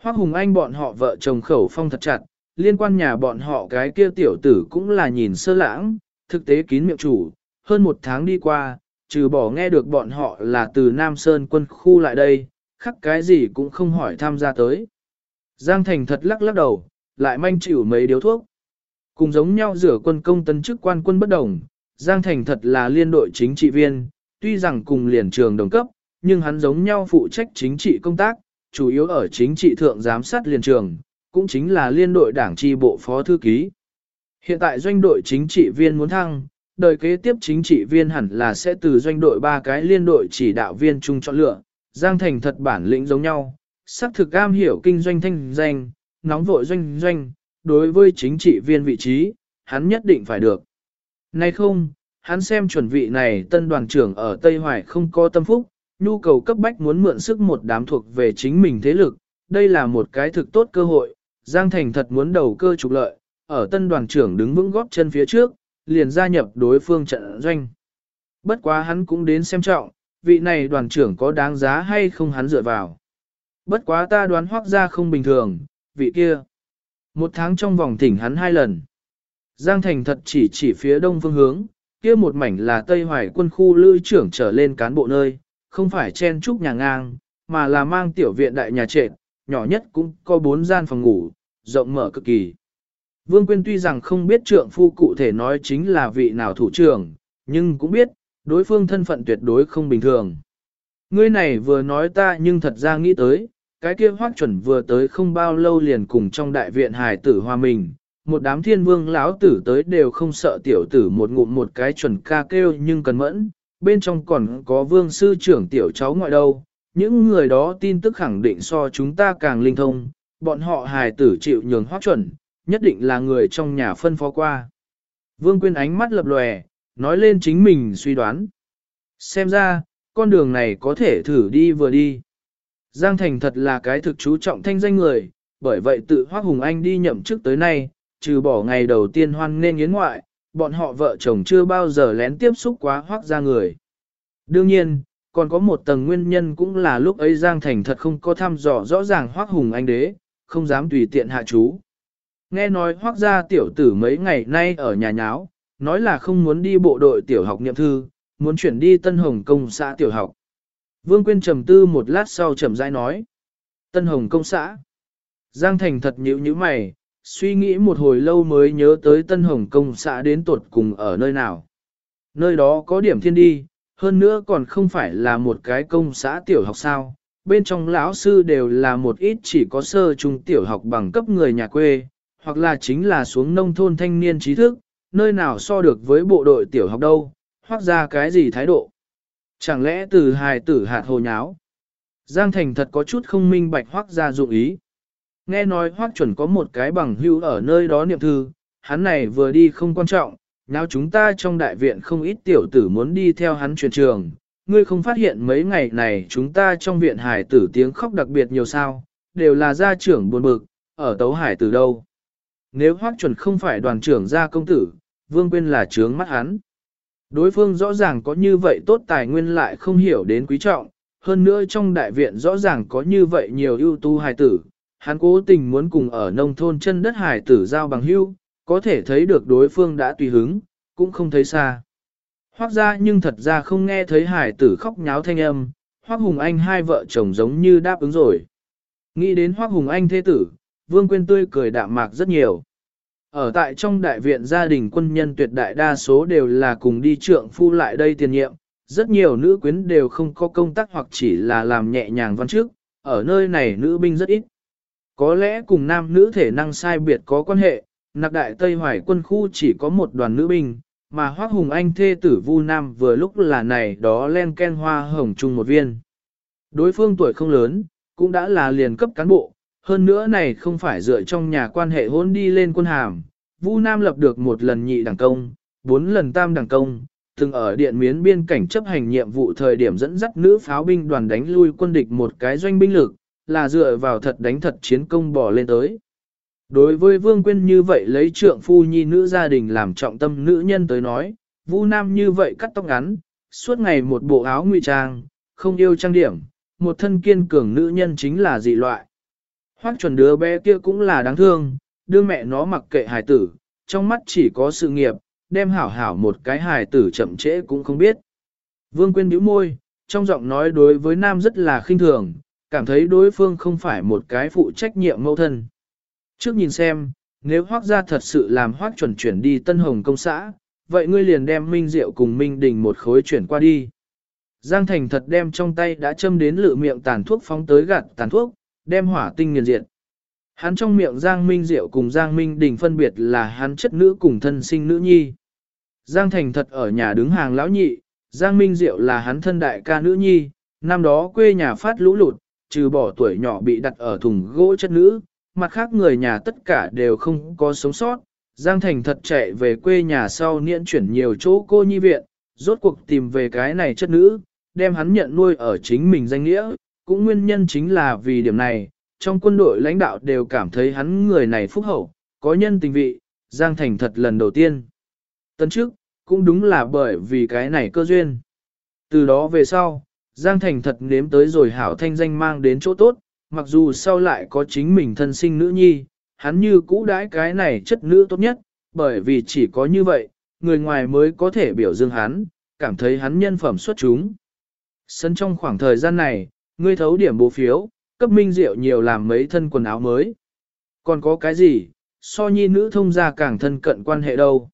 Hoác Hùng Anh bọn họ vợ chồng khẩu phong thật chặt, liên quan nhà bọn họ cái kia tiểu tử cũng là nhìn sơ lãng, thực tế kín miệng chủ, hơn một tháng đi qua, trừ bỏ nghe được bọn họ là từ Nam Sơn quân khu lại đây, khắc cái gì cũng không hỏi tham gia tới. Giang Thành thật lắc lắc đầu, lại manh chịu mấy điếu thuốc. Cùng giống nhau rửa quân công tân chức quan quân bất đồng, Giang Thành thật là liên đội chính trị viên, tuy rằng cùng liền trường đồng cấp, nhưng hắn giống nhau phụ trách chính trị công tác, chủ yếu ở chính trị thượng giám sát liền trường, cũng chính là liên đội đảng tri bộ phó thư ký. Hiện tại doanh đội chính trị viên muốn thăng, đời kế tiếp chính trị viên hẳn là sẽ từ doanh đội ba cái liên đội chỉ đạo viên chung chọn lựa, Giang Thành thật bản lĩnh giống nhau, sắc thực am hiểu kinh doanh thanh danh, nóng vội doanh doanh, đối với chính trị viên vị trí, hắn nhất định phải được. Nay không, hắn xem chuẩn vị này tân đoàn trưởng ở Tây Hoài không có tâm phúc, nhu cầu cấp bách muốn mượn sức một đám thuộc về chính mình thế lực, đây là một cái thực tốt cơ hội, Giang Thành thật muốn đầu cơ trục lợi, ở tân đoàn trưởng đứng vững góp chân phía trước, liền gia nhập đối phương trận doanh. Bất quá hắn cũng đến xem trọng, vị này đoàn trưởng có đáng giá hay không hắn dựa vào. Bất quá ta đoán hoác ra không bình thường, vị kia. Một tháng trong vòng thỉnh hắn hai lần. Giang Thành thật chỉ chỉ phía đông phương hướng, kia một mảnh là Tây Hoài quân khu lữ trưởng trở lên cán bộ nơi, không phải chen trúc nhà ngang, mà là mang tiểu viện đại nhà trệt, nhỏ nhất cũng có bốn gian phòng ngủ, rộng mở cực kỳ. Vương Quyên tuy rằng không biết trượng phu cụ thể nói chính là vị nào thủ trưởng, nhưng cũng biết, đối phương thân phận tuyệt đối không bình thường. Ngươi này vừa nói ta nhưng thật ra nghĩ tới, cái kia hoác chuẩn vừa tới không bao lâu liền cùng trong đại viện hài tử hòa mình, một đám thiên vương lão tử tới đều không sợ tiểu tử một ngụm một cái chuẩn ca kêu nhưng cần mẫn, bên trong còn có vương sư trưởng tiểu cháu ngoại đâu, những người đó tin tức khẳng định so chúng ta càng linh thông, bọn họ hài tử chịu nhường hoác chuẩn, nhất định là người trong nhà phân phó qua. Vương Quyên ánh mắt lập lòe, nói lên chính mình suy đoán. Xem ra, con đường này có thể thử đi vừa đi. Giang Thành thật là cái thực chú trọng thanh danh người, bởi vậy tự Hoác Hùng Anh đi nhậm chức tới nay, trừ bỏ ngày đầu tiên hoan nên yến ngoại, bọn họ vợ chồng chưa bao giờ lén tiếp xúc quá Hoác ra người. Đương nhiên, còn có một tầng nguyên nhân cũng là lúc ấy Giang Thành thật không có thăm dò rõ ràng Hoác Hùng Anh đế, không dám tùy tiện hạ chú. Nghe nói Hoác ra tiểu tử mấy ngày nay ở nhà nháo, nói là không muốn đi bộ đội tiểu học niệm thư, muốn chuyển đi Tân Hồng Công xã tiểu học. Vương Quyên trầm tư một lát sau trầm rãi nói. Tân Hồng Công xã. Giang Thành thật nhíu nhíu mày, suy nghĩ một hồi lâu mới nhớ tới Tân Hồng Công xã đến tuột cùng ở nơi nào. Nơi đó có điểm thiên đi, hơn nữa còn không phải là một cái công xã tiểu học sao. Bên trong lão sư đều là một ít chỉ có sơ trung tiểu học bằng cấp người nhà quê, hoặc là chính là xuống nông thôn thanh niên trí thức, nơi nào so được với bộ đội tiểu học đâu, hoặc ra cái gì thái độ. Chẳng lẽ từ hài tử hạt hồ nháo? Giang Thành thật có chút không minh bạch hoác ra dụng ý. Nghe nói hoác chuẩn có một cái bằng hưu ở nơi đó niệm thư, hắn này vừa đi không quan trọng, nào chúng ta trong đại viện không ít tiểu tử muốn đi theo hắn truyền trường. Ngươi không phát hiện mấy ngày này chúng ta trong viện hải tử tiếng khóc đặc biệt nhiều sao, đều là gia trưởng buồn bực, ở tấu hải tử đâu. Nếu hoác chuẩn không phải đoàn trưởng gia công tử, vương quên là trướng mắt hắn. Đối phương rõ ràng có như vậy tốt tài nguyên lại không hiểu đến quý trọng, hơn nữa trong đại viện rõ ràng có như vậy nhiều ưu tú hài tử, hắn cố tình muốn cùng ở nông thôn chân đất hài tử giao bằng hưu, có thể thấy được đối phương đã tùy hứng, cũng không thấy xa. Hoác ra nhưng thật ra không nghe thấy hài tử khóc nháo thanh âm, Hoác Hùng Anh hai vợ chồng giống như đáp ứng rồi. Nghĩ đến Hoác Hùng Anh thế tử, Vương Quyên tươi cười đạm mạc rất nhiều. Ở tại trong đại viện gia đình quân nhân tuyệt đại đa số đều là cùng đi trượng phu lại đây tiền nhiệm, rất nhiều nữ quyến đều không có công tác hoặc chỉ là làm nhẹ nhàng văn trước, ở nơi này nữ binh rất ít. Có lẽ cùng nam nữ thể năng sai biệt có quan hệ, nạc đại Tây Hoài quân khu chỉ có một đoàn nữ binh, mà Hoác Hùng Anh thê tử Vu Nam vừa lúc là này đó len ken hoa hồng chung một viên. Đối phương tuổi không lớn, cũng đã là liền cấp cán bộ, hơn nữa này không phải dựa trong nhà quan hệ hôn đi lên quân hàm. Vu Nam lập được một lần nhị đẳng công, bốn lần tam đẳng công, từng ở điện miến biên cảnh chấp hành nhiệm vụ thời điểm dẫn dắt nữ pháo binh đoàn đánh lui quân địch một cái doanh binh lực, là dựa vào thật đánh thật chiến công bỏ lên tới. Đối với Vương Quyên như vậy lấy trượng phu nhi nữ gia đình làm trọng tâm nữ nhân tới nói, Vu Nam như vậy cắt tóc ngắn, suốt ngày một bộ áo ngụy trang, không yêu trang điểm, một thân kiên cường nữ nhân chính là dị loại. Hoắc chuẩn đứa bé kia cũng là đáng thương, đưa mẹ nó mặc kệ hài tử, trong mắt chỉ có sự nghiệp, đem hảo hảo một cái hài tử chậm trễ cũng không biết. Vương Quyên bĩu môi, trong giọng nói đối với Nam rất là khinh thường, cảm thấy đối phương không phải một cái phụ trách nhiệm mẫu thân. Trước nhìn xem, nếu hoác gia thật sự làm hoác chuẩn chuyển đi Tân Hồng công xã, vậy ngươi liền đem Minh Diệu cùng Minh Đình một khối chuyển qua đi. Giang Thành thật đem trong tay đã châm đến lự miệng tàn thuốc phóng tới gạt tàn thuốc, đem hỏa tinh nghiền diệt. Hắn trong miệng Giang Minh Diệu cùng Giang Minh Đình phân biệt là hắn chất nữ cùng thân sinh nữ nhi. Giang Thành thật ở nhà đứng hàng lão nhị, Giang Minh Diệu là hắn thân đại ca nữ nhi, năm đó quê nhà phát lũ lụt, trừ bỏ tuổi nhỏ bị đặt ở thùng gỗ chất nữ, mặt khác người nhà tất cả đều không có sống sót. Giang Thành thật chạy về quê nhà sau niễn chuyển nhiều chỗ cô nhi viện, rốt cuộc tìm về cái này chất nữ, đem hắn nhận nuôi ở chính mình danh nghĩa, cũng nguyên nhân chính là vì điểm này, trong quân đội lãnh đạo đều cảm thấy hắn người này phúc hậu, có nhân tình vị, Giang Thành thật lần đầu tiên. Tân trước, cũng đúng là bởi vì cái này cơ duyên. Từ đó về sau, Giang Thành thật nếm tới rồi hảo thanh danh mang đến chỗ tốt, mặc dù sau lại có chính mình thân sinh nữ nhi, hắn như cũ đãi cái này chất nữ tốt nhất, bởi vì chỉ có như vậy, người ngoài mới có thể biểu dương hắn, cảm thấy hắn nhân phẩm xuất chúng. Sân trong khoảng thời gian này, ngươi thấu điểm bố phiếu, cấp minh diệu nhiều làm mấy thân quần áo mới. Còn có cái gì, so nhi nữ thông gia càng thân cận quan hệ đâu.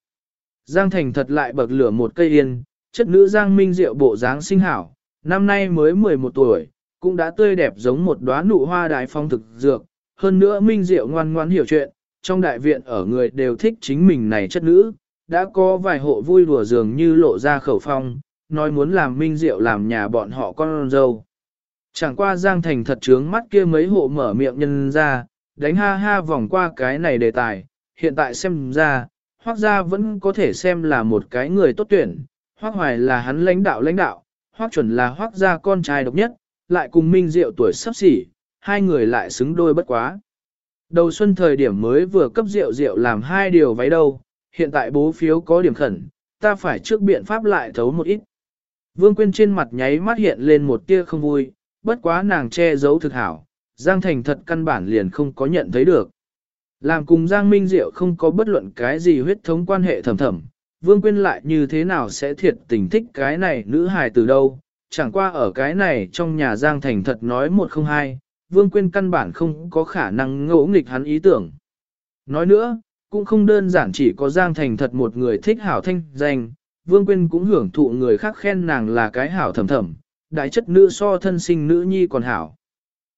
Giang Thành thật lại bậc lửa một cây yên, chất nữ Giang Minh Diệu bộ dáng sinh hảo, năm nay mới 11 tuổi, cũng đã tươi đẹp giống một đóa nụ hoa đại phong thực dược, hơn nữa Minh Diệu ngoan ngoãn hiểu chuyện, trong đại viện ở người đều thích chính mình này chất nữ, đã có vài hộ vui đùa dường như lộ ra khẩu phong, nói muốn làm Minh Diệu làm nhà bọn họ con dâu. Chẳng qua Giang Thành thật trướng mắt kia mấy hộ mở miệng nhân ra, đánh ha ha vòng qua cái này đề tài, hiện tại xem ra, Hoác gia vẫn có thể xem là một cái người tốt tuyển, Hoác Hoài là hắn lãnh đạo lãnh đạo, Hoác Chuẩn là Hoác gia con trai độc nhất, lại cùng Minh Diệu tuổi sắp xỉ, hai người lại xứng đôi bất quá. Đầu xuân thời điểm mới vừa cấp Diệu Diệu làm hai điều váy đâu, hiện tại bố phiếu có điểm khẩn, ta phải trước biện pháp lại thấu một ít. Vương Quyên trên mặt nháy mắt hiện lên một tia không vui, bất quá nàng che giấu thực hảo, Giang Thành thật căn bản liền không có nhận thấy được. Làm cùng Giang Minh Diệu không có bất luận cái gì huyết thống quan hệ thầm thầm, Vương Quyên lại như thế nào sẽ thiệt tình thích cái này nữ hài từ đâu, chẳng qua ở cái này trong nhà Giang Thành thật nói một không hai, Vương Quyên căn bản không có khả năng ngỗ nghịch hắn ý tưởng. Nói nữa, cũng không đơn giản chỉ có Giang Thành thật một người thích hảo thanh danh, Vương Quyên cũng hưởng thụ người khác khen nàng là cái hảo thầm thầm, đại chất nữ so thân sinh nữ nhi còn hảo.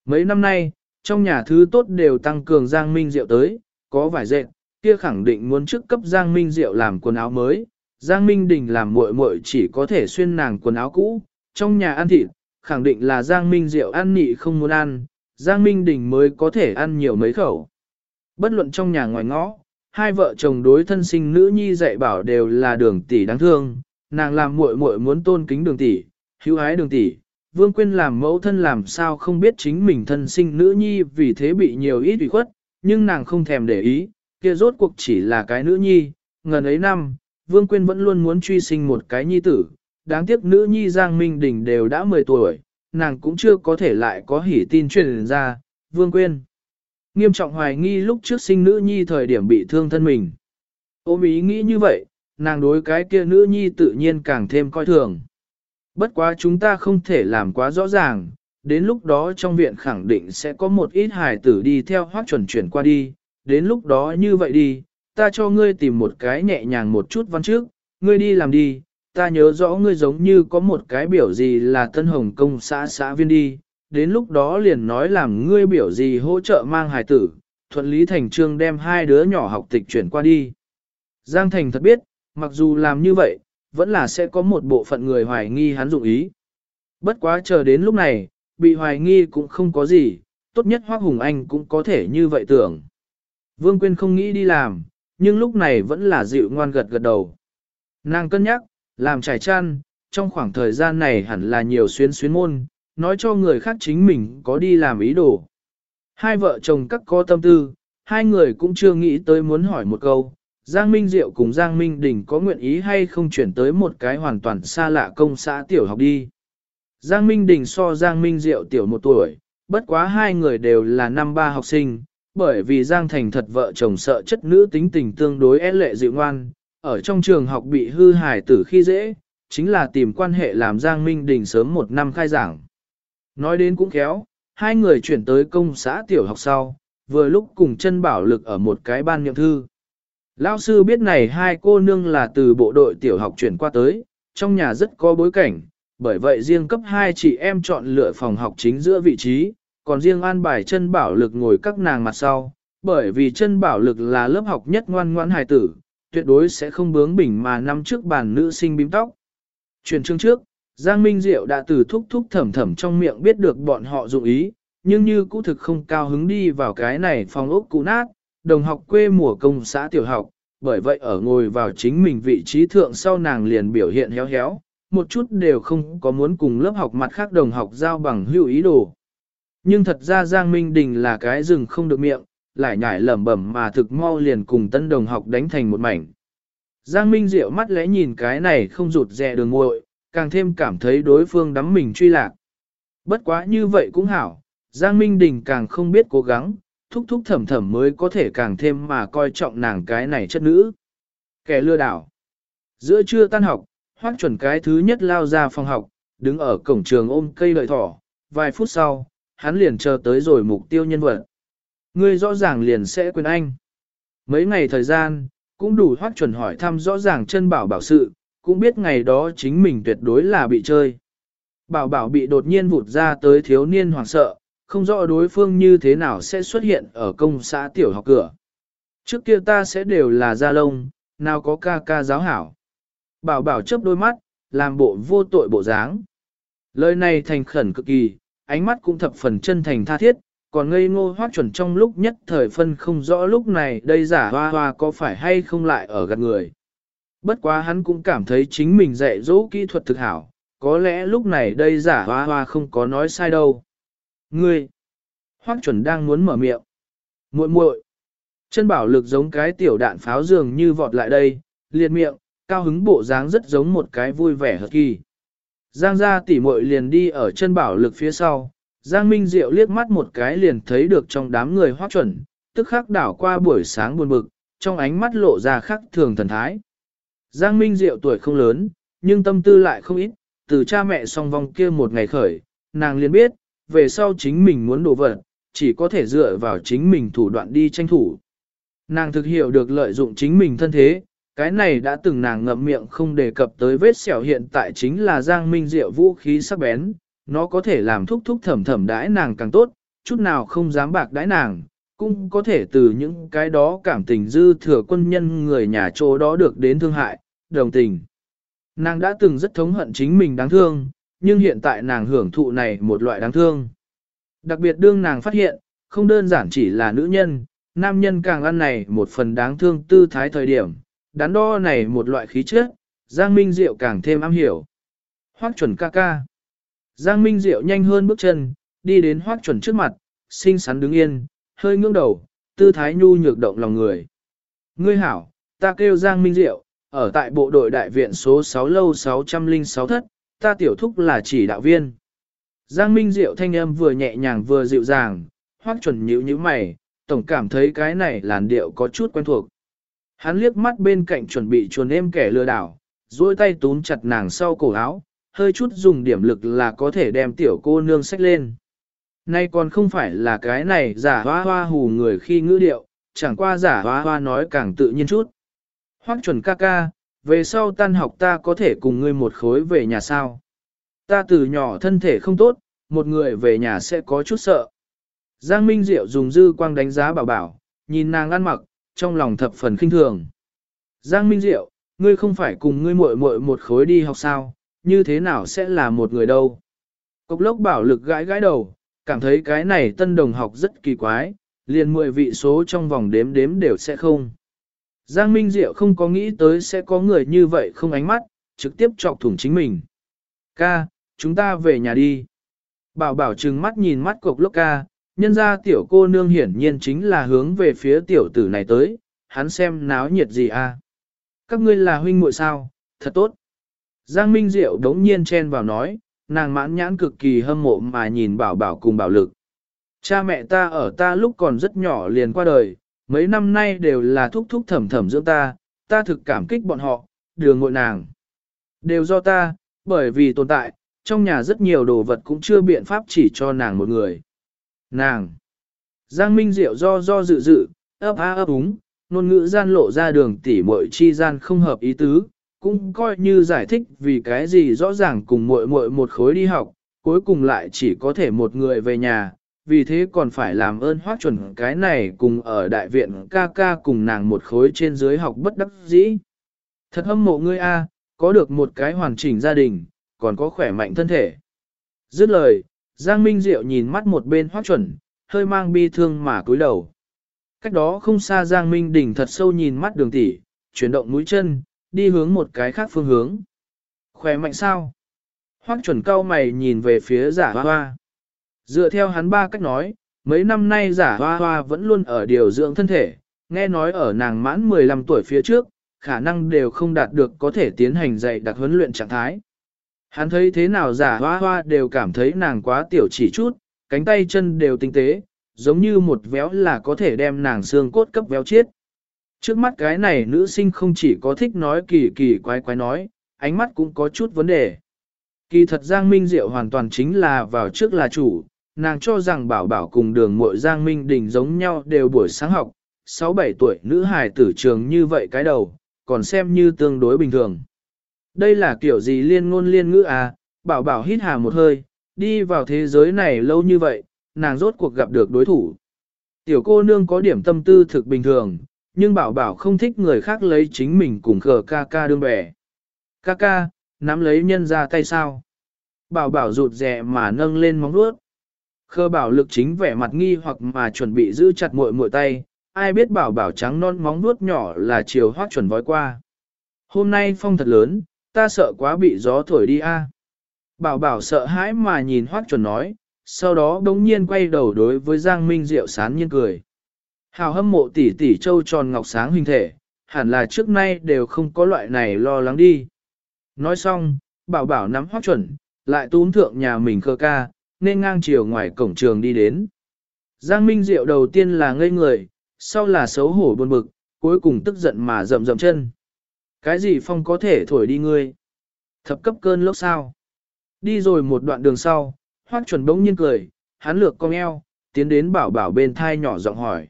Mấy năm nay, trong nhà thứ tốt đều tăng cường Giang Minh Diệu tới, có vài dệt, kia khẳng định muốn trước cấp Giang Minh Diệu làm quần áo mới. Giang Minh Đình làm muội muội chỉ có thể xuyên nàng quần áo cũ, trong nhà ăn thịt, khẳng định là Giang Minh Diệu ăn nị không muốn ăn, Giang Minh Đình mới có thể ăn nhiều mấy khẩu. Bất luận trong nhà ngoài ngõ, hai vợ chồng đối thân sinh nữ nhi dạy bảo đều là đường tỷ đáng thương, nàng làm muội muội muốn tôn kính đường tỷ, hữu ái đường tỷ. Vương Quyên làm mẫu thân làm sao không biết chính mình thân sinh nữ nhi vì thế bị nhiều ít ủy khuất, nhưng nàng không thèm để ý, kia rốt cuộc chỉ là cái nữ nhi, ngần ấy năm, Vương Quyên vẫn luôn muốn truy sinh một cái nhi tử, đáng tiếc nữ nhi Giang Minh Đình đều đã 10 tuổi, nàng cũng chưa có thể lại có hỉ tin truyền ra, Vương Quyên. Nghiêm trọng hoài nghi lúc trước sinh nữ nhi thời điểm bị thương thân mình. Ôm ý nghĩ như vậy, nàng đối cái kia nữ nhi tự nhiên càng thêm coi thường. Bất quá chúng ta không thể làm quá rõ ràng, đến lúc đó trong viện khẳng định sẽ có một ít hài tử đi theo hoác chuẩn chuyển qua đi, đến lúc đó như vậy đi, ta cho ngươi tìm một cái nhẹ nhàng một chút văn trước, ngươi đi làm đi, ta nhớ rõ ngươi giống như có một cái biểu gì là Tân Hồng Công xã xã viên đi, đến lúc đó liền nói làm ngươi biểu gì hỗ trợ mang hài tử, thuận lý thành trương đem hai đứa nhỏ học tịch chuyển qua đi. Giang Thành thật biết, mặc dù làm như vậy, vẫn là sẽ có một bộ phận người hoài nghi hắn dụng ý. Bất quá chờ đến lúc này, bị hoài nghi cũng không có gì, tốt nhất Hoác Hùng Anh cũng có thể như vậy tưởng. Vương Quyên không nghĩ đi làm, nhưng lúc này vẫn là dịu ngoan gật gật đầu. Nàng cân nhắc, làm trải chăn, trong khoảng thời gian này hẳn là nhiều xuyến xuyến môn, nói cho người khác chính mình có đi làm ý đồ. Hai vợ chồng các có tâm tư, hai người cũng chưa nghĩ tới muốn hỏi một câu, Giang Minh Diệu cùng Giang Minh Đình có nguyện ý hay không chuyển tới một cái hoàn toàn xa lạ công xã tiểu học đi. Giang Minh Đình so Giang Minh Diệu tiểu một tuổi, bất quá hai người đều là năm ba học sinh, bởi vì Giang Thành thật vợ chồng sợ chất nữ tính tình tương đối é lệ dịu ngoan, ở trong trường học bị hư hài tử khi dễ, chính là tìm quan hệ làm Giang Minh Đình sớm một năm khai giảng. Nói đến cũng khéo, hai người chuyển tới công xã tiểu học sau, vừa lúc cùng chân bảo lực ở một cái ban nhậm thư. Lão sư biết này hai cô nương là từ bộ đội tiểu học chuyển qua tới, trong nhà rất có bối cảnh, bởi vậy riêng cấp hai chị em chọn lựa phòng học chính giữa vị trí, còn riêng an bài chân bảo lực ngồi các nàng mặt sau, bởi vì chân bảo lực là lớp học nhất ngoan ngoãn hài tử, tuyệt đối sẽ không bướng bỉnh mà nằm trước bàn nữ sinh bím tóc. Truyền chương trước, Giang Minh Diệu đã từ thúc thúc thầm thầm trong miệng biết được bọn họ dụng ý, nhưng như cũ thực không cao hứng đi vào cái này phòng ốc cũ nát, đồng học quê mùa công xã tiểu học, bởi vậy ở ngồi vào chính mình vị trí thượng sau nàng liền biểu hiện héo héo, một chút đều không có muốn cùng lớp học mặt khác đồng học giao bằng hữu ý đồ. Nhưng thật ra Giang Minh Đình là cái rừng không được miệng, lại nhảy lẩm bẩm mà thực mau liền cùng tân đồng học đánh thành một mảnh. Giang Minh Diệu mắt lẽ nhìn cái này không rụt rè đường ngội, càng thêm cảm thấy đối phương đắm mình truy lạc. Bất quá như vậy cũng hảo, Giang Minh Đình càng không biết cố gắng, thúc thúc thẩm thẩm mới có thể càng thêm mà coi trọng nàng cái này chất nữ. Kẻ lừa đảo. Giữa trưa tan học, hoác chuẩn cái thứ nhất lao ra phòng học, đứng ở cổng trường ôm cây lợi thỏ, vài phút sau, hắn liền chờ tới rồi mục tiêu nhân vật. Ngươi rõ ràng liền sẽ quên anh. Mấy ngày thời gian, cũng đủ hoác chuẩn hỏi thăm rõ ràng chân bảo bảo sự, cũng biết ngày đó chính mình tuyệt đối là bị chơi. Bảo bảo bị đột nhiên vụt ra tới thiếu niên hoảng sợ, không rõ đối phương như thế nào sẽ xuất hiện ở công xã tiểu học cửa. Trước kia ta sẽ đều là gia lông, nào có ca ca giáo hảo. Bảo bảo chớp đôi mắt, làm bộ vô tội bộ dáng. Lời này thành khẩn cực kỳ, ánh mắt cũng thập phần chân thành tha thiết, còn ngây ngô hoác chuẩn trong lúc nhất thời phân không rõ lúc này đây giả hoa hoa có phải hay không lại ở gần người. Bất quá hắn cũng cảm thấy chính mình dạy dỗ kỹ thuật thực hảo, có lẽ lúc này đây giả hoa hoa không có nói sai đâu. Ngươi! Hoắc chuẩn đang muốn mở miệng. muội muội Chân bảo lực giống cái tiểu đạn pháo dường như vọt lại đây, liệt miệng, cao hứng bộ dáng rất giống một cái vui vẻ hợp kỳ. Giang gia tỷ muội liền đi ở chân bảo lực phía sau, Giang Minh Diệu liếc mắt một cái liền thấy được trong đám người hoác chuẩn, tức khắc đảo qua buổi sáng buồn bực, trong ánh mắt lộ ra khắc thường thần thái. Giang Minh Diệu tuổi không lớn, nhưng tâm tư lại không ít, từ cha mẹ song vong kia một ngày khởi, nàng liền biết, về sau chính mình muốn đổ vật, chỉ có thể dựa vào chính mình thủ đoạn đi tranh thủ. Nàng thực hiểu được lợi dụng chính mình thân thế, cái này đã từng nàng ngậm miệng không đề cập tới vết sẹo hiện tại chính là Giang Minh Diệu vũ khí sắc bén, nó có thể làm thúc thúc thẩm thẩm đãi nàng càng tốt, chút nào không dám bạc đãi nàng, cũng có thể từ những cái đó cảm tình dư thừa quân nhân người nhà chỗ đó được đến thương hại, đồng tình. Nàng đã từng rất thống hận chính mình đáng thương, nhưng hiện tại nàng hưởng thụ này một loại đáng thương. Đặc biệt đương nàng phát hiện, không đơn giản chỉ là nữ nhân, nam nhân càng ăn này một phần đáng thương tư thái thời điểm, đắn đo này một loại khí chất, Giang Minh Diệu càng thêm am hiểu. Hoác chuẩn ca ca. Giang Minh Diệu nhanh hơn bước chân, đi đến hoác chuẩn trước mặt, xinh xắn đứng yên, hơi ngưỡng đầu, tư thái nhu nhược động lòng người. Ngươi hảo, ta kêu Giang Minh Diệu, ở tại bộ đội đại viện số 6 lâu 606 thất, ta tiểu thúc là chỉ đạo viên. Giang Minh Diệu thanh âm vừa nhẹ nhàng vừa dịu dàng, hoác chuẩn nhíu như mày, tổng cảm thấy cái này làn điệu có chút quen thuộc. Hắn liếc mắt bên cạnh chuẩn bị chuồn em kẻ lừa đảo, duỗi tay túm chặt nàng sau cổ áo, hơi chút dùng điểm lực là có thể đem tiểu cô nương xách lên. Nay còn không phải là cái này giả hoa hoa hù người khi ngữ điệu, chẳng qua giả hoa hoa nói càng tự nhiên chút. Hoắc chuẩn ca ca, về sau tan học ta có thể cùng ngươi một khối về nhà sao. Ta từ nhỏ thân thể không tốt, một người về nhà sẽ có chút sợ. Giang Minh Diệu dùng dư quang đánh giá bảo bảo, nhìn nàng ăn mặc, trong lòng thập phần khinh thường. Giang Minh Diệu, ngươi không phải cùng ngươi muội muội một khối đi học sao, như thế nào sẽ là một người đâu. Cốc lốc bảo lực gãi gãi đầu, cảm thấy cái này tân đồng học rất kỳ quái, liền mười vị số trong vòng đếm đếm đều sẽ không. Giang Minh Diệu không có nghĩ tới sẽ có người như vậy không ánh mắt, trực tiếp chọc thủng chính mình. Ca, chúng ta về nhà đi. Bảo bảo trừng mắt nhìn mắt cục lốc ca, nhân ra tiểu cô nương hiển nhiên chính là hướng về phía tiểu tử này tới, hắn xem náo nhiệt gì à. Các ngươi là huynh muội sao, thật tốt. Giang Minh Diệu đống nhiên chen vào nói, nàng mãn nhãn cực kỳ hâm mộ mà nhìn bảo bảo cùng bảo lực. Cha mẹ ta ở ta lúc còn rất nhỏ liền qua đời, mấy năm nay đều là thúc thúc thẩm thẩm dưỡng ta, ta thực cảm kích bọn họ, đường ngội nàng. Đều do ta, bởi vì tồn tại, trong nhà rất nhiều đồ vật cũng chưa biện pháp chỉ cho nàng một người. Nàng! Giang Minh Diệu do do dự dự, ấp á ấp úng, ngôn ngữ gian lộ ra đường tỉ muội chi gian không hợp ý tứ, cũng coi như giải thích vì cái gì rõ ràng cùng muội muội một khối đi học, cuối cùng lại chỉ có thể một người về nhà, vì thế còn phải làm ơn hoác chuẩn cái này cùng ở đại viện ca ca cùng nàng một khối trên dưới học bất đắc dĩ. Thật hâm mộ ngươi a, có được một cái hoàn chỉnh gia đình, còn có khỏe mạnh thân thể. Dứt lời, Giang Minh Diệu nhìn mắt một bên hoác chuẩn, hơi mang bi thương mà cúi đầu. Cách đó không xa Giang Minh Đình thật sâu nhìn mắt đường tỷ, chuyển động mũi chân, đi hướng một cái khác phương hướng. Khỏe mạnh sao? Hoác chuẩn cao mày nhìn về phía giả hoa hoa. Dựa theo hắn ba cách nói, mấy năm nay giả hoa hoa vẫn luôn ở điều dưỡng thân thể, nghe nói ở nàng mãn 15 tuổi phía trước, khả năng đều không đạt được có thể tiến hành dạy đặc huấn luyện trạng thái. Hắn thấy thế nào giả hoa hoa đều cảm thấy nàng quá tiểu chỉ chút, cánh tay chân đều tinh tế, giống như một véo là có thể đem nàng xương cốt cấp véo chết. Trước mắt cái này nữ sinh không chỉ có thích nói kỳ kỳ quái quái nói, ánh mắt cũng có chút vấn đề. Kỳ thật Giang Minh Diệu hoàn toàn chính là vào trước là chủ, nàng cho rằng bảo bảo cùng đường muội Giang Minh Đình giống nhau đều buổi sáng học, 6-7 tuổi nữ hài tử trường như vậy cái đầu, còn xem như tương đối bình thường. Đây là kiểu gì liên ngôn liên ngữ à, bảo bảo hít hà một hơi, đi vào thế giới này lâu như vậy, nàng rốt cuộc gặp được đối thủ. Tiểu cô nương có điểm tâm tư thực bình thường, nhưng bảo bảo không thích người khác lấy chính mình cùng khờ ca ca đương bẻ. Ca ca, nắm lấy nhân ra tay sao? Bảo bảo rụt rè mà nâng lên móng vuốt. Khơ bảo lực chính vẻ mặt nghi hoặc mà chuẩn bị giữ chặt muội muội tay, ai biết bảo bảo trắng non móng vuốt nhỏ là chiều hoác chuẩn vói qua. Hôm nay phong thật lớn, ta sợ quá bị gió thổi đi a. Bảo bảo sợ hãi mà nhìn hoác chuẩn nói, sau đó đống nhiên quay đầu đối với Giang Minh Diệu sán nhiên cười. Hào hâm mộ tỷ tỷ châu tròn ngọc sáng hình thể, hẳn là trước nay đều không có loại này lo lắng đi. Nói xong, bảo bảo nắm hoác chuẩn, lại túm thượng nhà mình khơ ca, nên ngang chiều ngoài cổng trường đi đến. Giang Minh Diệu đầu tiên là ngây người, sau là xấu hổ buồn bực, cuối cùng tức giận mà rậm rậm chân. Cái gì phong có thể thổi đi ngươi? Thập cấp cơn lốc sao? Đi rồi một đoạn đường sau, hoác chuẩn bỗng nhiên cười, hắn lược cong eo, tiến đến bảo bảo bên thai nhỏ giọng hỏi.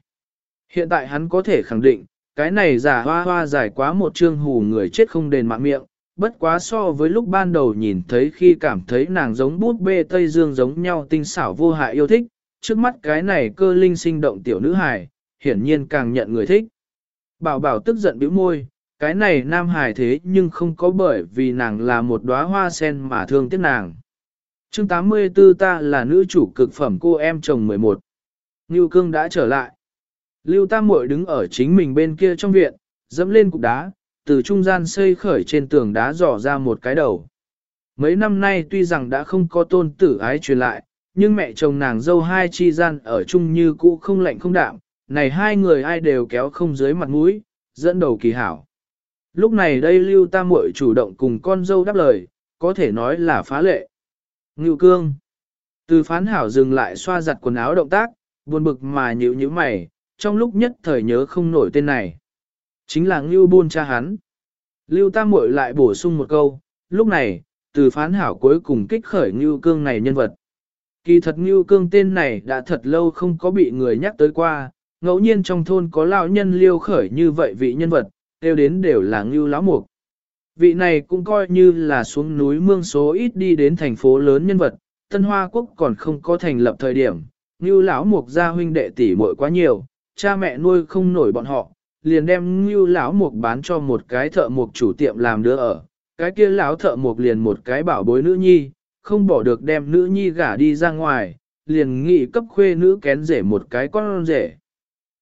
Hiện tại hắn có thể khẳng định, cái này giả hoa hoa dài quá một chương hù người chết không đền mạng miệng, bất quá so với lúc ban đầu nhìn thấy khi cảm thấy nàng giống bút bê Tây Dương giống nhau tinh xảo vô hại yêu thích, trước mắt cái này cơ linh sinh động tiểu nữ hài, hiển nhiên càng nhận người thích. Bảo bảo tức giận bĩu môi, cái này nam hài thế nhưng không có bởi vì nàng là một đóa hoa sen mà thương tiếc nàng. chương 84 ta là nữ chủ cực phẩm cô em chồng 11. Ngưu cương đã trở lại. Lưu Tam Muội đứng ở chính mình bên kia trong viện, dẫm lên cục đá, từ trung gian xây khởi trên tường đá dò ra một cái đầu. Mấy năm nay tuy rằng đã không có tôn tử ái truyền lại, nhưng mẹ chồng nàng dâu hai chi gian ở chung như cũ không lạnh không đạm, này hai người ai đều kéo không dưới mặt mũi, dẫn đầu kỳ hảo. Lúc này đây Lưu Tam Muội chủ động cùng con dâu đáp lời, có thể nói là phá lệ. Ngưu cương. Từ phán hảo dừng lại xoa giặt quần áo động tác, buồn bực mà nhíu nhíu mày, trong lúc nhất thời nhớ không nổi tên này. Chính là Ngưu Buôn cha hắn. Lưu Tam Muội lại bổ sung một câu, lúc này, từ phán hảo cuối cùng kích khởi Ngưu Cương này nhân vật. Kỳ thật Ngưu Cương tên này đã thật lâu không có bị người nhắc tới qua, ngẫu nhiên trong thôn có lão nhân liêu khởi như vậy vị nhân vật, đều đến đều là Ngưu lão mục. Vị này cũng coi như là xuống núi mương số ít đi đến thành phố lớn nhân vật, Tân Hoa Quốc còn không có thành lập thời điểm, Ngưu lão mục gia huynh đệ tỷ muội quá nhiều, cha mẹ nuôi không nổi bọn họ, liền đem Ngưu lão mục bán cho một cái thợ mục chủ tiệm làm đứa ở, cái kia lão thợ mục liền một cái bảo bối nữ nhi, không bỏ được đem nữ nhi gả đi ra ngoài, liền nghị cấp khuê nữ kén rể một cái con rể.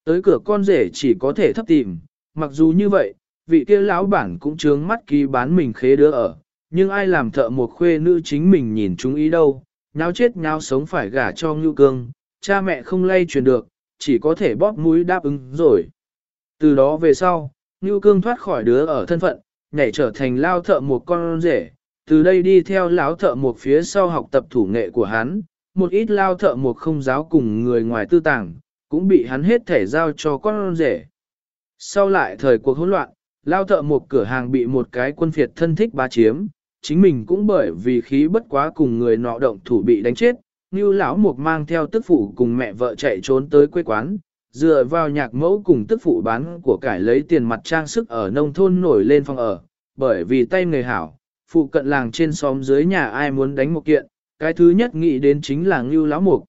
Tới cửa con rể chỉ có thể thấp tìm, mặc dù như vậy, vị kia lão bản cũng trướng mắt ký bán mình khế đứa ở, nhưng ai làm thợ một khuê nữ chính mình nhìn chúng ý đâu, nháo chết nháo sống phải gả cho ngưu cương, cha mẹ không lay truyền được, chỉ có thể bóp mũi đáp ứng rồi. Từ đó về sau, ngưu cương thoát khỏi đứa ở thân phận, nhảy trở thành lao thợ một con rể, từ đây đi theo lão thợ một phía sau học tập thủ nghệ của hắn, một ít lao thợ một không giáo cùng người ngoài tư tàng, cũng bị hắn hết thể giao cho con rể. Sau lại thời cuộc hỗn loạn, lao thợ một cửa hàng bị một cái quân phiệt thân thích bá chiếm, chính mình cũng bởi vì khí bất quá cùng người nọ động thủ bị đánh chết, như lão mục mang theo tức phụ cùng mẹ vợ chạy trốn tới quê quán, dựa vào nhạc mẫu cùng tức phụ bán của cải lấy tiền mặt trang sức ở nông thôn nổi lên phòng ở, bởi vì tay người hảo, phụ cận làng trên xóm dưới nhà ai muốn đánh một kiện, cái thứ nhất nghĩ đến chính là Ngưu lão mục.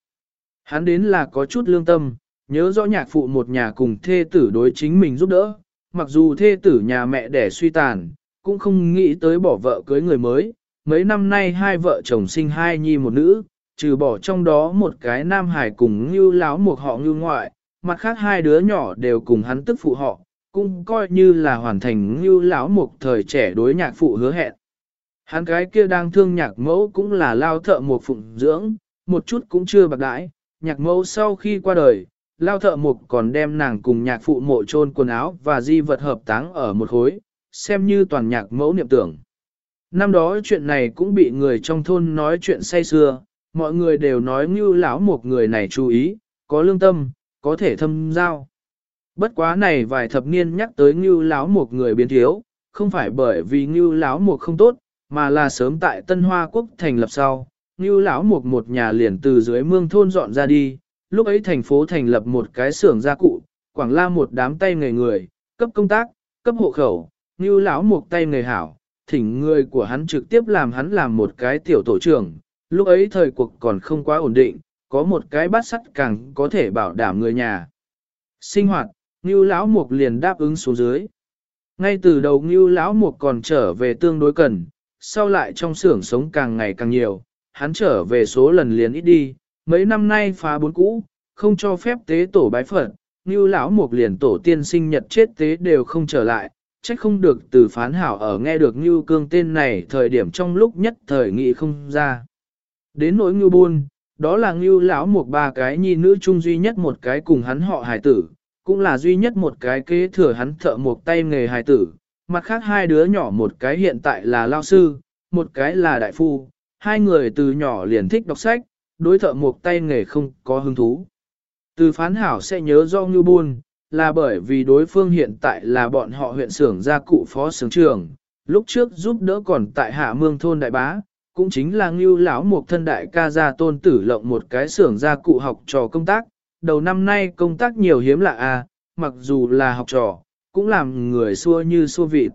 Hắn đến là có chút lương tâm, nhớ rõ nhạc phụ một nhà cùng thê tử đối chính mình giúp đỡ, mặc dù thê tử nhà mẹ đẻ suy tàn, cũng không nghĩ tới bỏ vợ cưới người mới. Mấy năm nay hai vợ chồng sinh hai nhi một nữ, trừ bỏ trong đó một cái nam hải cùng như láo một họ như ngoại, mặt khác hai đứa nhỏ đều cùng hắn tức phụ họ, cũng coi như là hoàn thành như lão một thời trẻ đối nhạc phụ hứa hẹn. Hắn cái kia đang thương nhạc mẫu cũng là lao thợ một phụng dưỡng, một chút cũng chưa bạc đãi, nhạc mẫu sau khi qua đời, lao thợ mục còn đem nàng cùng nhạc phụ mộ chôn quần áo và di vật hợp táng ở một khối, xem như toàn nhạc mẫu niệm tưởng. Năm đó chuyện này cũng bị người trong thôn nói chuyện say xưa, mọi người đều nói như lão một người này chú ý, có lương tâm, có thể thâm giao. Bất quá này vài thập niên nhắc tới ngưu lão một người biến thiếu, không phải bởi vì ngưu lão một không tốt, mà là sớm tại Tân Hoa Quốc thành lập sau, ngưu lão một một nhà liền từ dưới mương thôn dọn ra đi, lúc ấy thành phố thành lập một cái xưởng gia cụ, quảng la một đám tay nghề người, cấp công tác, cấp hộ khẩu, ngưu lão một tay nghề hảo, thỉnh người của hắn trực tiếp làm hắn làm một cái tiểu tổ trưởng, lúc ấy thời cuộc còn không quá ổn định, có một cái bát sắt càng có thể bảo đảm người nhà. Sinh hoạt, Ngưu lão mục liền đáp ứng xuống dưới. Ngay từ đầu Ngưu lão mục còn trở về tương đối cần, sau lại trong xưởng sống càng ngày càng nhiều, hắn trở về số lần liền ít đi, mấy năm nay phá bốn cũ, không cho phép tế tổ bái phật, Ngưu lão mục liền tổ tiên sinh nhật chết tế đều không trở lại, trách không được từ phán hảo ở nghe được Ngưu cương tên này thời điểm trong lúc nhất thời nghị không ra. Đến nỗi ngưu buôn, đó là ngưu lão một ba cái nhi nữ chung duy nhất một cái cùng hắn họ hài tử, cũng là duy nhất một cái kế thừa hắn thợ một tay nghề hài tử, mặt khác hai đứa nhỏ một cái hiện tại là lao sư, một cái là đại phu, hai người từ nhỏ liền thích đọc sách, đối thợ một tay nghề không có hứng thú. Từ phán hảo sẽ nhớ do Ngưu Buôn, là bởi vì đối phương hiện tại là bọn họ huyện xưởng gia cụ phó xưởng trưởng, lúc trước giúp đỡ còn tại hạ mương thôn đại bá, cũng chính là Ngưu lão một thân đại ca gia tôn tử lộng một cái xưởng gia cụ học trò công tác, đầu năm nay công tác nhiều hiếm lạ à, mặc dù là học trò, cũng làm người xua như xua vịt.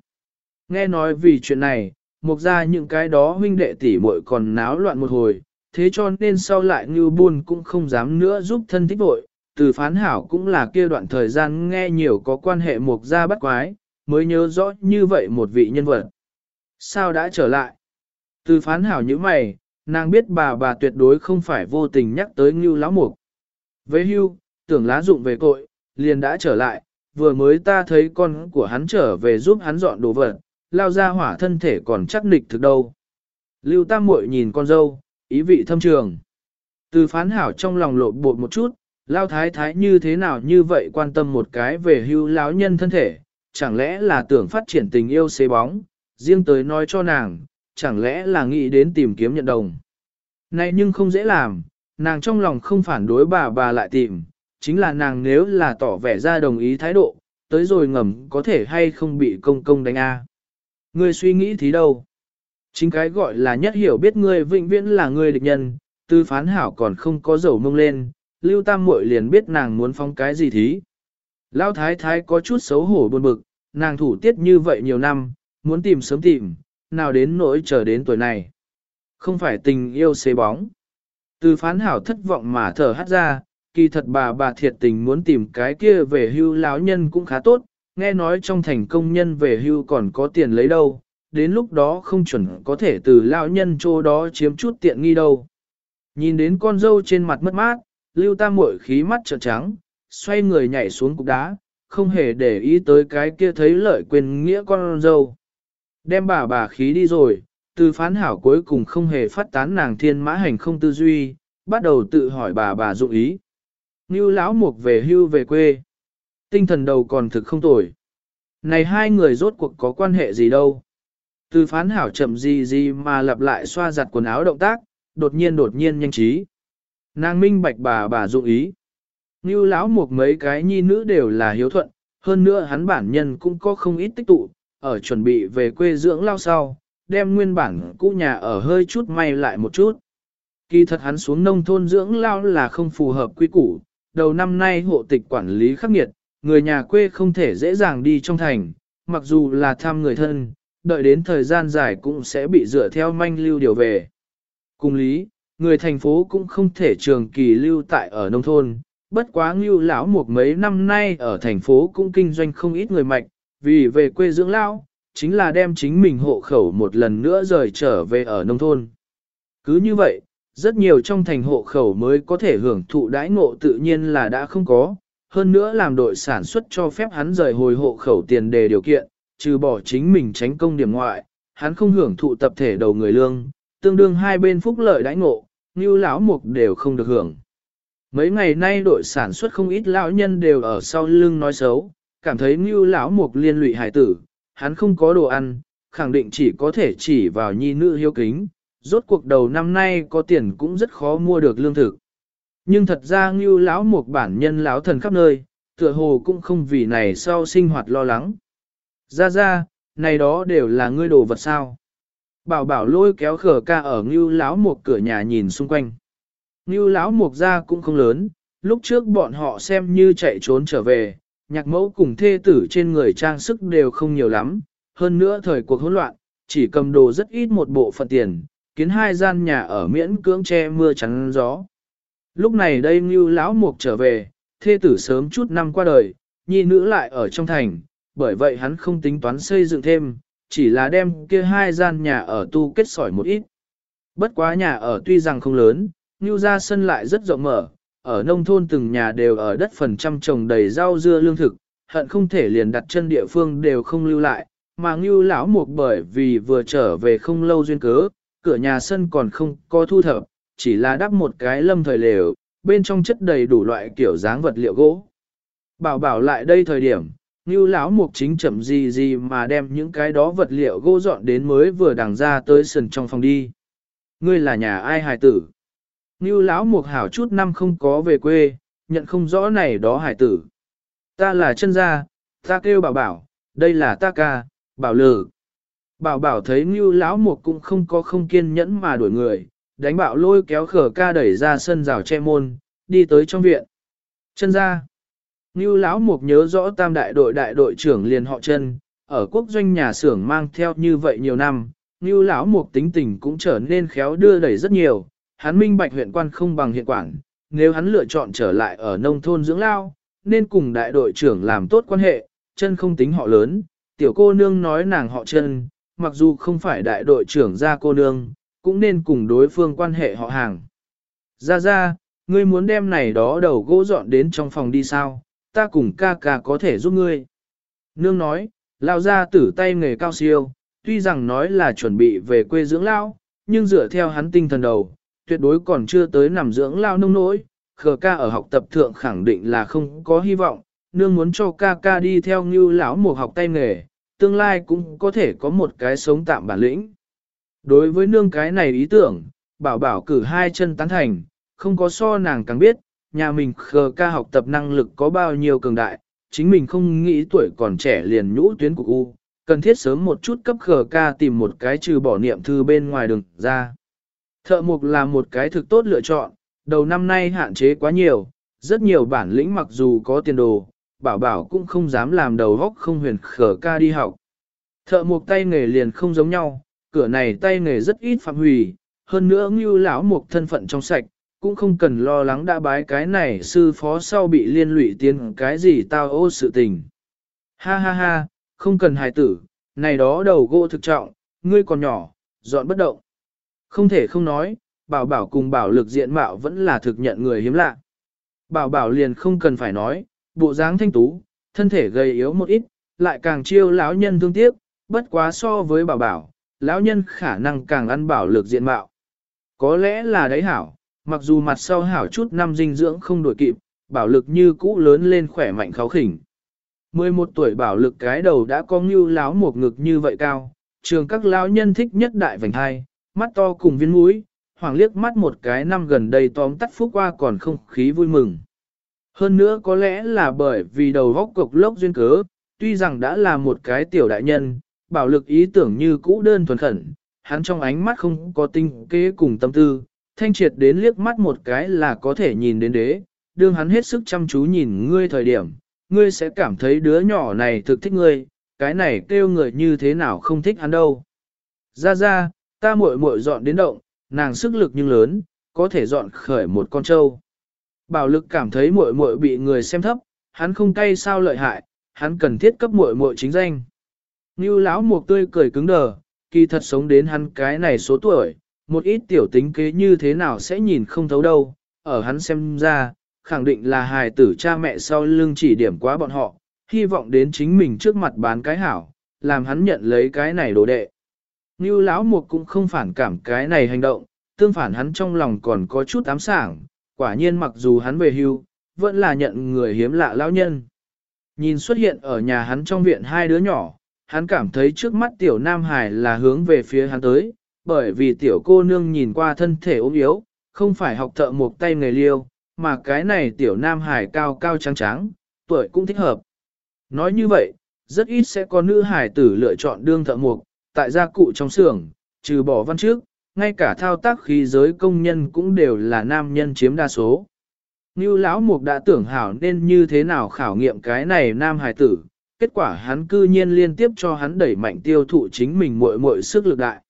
Nghe nói vì chuyện này, mục ra những cái đó huynh đệ tỷ muội còn náo loạn một hồi, thế cho nên sau lại như buôn cũng không dám nữa giúp thân thích vội, từ phán hảo cũng là kia đoạn thời gian nghe nhiều có quan hệ mục gia bắt quái, mới nhớ rõ như vậy một vị nhân vật. Sao đã trở lại? Từ phán hảo như mày, nàng biết bà bà tuyệt đối không phải vô tình nhắc tới ngưu lão mục. Với hưu, tưởng lá dụng về cội, liền đã trở lại, vừa mới ta thấy con của hắn trở về giúp hắn dọn đồ vật, lao ra hỏa thân thể còn chắc nịch thực đâu. Lưu Tam muội nhìn con dâu, ý vị thâm trường. Từ phán hảo trong lòng lộn bột một chút, lao thái thái như thế nào như vậy quan tâm một cái về hưu lão nhân thân thể, chẳng lẽ là tưởng phát triển tình yêu xế bóng, riêng tới nói cho nàng, chẳng lẽ là nghĩ đến tìm kiếm nhận đồng. Này nhưng không dễ làm, nàng trong lòng không phản đối bà bà lại tìm, chính là nàng nếu là tỏ vẻ ra đồng ý thái độ, tới rồi ngầm có thể hay không bị công công đánh a. Ngươi suy nghĩ thế đâu? Chính cái gọi là nhất hiểu biết ngươi vĩnh viễn là ngươi địch nhân, tư phán hảo còn không có dầu mông lên, lưu tam muội liền biết nàng muốn phong cái gì thí. Lão thái thái có chút xấu hổ buồn bực, nàng thủ tiết như vậy nhiều năm, muốn tìm sớm tìm, nào đến nỗi chờ đến tuổi này. Không phải tình yêu xế bóng. Từ phán hảo thất vọng mà thở hát ra, kỳ thật bà bà thiệt tình muốn tìm cái kia về hưu lão nhân cũng khá tốt, nghe nói trong thành công nhân về hưu còn có tiền lấy đâu, đến lúc đó không chuẩn có thể từ lão nhân chỗ đó chiếm chút tiện nghi đâu. Nhìn đến con dâu trên mặt mất mát, lưu tam muội khí mắt trợn trắng, xoay người nhảy xuống cục đá, không hề để ý tới cái kia thấy lợi quyền nghĩa con dâu. Đem bà bà khí đi rồi, từ phán hảo cuối cùng không hề phát tán nàng thiên mã hành không tư duy, bắt đầu tự hỏi bà bà dụng ý. Như lão mục về hưu về quê. Tinh thần đầu còn thực không tồi. Này hai người rốt cuộc có quan hệ gì đâu. Từ phán hảo chậm gì gì mà lặp lại xoa giặt quần áo động tác, đột nhiên đột nhiên nhanh trí. Nàng minh bạch bà bà dụng ý. Như lão mục mấy cái nhi nữ đều là hiếu thuận, hơn nữa hắn bản nhân cũng có không ít tích tụ, ở chuẩn bị về quê dưỡng lao sau, đem nguyên bản cũ nhà ở hơi chút may lại một chút. Kỳ thật hắn xuống nông thôn dưỡng lao là không phù hợp quy củ, đầu năm nay hộ tịch quản lý khắc nghiệt, người nhà quê không thể dễ dàng đi trong thành, mặc dù là thăm người thân, đợi đến thời gian dài cũng sẽ bị dựa theo manh lưu điều về. Cùng lý, người thành phố cũng không thể trường kỳ lưu tại ở nông thôn, bất quá ngưu lão một mấy năm nay ở thành phố cũng kinh doanh không ít người mạnh, vì về quê dưỡng lão, chính là đem chính mình hộ khẩu một lần nữa rời trở về ở nông thôn. Cứ như vậy, rất nhiều trong thành hộ khẩu mới có thể hưởng thụ đãi ngộ tự nhiên là đã không có, hơn nữa làm đội sản xuất cho phép hắn rời hồi hộ khẩu tiền đề điều kiện, trừ bỏ chính mình tránh công điểm ngoại, hắn không hưởng thụ tập thể đầu người lương, tương đương hai bên phúc lợi đãi ngộ, như lão mục đều không được hưởng. Mấy ngày nay đội sản xuất không ít lão nhân đều ở sau lưng nói xấu, cảm thấy như lão mục liên lụy hải tử, hắn không có đồ ăn, khẳng định chỉ có thể chỉ vào nhi nữ hiếu kính, rốt cuộc đầu năm nay có tiền cũng rất khó mua được lương thực. Nhưng thật ra như lão mục bản nhân lão thần khắp nơi, tựa hồ cũng không vì này sau sinh hoạt lo lắng. Ra ra, này đó đều là ngươi đồ vật sao. Bảo bảo lôi kéo khở ca ở ngưu lão mục cửa nhà nhìn xung quanh. Ngưu lão mục ra cũng không lớn, lúc trước bọn họ xem như chạy trốn trở về, nhạc mẫu cùng thê tử trên người trang sức đều không nhiều lắm, hơn nữa thời cuộc hỗn loạn, chỉ cầm đồ rất ít một bộ phận tiền, kiến hai gian nhà ở miễn cưỡng che mưa chắn gió. Lúc này đây Ngưu lão mục trở về, thê tử sớm chút năm qua đời, nhi nữ lại ở trong thành, bởi vậy hắn không tính toán xây dựng thêm, chỉ là đem kia hai gian nhà ở tu kết sỏi một ít. Bất quá nhà ở tuy rằng không lớn, Ngưu ra sân lại rất rộng mở, ở nông thôn từng nhà đều ở đất phần trăm trồng đầy rau dưa lương thực, hận không thể liền đặt chân địa phương đều không lưu lại, mà Ngưu lão mục bởi vì vừa trở về không lâu duyên cớ, cửa nhà sân còn không có thu thập, chỉ là đắp một cái lâm thời lều, bên trong chất đầy đủ loại kiểu dáng vật liệu gỗ. Bảo bảo lại đây thời điểm, Ngưu lão mục chính chậm gì gì mà đem những cái đó vật liệu gỗ dọn đến mới vừa đằng ra tới sân trong phòng đi. Ngươi là nhà ai hài tử? Như lão mục hảo chút năm không có về quê, nhận không rõ này đó Hải tử. Ta là chân gia, ta kêu bảo bảo, đây là ta ca, bảo lử. Bảo bảo thấy như lão mục cũng không có không kiên nhẫn mà đuổi người, đánh bạo lôi kéo khở ca đẩy ra sân rào che môn, đi tới trong viện. Chân gia. Như lão mục nhớ rõ tam đại đội đại đội trưởng liền họ chân, ở quốc doanh nhà xưởng mang theo như vậy nhiều năm, như lão mục tính tình cũng trở nên khéo đưa đẩy rất nhiều, hắn minh bạch huyện quan không bằng hiện quản, nếu hắn lựa chọn trở lại ở nông thôn dưỡng lao, nên cùng đại đội trưởng làm tốt quan hệ, chân không tính họ lớn, tiểu cô nương nói nàng họ chân, mặc dù không phải đại đội trưởng ra cô nương, cũng nên cùng đối phương quan hệ họ hàng. Ra ra, ngươi muốn đem này đó đầu gỗ dọn đến trong phòng đi sao, ta cùng ca ca có thể giúp ngươi. Nương nói, lao ra tử tay nghề cao siêu, tuy rằng nói là chuẩn bị về quê dưỡng lao, nhưng dựa theo hắn tinh thần đầu, tuyệt đối còn chưa tới nằm dưỡng lao nông nỗi, khờ ca ở học tập thượng khẳng định là không có hy vọng, nương muốn cho ca ca đi theo như lão một học tay nghề, tương lai cũng có thể có một cái sống tạm bản lĩnh. Đối với nương cái này ý tưởng, bảo bảo cử hai chân tán thành, không có so nàng càng biết, nhà mình khờ ca học tập năng lực có bao nhiêu cường đại, chính mình không nghĩ tuổi còn trẻ liền nhũ tuyến của U, cần thiết sớm một chút cấp khờ ca tìm một cái trừ bỏ niệm thư bên ngoài đường ra. Thợ mục là một cái thực tốt lựa chọn, đầu năm nay hạn chế quá nhiều, rất nhiều bản lĩnh mặc dù có tiền đồ, bảo bảo cũng không dám làm đầu góc không huyền khở ca đi học. Thợ mộc tay nghề liền không giống nhau, cửa này tay nghề rất ít phạm hủy, hơn nữa như lão mộc thân phận trong sạch, cũng không cần lo lắng đã bái cái này sư phó sau bị liên lụy tiến cái gì tao ô sự tình. Ha ha ha, không cần hài tử, này đó đầu gỗ thực trọng, ngươi còn nhỏ, dọn bất động. Không thể không nói, bảo bảo cùng bảo lực diện mạo vẫn là thực nhận người hiếm lạ. Bảo bảo liền không cần phải nói, bộ dáng thanh tú, thân thể gầy yếu một ít, lại càng chiêu lão nhân thương tiếc, bất quá so với bảo bảo, lão nhân khả năng càng ăn bảo lực diện mạo. Có lẽ là đấy hảo, mặc dù mặt sau hảo chút năm dinh dưỡng không đổi kịp, bảo lực như cũ lớn lên khỏe mạnh kháo khỉnh. 11 tuổi bảo lực cái đầu đã có ngưu láo một ngực như vậy cao, trường các lão nhân thích nhất đại vành hai, mắt to cùng viên mũi, hoàng liếc mắt một cái năm gần đây tóm tắt phúc qua còn không khí vui mừng. Hơn nữa có lẽ là bởi vì đầu góc cục lốc duyên cớ, tuy rằng đã là một cái tiểu đại nhân, bảo lực ý tưởng như cũ đơn thuần khẩn, hắn trong ánh mắt không có tinh kế cùng tâm tư, thanh triệt đến liếc mắt một cái là có thể nhìn đến đế, đương hắn hết sức chăm chú nhìn ngươi thời điểm, ngươi sẽ cảm thấy đứa nhỏ này thực thích ngươi, cái này kêu người như thế nào không thích hắn đâu. Ra ra, ta muội muội dọn đến động, nàng sức lực nhưng lớn, có thể dọn khởi một con trâu. Bảo lực cảm thấy muội muội bị người xem thấp, hắn không cay sao lợi hại, hắn cần thiết cấp muội muội chính danh. Như lão mục tươi cười cứng đờ, kỳ thật sống đến hắn cái này số tuổi, một ít tiểu tính kế như thế nào sẽ nhìn không thấu đâu, ở hắn xem ra, khẳng định là hài tử cha mẹ sau lưng chỉ điểm quá bọn họ, hy vọng đến chính mình trước mặt bán cái hảo, làm hắn nhận lấy cái này đồ đệ. Ngưu lão mục cũng không phản cảm cái này hành động, tương phản hắn trong lòng còn có chút ám sảng, quả nhiên mặc dù hắn về hưu, vẫn là nhận người hiếm lạ lão nhân. Nhìn xuất hiện ở nhà hắn trong viện hai đứa nhỏ, hắn cảm thấy trước mắt tiểu nam hải là hướng về phía hắn tới, bởi vì tiểu cô nương nhìn qua thân thể ốm yếu, không phải học thợ một tay nghề liêu, mà cái này tiểu nam hải cao cao trắng trắng, tuổi cũng thích hợp. Nói như vậy, rất ít sẽ có nữ hải tử lựa chọn đương thợ mộc, tại gia cụ trong xưởng, trừ bỏ văn trước, ngay cả thao tác khí giới công nhân cũng đều là nam nhân chiếm đa số. Như lão mục đã tưởng hảo nên như thế nào khảo nghiệm cái này nam hải tử, kết quả hắn cư nhiên liên tiếp cho hắn đẩy mạnh tiêu thụ chính mình muội muội sức lực đại.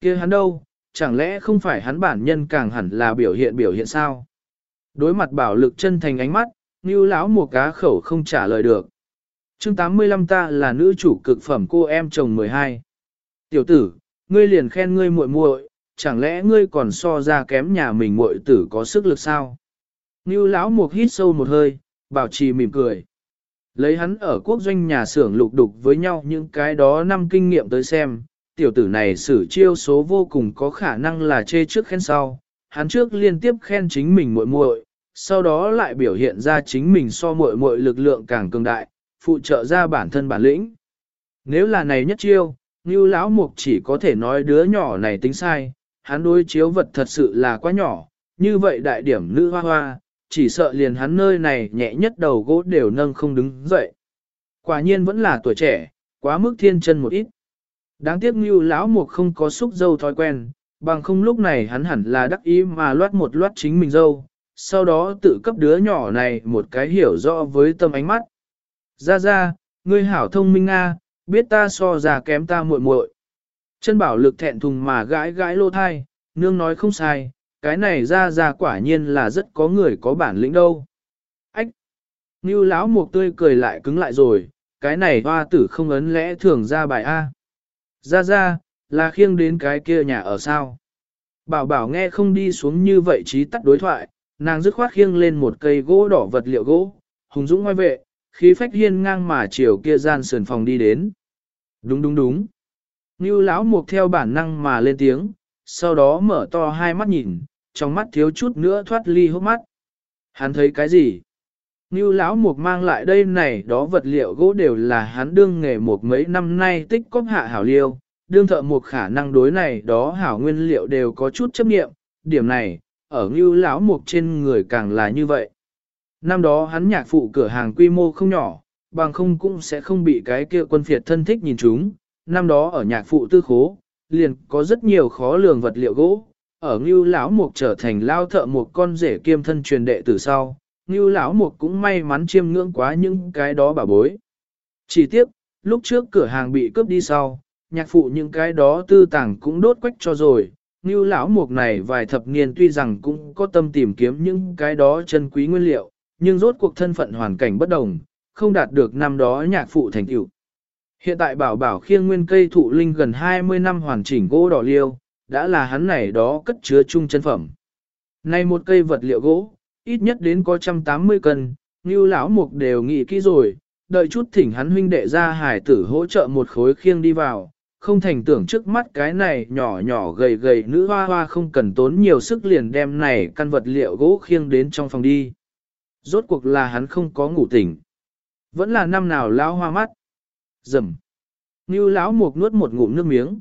kia hắn đâu, chẳng lẽ không phải hắn bản nhân càng hẳn là biểu hiện biểu hiện sao? Đối mặt bảo lực chân thành ánh mắt, như lão mục cá khẩu không trả lời được. chương 85 ta là nữ chủ cực phẩm cô em chồng 12. Tiểu tử, ngươi liền khen ngươi muội muội, chẳng lẽ ngươi còn so ra kém nhà mình muội tử có sức lực sao? Như lão một hít sâu một hơi, bảo trì mỉm cười. Lấy hắn ở quốc doanh nhà xưởng lục đục với nhau những cái đó năm kinh nghiệm tới xem, tiểu tử này xử chiêu số vô cùng có khả năng là chê trước khen sau. Hắn trước liên tiếp khen chính mình muội muội, sau đó lại biểu hiện ra chính mình so muội muội lực lượng càng cường đại, phụ trợ ra bản thân bản lĩnh. Nếu là này nhất chiêu, như lão mục chỉ có thể nói đứa nhỏ này tính sai, hắn đối chiếu vật thật sự là quá nhỏ, như vậy đại điểm nữ hoa hoa, chỉ sợ liền hắn nơi này nhẹ nhất đầu gỗ đều nâng không đứng dậy. Quả nhiên vẫn là tuổi trẻ, quá mức thiên chân một ít. Đáng tiếc như lão mục không có xúc dâu thói quen, bằng không lúc này hắn hẳn là đắc ý mà loát một loát chính mình dâu, sau đó tự cấp đứa nhỏ này một cái hiểu rõ với tâm ánh mắt. Ra ra, ngươi hảo thông minh a biết ta so già kém ta muội muội. Chân bảo lực thẹn thùng mà gãi gãi lô thai, nương nói không sai, cái này ra ra quả nhiên là rất có người có bản lĩnh đâu. Ách! Như lão mục tươi cười lại cứng lại rồi, cái này hoa tử không ấn lẽ thường ra bài A. Ra ra, là khiêng đến cái kia nhà ở sao. Bảo bảo nghe không đi xuống như vậy trí tắt đối thoại, nàng dứt khoát khiêng lên một cây gỗ đỏ vật liệu gỗ, hùng dũng ngoài vệ, khí phách hiên ngang mà chiều kia gian sườn phòng đi đến. Đúng đúng đúng. Như lão mục theo bản năng mà lên tiếng, sau đó mở to hai mắt nhìn, trong mắt thiếu chút nữa thoát ly hốc mắt. Hắn thấy cái gì? Như lão mục mang lại đây này đó vật liệu gỗ đều là hắn đương nghề một mấy năm nay tích cóp hạ hảo liêu, đương thợ một khả năng đối này đó hảo nguyên liệu đều có chút chấp nghiệm, điểm này, ở như lão mục trên người càng là như vậy. Năm đó hắn nhạc phụ cửa hàng quy mô không nhỏ, bằng không cũng sẽ không bị cái kia quân phiệt thân thích nhìn chúng. Năm đó ở nhạc phụ tư khố, liền có rất nhiều khó lường vật liệu gỗ. Ở Ngưu lão mục trở thành lao thợ một con rể kiêm thân truyền đệ từ sau, Ngưu lão mục cũng may mắn chiêm ngưỡng quá những cái đó bà bối. Chỉ tiếc, lúc trước cửa hàng bị cướp đi sau, nhạc phụ những cái đó tư tàng cũng đốt quách cho rồi. Ngưu lão mục này vài thập niên tuy rằng cũng có tâm tìm kiếm những cái đó chân quý nguyên liệu, nhưng rốt cuộc thân phận hoàn cảnh bất đồng, không đạt được năm đó nhạc phụ thành tựu. Hiện tại bảo bảo khiêng nguyên cây thụ linh gần 20 năm hoàn chỉnh gỗ đỏ liêu, đã là hắn này đó cất chứa chung chân phẩm. Này một cây vật liệu gỗ, ít nhất đến có 180 cân, như lão mục đều nghĩ kỹ rồi, đợi chút thỉnh hắn huynh đệ ra hải tử hỗ trợ một khối khiêng đi vào, không thành tưởng trước mắt cái này nhỏ nhỏ gầy gầy nữ hoa hoa không cần tốn nhiều sức liền đem này căn vật liệu gỗ khiêng đến trong phòng đi. Rốt cuộc là hắn không có ngủ tỉnh. Vẫn là năm nào lão hoa mắt. Dầm. Như lão mục nuốt một ngụm nước miếng.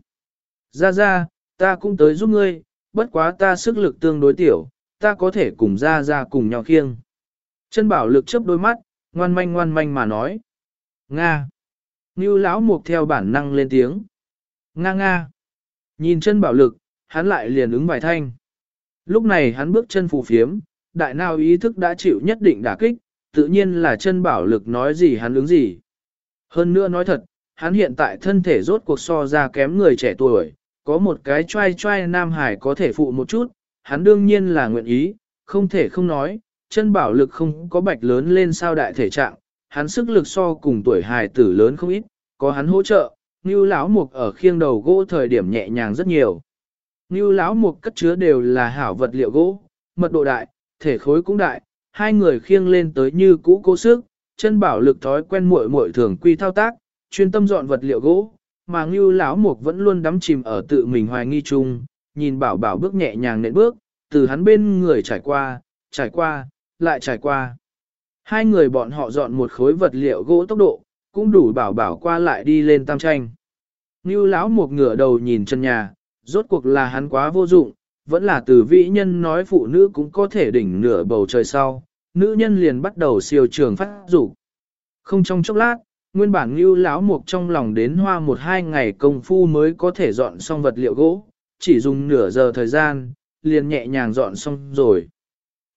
Ra ra, ta cũng tới giúp ngươi, bất quá ta sức lực tương đối tiểu, ta có thể cùng ra ra cùng nhau khiêng. Chân bảo lực chớp đôi mắt, ngoan manh ngoan manh mà nói. Nga. Như lão mục theo bản năng lên tiếng. Nga nga. Nhìn chân bảo lực, hắn lại liền ứng vài thanh. Lúc này hắn bước chân phù phiếm, đại nào ý thức đã chịu nhất định đả kích, tự nhiên là chân bảo lực nói gì hắn ứng gì. Hơn nữa nói thật, hắn hiện tại thân thể rốt cuộc so ra kém người trẻ tuổi, có một cái trai trai nam hải có thể phụ một chút, hắn đương nhiên là nguyện ý, không thể không nói, chân bảo lực không có bạch lớn lên sao đại thể trạng, hắn sức lực so cùng tuổi hài tử lớn không ít, có hắn hỗ trợ, như lão mục ở khiêng đầu gỗ thời điểm nhẹ nhàng rất nhiều. Như lão mục cất chứa đều là hảo vật liệu gỗ, mật độ đại, thể khối cũng đại, hai người khiêng lên tới như cũ cố sức, chân bảo lực thói quen muội muội thường quy thao tác, chuyên tâm dọn vật liệu gỗ, mà Ngưu lão mục vẫn luôn đắm chìm ở tự mình hoài nghi chung, nhìn bảo bảo bước nhẹ nhàng nện bước, từ hắn bên người trải qua, trải qua, lại trải qua. Hai người bọn họ dọn một khối vật liệu gỗ tốc độ, cũng đủ bảo bảo qua lại đi lên tam tranh. Ngưu lão một ngửa đầu nhìn chân nhà, rốt cuộc là hắn quá vô dụng, vẫn là từ vĩ nhân nói phụ nữ cũng có thể đỉnh nửa bầu trời sau, nữ nhân liền bắt đầu siêu trường phát rủ. Không trong chốc lát, nguyên bản như lão mục trong lòng đến hoa một hai ngày công phu mới có thể dọn xong vật liệu gỗ, chỉ dùng nửa giờ thời gian, liền nhẹ nhàng dọn xong rồi.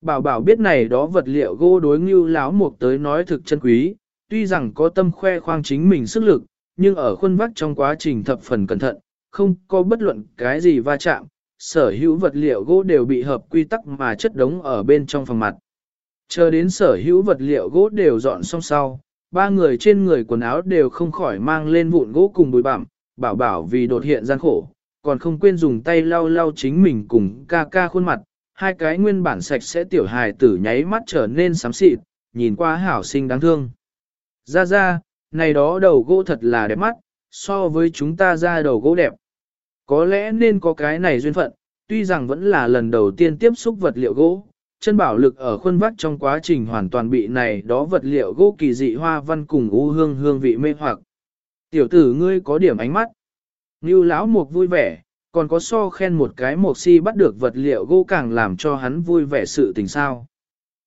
Bảo bảo biết này đó vật liệu gỗ đối như lão mục tới nói thực chân quý, tuy rằng có tâm khoe khoang chính mình sức lực, nhưng ở khuôn vắt trong quá trình thập phần cẩn thận, không có bất luận cái gì va chạm, sở hữu vật liệu gỗ đều bị hợp quy tắc mà chất đống ở bên trong phòng mặt. Chờ đến sở hữu vật liệu gỗ đều dọn xong sau, ba người trên người quần áo đều không khỏi mang lên vụn gỗ cùng bụi bặm, bảo bảo vì đột hiện gian khổ, còn không quên dùng tay lau lau chính mình cùng ca ca khuôn mặt, hai cái nguyên bản sạch sẽ tiểu hài tử nháy mắt trở nên xám xịt, nhìn qua hảo sinh đáng thương. Ra ra, này đó đầu gỗ thật là đẹp mắt, so với chúng ta ra đầu gỗ đẹp. Có lẽ nên có cái này duyên phận, tuy rằng vẫn là lần đầu tiên tiếp xúc vật liệu gỗ, chân bảo lực ở khuôn vắt trong quá trình hoàn toàn bị này đó vật liệu gỗ kỳ dị hoa văn cùng u hương hương vị mê hoặc. Tiểu tử ngươi có điểm ánh mắt. Như lão mục vui vẻ, còn có so khen một cái mộc si bắt được vật liệu gỗ càng làm cho hắn vui vẻ sự tình sao.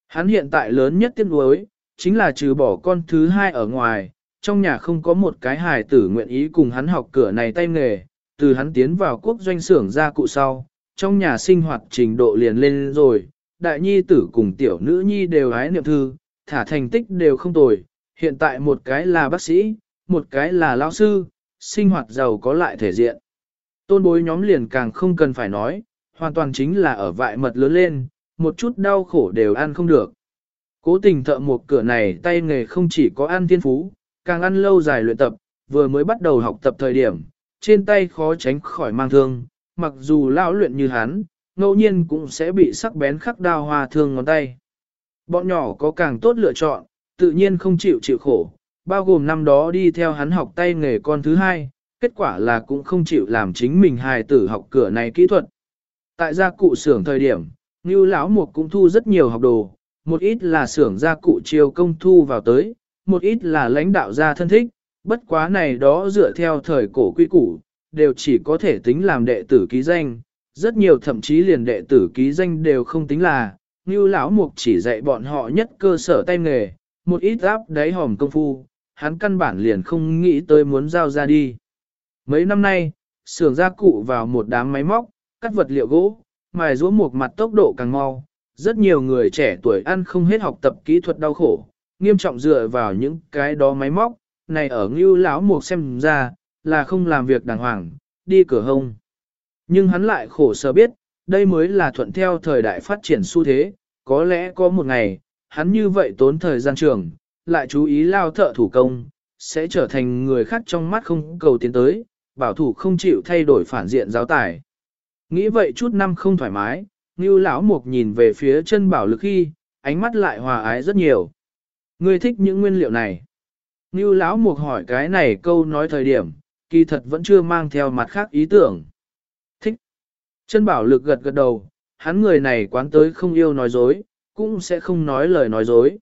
Hắn hiện tại lớn nhất tiếc nuối, chính là trừ bỏ con thứ hai ở ngoài, trong nhà không có một cái hài tử nguyện ý cùng hắn học cửa này tay nghề, từ hắn tiến vào quốc doanh xưởng gia cụ sau, trong nhà sinh hoạt trình độ liền lên rồi, đại nhi tử cùng tiểu nữ nhi đều hái niệm thư, thả thành tích đều không tồi, hiện tại một cái là bác sĩ, một cái là lao sư, sinh hoạt giàu có lại thể diện. Tôn bối nhóm liền càng không cần phải nói, hoàn toàn chính là ở vại mật lớn lên, một chút đau khổ đều ăn không được. Cố tình thợ một cửa này tay nghề không chỉ có ăn thiên phú, càng ăn lâu dài luyện tập, vừa mới bắt đầu học tập thời điểm, trên tay khó tránh khỏi mang thương, mặc dù lão luyện như hắn, ngẫu nhiên cũng sẽ bị sắc bén khắc đao hoa thương ngón tay. Bọn nhỏ có càng tốt lựa chọn, tự nhiên không chịu chịu khổ, bao gồm năm đó đi theo hắn học tay nghề con thứ hai, kết quả là cũng không chịu làm chính mình hài tử học cửa này kỹ thuật. Tại gia cụ xưởng thời điểm, Ngưu lão Mục cũng thu rất nhiều học đồ, một ít là xưởng gia cụ chiêu công thu vào tới, một ít là lãnh đạo gia thân thích, bất quá này đó dựa theo thời cổ quy củ, đều chỉ có thể tính làm đệ tử ký danh, rất nhiều thậm chí liền đệ tử ký danh đều không tính là, như lão mục chỉ dạy bọn họ nhất cơ sở tay nghề, một ít áp đáy hòm công phu, hắn căn bản liền không nghĩ tới muốn giao ra đi. Mấy năm nay, xưởng gia cụ vào một đám máy móc, cắt vật liệu gỗ, mài rũa một mặt tốc độ càng mau, rất nhiều người trẻ tuổi ăn không hết học tập kỹ thuật đau khổ, nghiêm trọng dựa vào những cái đó máy móc, này ở ngưu lão mục xem ra, là không làm việc đàng hoàng, đi cửa hông. Nhưng hắn lại khổ sở biết, đây mới là thuận theo thời đại phát triển xu thế, có lẽ có một ngày, hắn như vậy tốn thời gian trường, lại chú ý lao thợ thủ công, sẽ trở thành người khác trong mắt không cầu tiến tới, bảo thủ không chịu thay đổi phản diện giáo tài. Nghĩ vậy chút năm không thoải mái, Ngưu lão mục nhìn về phía chân bảo lực khi, ánh mắt lại hòa ái rất nhiều. Ngươi thích những nguyên liệu này. Ngưu lão mục hỏi cái này câu nói thời điểm, kỳ thật vẫn chưa mang theo mặt khác ý tưởng. Thích. Chân bảo lực gật gật đầu, hắn người này quán tới không yêu nói dối, cũng sẽ không nói lời nói dối.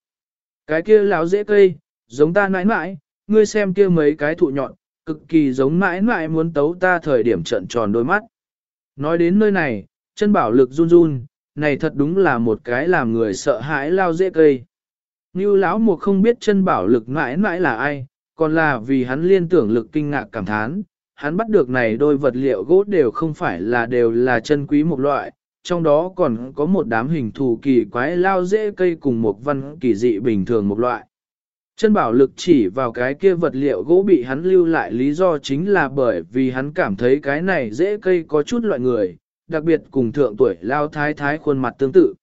Cái kia lão dễ cây, giống ta nãi nãi, ngươi xem kia mấy cái thụ nhọn, cực kỳ giống nãi nãi muốn tấu ta thời điểm trận tròn đôi mắt. Nói đến nơi này, chân bảo lực run run, này thật đúng là một cái làm người sợ hãi lao dễ cây. Như lão mục không biết chân bảo lực mãi mãi là ai, còn là vì hắn liên tưởng lực kinh ngạc cảm thán, hắn bắt được này đôi vật liệu gỗ đều không phải là đều là chân quý một loại, trong đó còn có một đám hình thù kỳ quái lao dễ cây cùng một văn kỳ dị bình thường một loại. Chân bảo lực chỉ vào cái kia vật liệu gỗ bị hắn lưu lại lý do chính là bởi vì hắn cảm thấy cái này dễ cây có chút loại người, đặc biệt cùng thượng tuổi lao thái thái khuôn mặt tương tự.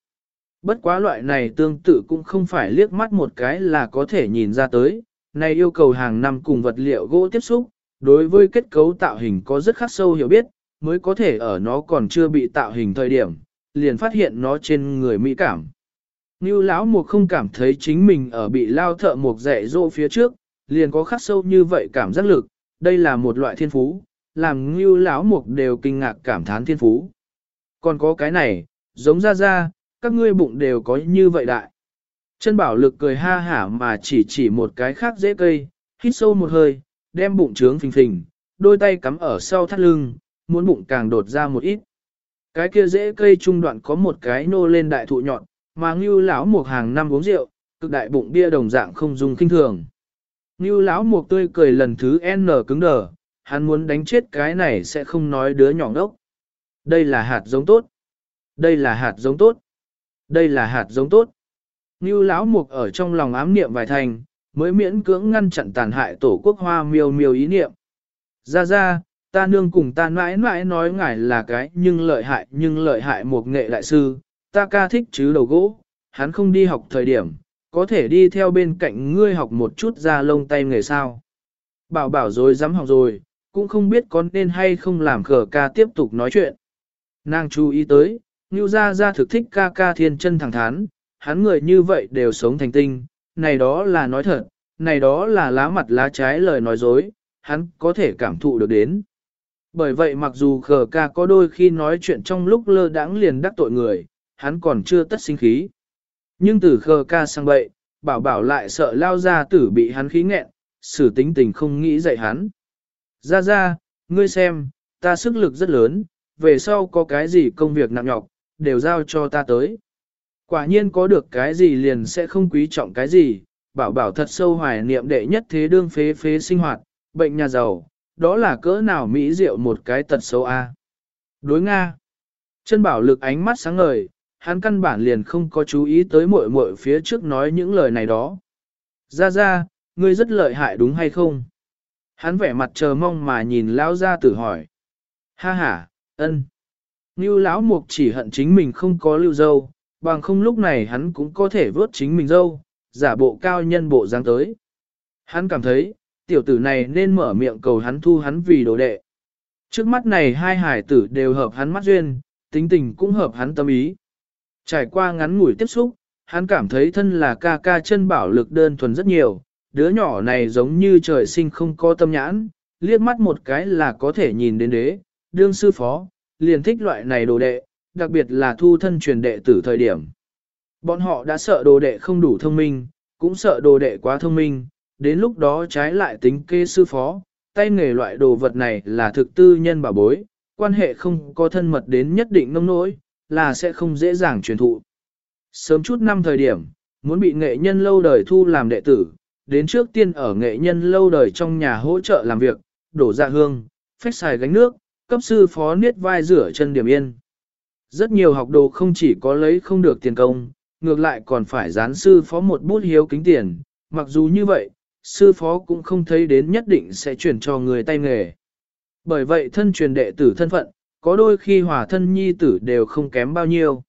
Bất quá loại này tương tự cũng không phải liếc mắt một cái là có thể nhìn ra tới, này yêu cầu hàng năm cùng vật liệu gỗ tiếp xúc, đối với kết cấu tạo hình có rất khắc sâu hiểu biết, mới có thể ở nó còn chưa bị tạo hình thời điểm, liền phát hiện nó trên người mỹ cảm. Như lão mục không cảm thấy chính mình ở bị lao thợ mục dạy dỗ phía trước, liền có khắc sâu như vậy cảm giác lực, đây là một loại thiên phú, làm như lão mục đều kinh ngạc cảm thán thiên phú. Còn có cái này, giống ra ra, các ngươi bụng đều có như vậy đại. Chân bảo lực cười ha hả mà chỉ chỉ một cái khác dễ cây, hít sâu một hơi, đem bụng trướng phình phình, đôi tay cắm ở sau thắt lưng, muốn bụng càng đột ra một ít. Cái kia dễ cây trung đoạn có một cái nô lên đại thụ nhọn, mà ngưu lão một hàng năm uống rượu, cực đại bụng bia đồng dạng không dùng kinh thường. Ngưu lão một tươi cười lần thứ N cứng đờ, hắn muốn đánh chết cái này sẽ không nói đứa nhỏ đốc. Đây là hạt giống tốt. Đây là hạt giống tốt. Đây là hạt giống tốt. Ngưu lão mục ở trong lòng ám niệm vài thành, mới miễn cưỡng ngăn chặn tàn hại tổ quốc hoa miêu miêu ý niệm. Ra ra, ta nương cùng ta mãi mãi nói ngài là cái nhưng lợi hại nhưng lợi hại một nghệ đại sư, ta ca thích chứ đầu gỗ, hắn không đi học thời điểm, có thể đi theo bên cạnh ngươi học một chút ra lông tay nghề sao. Bảo bảo rồi dám học rồi, cũng không biết có nên hay không làm khờ ca tiếp tục nói chuyện. Nàng chú ý tới, Ngưu Gia Gia thực thích ca ca thiên chân thẳng thắn, hắn người như vậy đều sống thành tinh, này đó là nói thật, này đó là lá mặt lá trái lời nói dối, hắn có thể cảm thụ được đến. Bởi vậy mặc dù khờ ca có đôi khi nói chuyện trong lúc lơ đãng liền đắc tội người, hắn còn chưa tất sinh khí. Nhưng từ khờ ca sang bậy, bảo bảo lại sợ lao ra tử bị hắn khí nghẹn, xử tính tình không nghĩ dạy hắn. Ra ra, ngươi xem, ta sức lực rất lớn, về sau có cái gì công việc nặng nhọc, đều giao cho ta tới. Quả nhiên có được cái gì liền sẽ không quý trọng cái gì, bảo bảo thật sâu hoài niệm đệ nhất thế đương phế phế sinh hoạt, bệnh nhà giàu, đó là cỡ nào mỹ diệu một cái tật xấu a. Đối Nga. Chân bảo lực ánh mắt sáng ngời, hắn căn bản liền không có chú ý tới muội muội phía trước nói những lời này đó. Ra ra, ngươi rất lợi hại đúng hay không? Hắn vẻ mặt chờ mong mà nhìn lão gia tử hỏi. Ha ha, ân. Ngưu lão mục chỉ hận chính mình không có lưu dâu, bằng không lúc này hắn cũng có thể vớt chính mình dâu, giả bộ cao nhân bộ dáng tới. Hắn cảm thấy, tiểu tử này nên mở miệng cầu hắn thu hắn vì đồ đệ. Trước mắt này hai hải tử đều hợp hắn mắt duyên, tính tình cũng hợp hắn tâm ý. Trải qua ngắn ngủi tiếp xúc, hắn cảm thấy thân là ca ca chân bảo lực đơn thuần rất nhiều, đứa nhỏ này giống như trời sinh không có tâm nhãn, liếc mắt một cái là có thể nhìn đến đế, đương sư phó, liền thích loại này đồ đệ, đặc biệt là thu thân truyền đệ tử thời điểm. Bọn họ đã sợ đồ đệ không đủ thông minh, cũng sợ đồ đệ quá thông minh, đến lúc đó trái lại tính kê sư phó, tay nghề loại đồ vật này là thực tư nhân bảo bối, quan hệ không có thân mật đến nhất định nông nỗi, là sẽ không dễ dàng truyền thụ. Sớm chút năm thời điểm, muốn bị nghệ nhân lâu đời thu làm đệ tử, đến trước tiên ở nghệ nhân lâu đời trong nhà hỗ trợ làm việc, đổ dạ hương, phách xài gánh nước, cấp sư phó niết vai rửa chân điểm yên. Rất nhiều học đồ không chỉ có lấy không được tiền công, ngược lại còn phải gián sư phó một bút hiếu kính tiền, mặc dù như vậy, sư phó cũng không thấy đến nhất định sẽ chuyển cho người tay nghề. Bởi vậy thân truyền đệ tử thân phận, có đôi khi hòa thân nhi tử đều không kém bao nhiêu.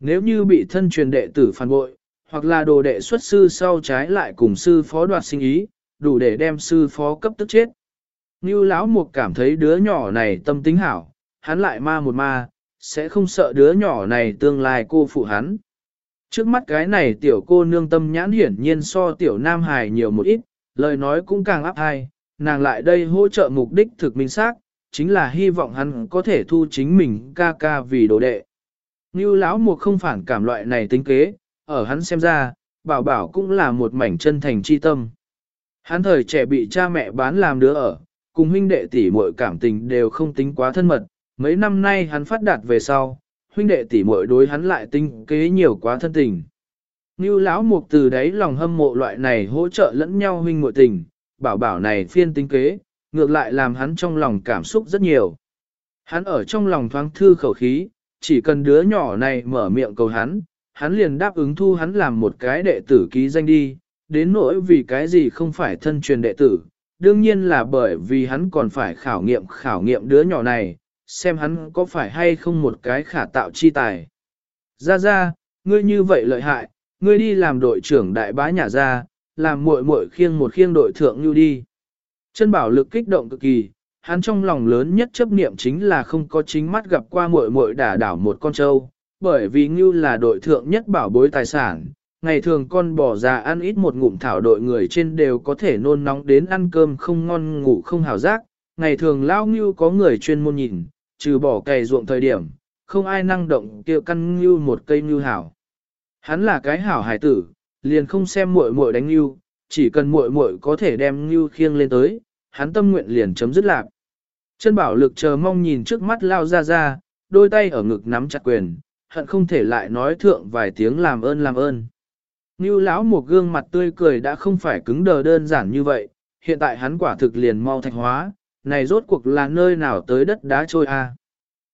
Nếu như bị thân truyền đệ tử phản bội, hoặc là đồ đệ xuất sư sau trái lại cùng sư phó đoạt sinh ý, đủ để đem sư phó cấp tức chết. Như lão mục cảm thấy đứa nhỏ này tâm tính hảo, hắn lại ma một ma, sẽ không sợ đứa nhỏ này tương lai cô phụ hắn. Trước mắt cái này tiểu cô nương tâm nhãn hiển nhiên so tiểu nam hài nhiều một ít, lời nói cũng càng áp hai, nàng lại đây hỗ trợ mục đích thực minh xác, chính là hy vọng hắn có thể thu chính mình ca ca vì đồ đệ. Như lão mục không phản cảm loại này tính kế, ở hắn xem ra, bảo bảo cũng là một mảnh chân thành chi tâm. Hắn thời trẻ bị cha mẹ bán làm đứa ở, cùng huynh đệ tỷ muội cảm tình đều không tính quá thân mật, mấy năm nay hắn phát đạt về sau, huynh đệ tỷ muội đối hắn lại tinh kế nhiều quá thân tình. Như lão mục từ đấy lòng hâm mộ loại này hỗ trợ lẫn nhau huynh muội tình, bảo bảo này phiên tinh kế, ngược lại làm hắn trong lòng cảm xúc rất nhiều. Hắn ở trong lòng thoáng thư khẩu khí, chỉ cần đứa nhỏ này mở miệng cầu hắn, hắn liền đáp ứng thu hắn làm một cái đệ tử ký danh đi, đến nỗi vì cái gì không phải thân truyền đệ tử, đương nhiên là bởi vì hắn còn phải khảo nghiệm khảo nghiệm đứa nhỏ này, xem hắn có phải hay không một cái khả tạo chi tài. Ra ra, ngươi như vậy lợi hại, ngươi đi làm đội trưởng đại bá nhà ra, làm muội muội khiêng một khiêng đội thượng như đi. Chân bảo lực kích động cực kỳ, hắn trong lòng lớn nhất chấp niệm chính là không có chính mắt gặp qua muội muội đả đảo một con trâu, bởi vì Ngưu là đội thượng nhất bảo bối tài sản, ngày thường con bò già ăn ít một ngụm thảo đội người trên đều có thể nôn nóng đến ăn cơm không ngon ngủ không hào giác, ngày thường lao Ngưu có người chuyên môn nhìn, trừ bỏ cày ruộng thời điểm, không ai năng động kia căn Ngưu một cây Ngưu hảo. Hắn là cái hảo hải tử, liền không xem muội muội đánh Ngưu, chỉ cần muội muội có thể đem Ngưu khiêng lên tới, hắn tâm nguyện liền chấm dứt lạc. Chân bảo lực chờ mong nhìn trước mắt lao ra ra, đôi tay ở ngực nắm chặt quyền, hận không thể lại nói thượng vài tiếng làm ơn làm ơn. Như lão một gương mặt tươi cười đã không phải cứng đờ đơn giản như vậy, hiện tại hắn quả thực liền mau thạch hóa, này rốt cuộc là nơi nào tới đất đá trôi a?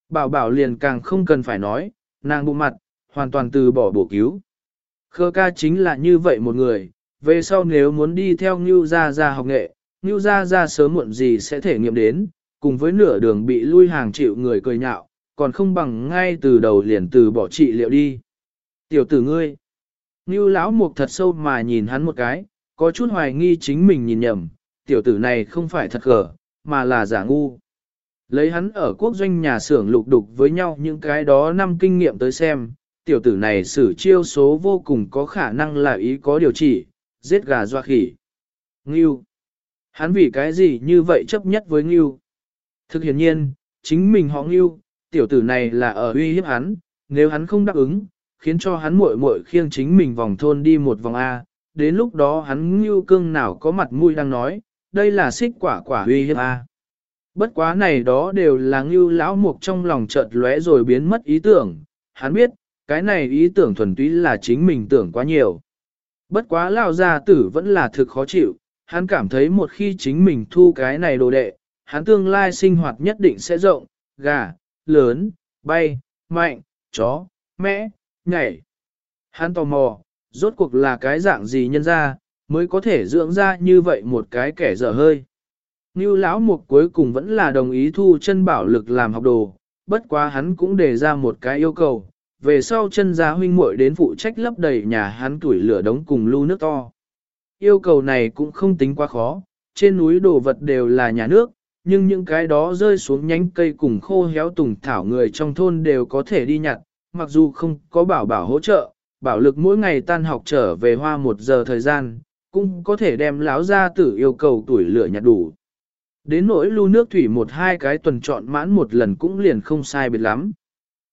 Bảo bảo liền càng không cần phải nói, nàng bụng mặt, hoàn toàn từ bỏ bổ cứu. Khơ ca chính là như vậy một người, về sau nếu muốn đi theo Ngưu Gia Gia học nghệ, Ngưu Gia Gia sớm muộn gì sẽ thể nghiệm đến, cùng với nửa đường bị lui hàng chịu người cười nhạo, còn không bằng ngay từ đầu liền từ bỏ trị liệu đi. Tiểu tử ngươi, Ngưu lão mục thật sâu mà nhìn hắn một cái, có chút hoài nghi chính mình nhìn nhầm, tiểu tử này không phải thật gở, mà là giả ngu. Lấy hắn ở quốc doanh nhà xưởng lục đục với nhau những cái đó năm kinh nghiệm tới xem, tiểu tử này xử chiêu số vô cùng có khả năng là ý có điều chỉ, giết gà doa khỉ. Ngưu. Hắn vì cái gì như vậy chấp nhất với Ngưu? Thực hiện nhiên, chính mình họ Ngưu, tiểu tử này là ở uy hiếp hắn, nếu hắn không đáp ứng, khiến cho hắn muội muội khiêng chính mình vòng thôn đi một vòng A, đến lúc đó hắn Ngưu cương nào có mặt mũi đang nói, đây là xích quả quả uy hiếp A. Bất quá này đó đều là Ngưu lão mục trong lòng chợt lóe rồi biến mất ý tưởng, hắn biết, cái này ý tưởng thuần túy là chính mình tưởng quá nhiều. Bất quá lao gia tử vẫn là thực khó chịu, hắn cảm thấy một khi chính mình thu cái này đồ đệ, hắn tương lai sinh hoạt nhất định sẽ rộng, gà, lớn, bay, mạnh, chó, mẽ, nhảy. Hắn tò mò, rốt cuộc là cái dạng gì nhân ra, mới có thể dưỡng ra như vậy một cái kẻ dở hơi. Như lão mục cuối cùng vẫn là đồng ý thu chân bảo lực làm học đồ, bất quá hắn cũng đề ra một cái yêu cầu, về sau chân gia huynh muội đến phụ trách lấp đầy nhà hắn tuổi lửa đống cùng lưu nước to. Yêu cầu này cũng không tính quá khó, trên núi đồ vật đều là nhà nước, nhưng những cái đó rơi xuống nhánh cây cùng khô héo tùng thảo người trong thôn đều có thể đi nhặt, mặc dù không có bảo bảo hỗ trợ, bảo lực mỗi ngày tan học trở về hoa một giờ thời gian, cũng có thể đem láo ra tử yêu cầu tuổi lửa nhặt đủ. Đến nỗi lưu nước thủy một hai cái tuần chọn mãn một lần cũng liền không sai biệt lắm.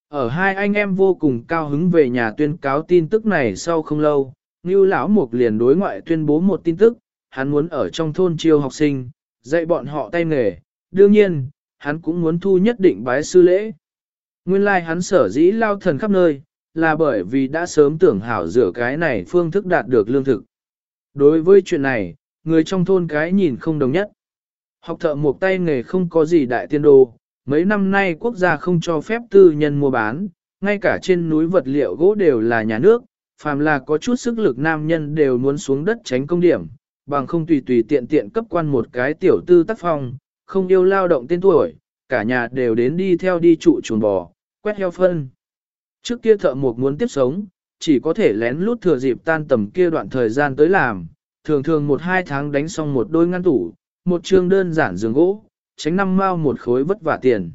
Ở hai anh em vô cùng cao hứng về nhà tuyên cáo tin tức này sau không lâu, Ngưu lão Mục liền đối ngoại tuyên bố một tin tức, hắn muốn ở trong thôn chiêu học sinh, dạy bọn họ tay nghề, đương nhiên, hắn cũng muốn thu nhất định bái sư lễ. Nguyên lai like hắn sở dĩ lao thần khắp nơi, là bởi vì đã sớm tưởng hảo rửa cái này phương thức đạt được lương thực. Đối với chuyện này, người trong thôn cái nhìn không đồng nhất. Học thợ một tay nghề không có gì đại tiên đồ, mấy năm nay quốc gia không cho phép tư nhân mua bán, ngay cả trên núi vật liệu gỗ đều là nhà nước, phàm là có chút sức lực nam nhân đều muốn xuống đất tránh công điểm, bằng không tùy tùy tiện tiện cấp quan một cái tiểu tư tác phong, không yêu lao động tên tuổi, cả nhà đều đến đi theo đi trụ chuồn bò, quét heo phân. Trước kia thợ mộc muốn tiếp sống, chỉ có thể lén lút thừa dịp tan tầm kia đoạn thời gian tới làm, thường thường một hai tháng đánh xong một đôi ngăn tủ, một chương đơn giản giường gỗ, tránh năm mao một khối vất vả tiền.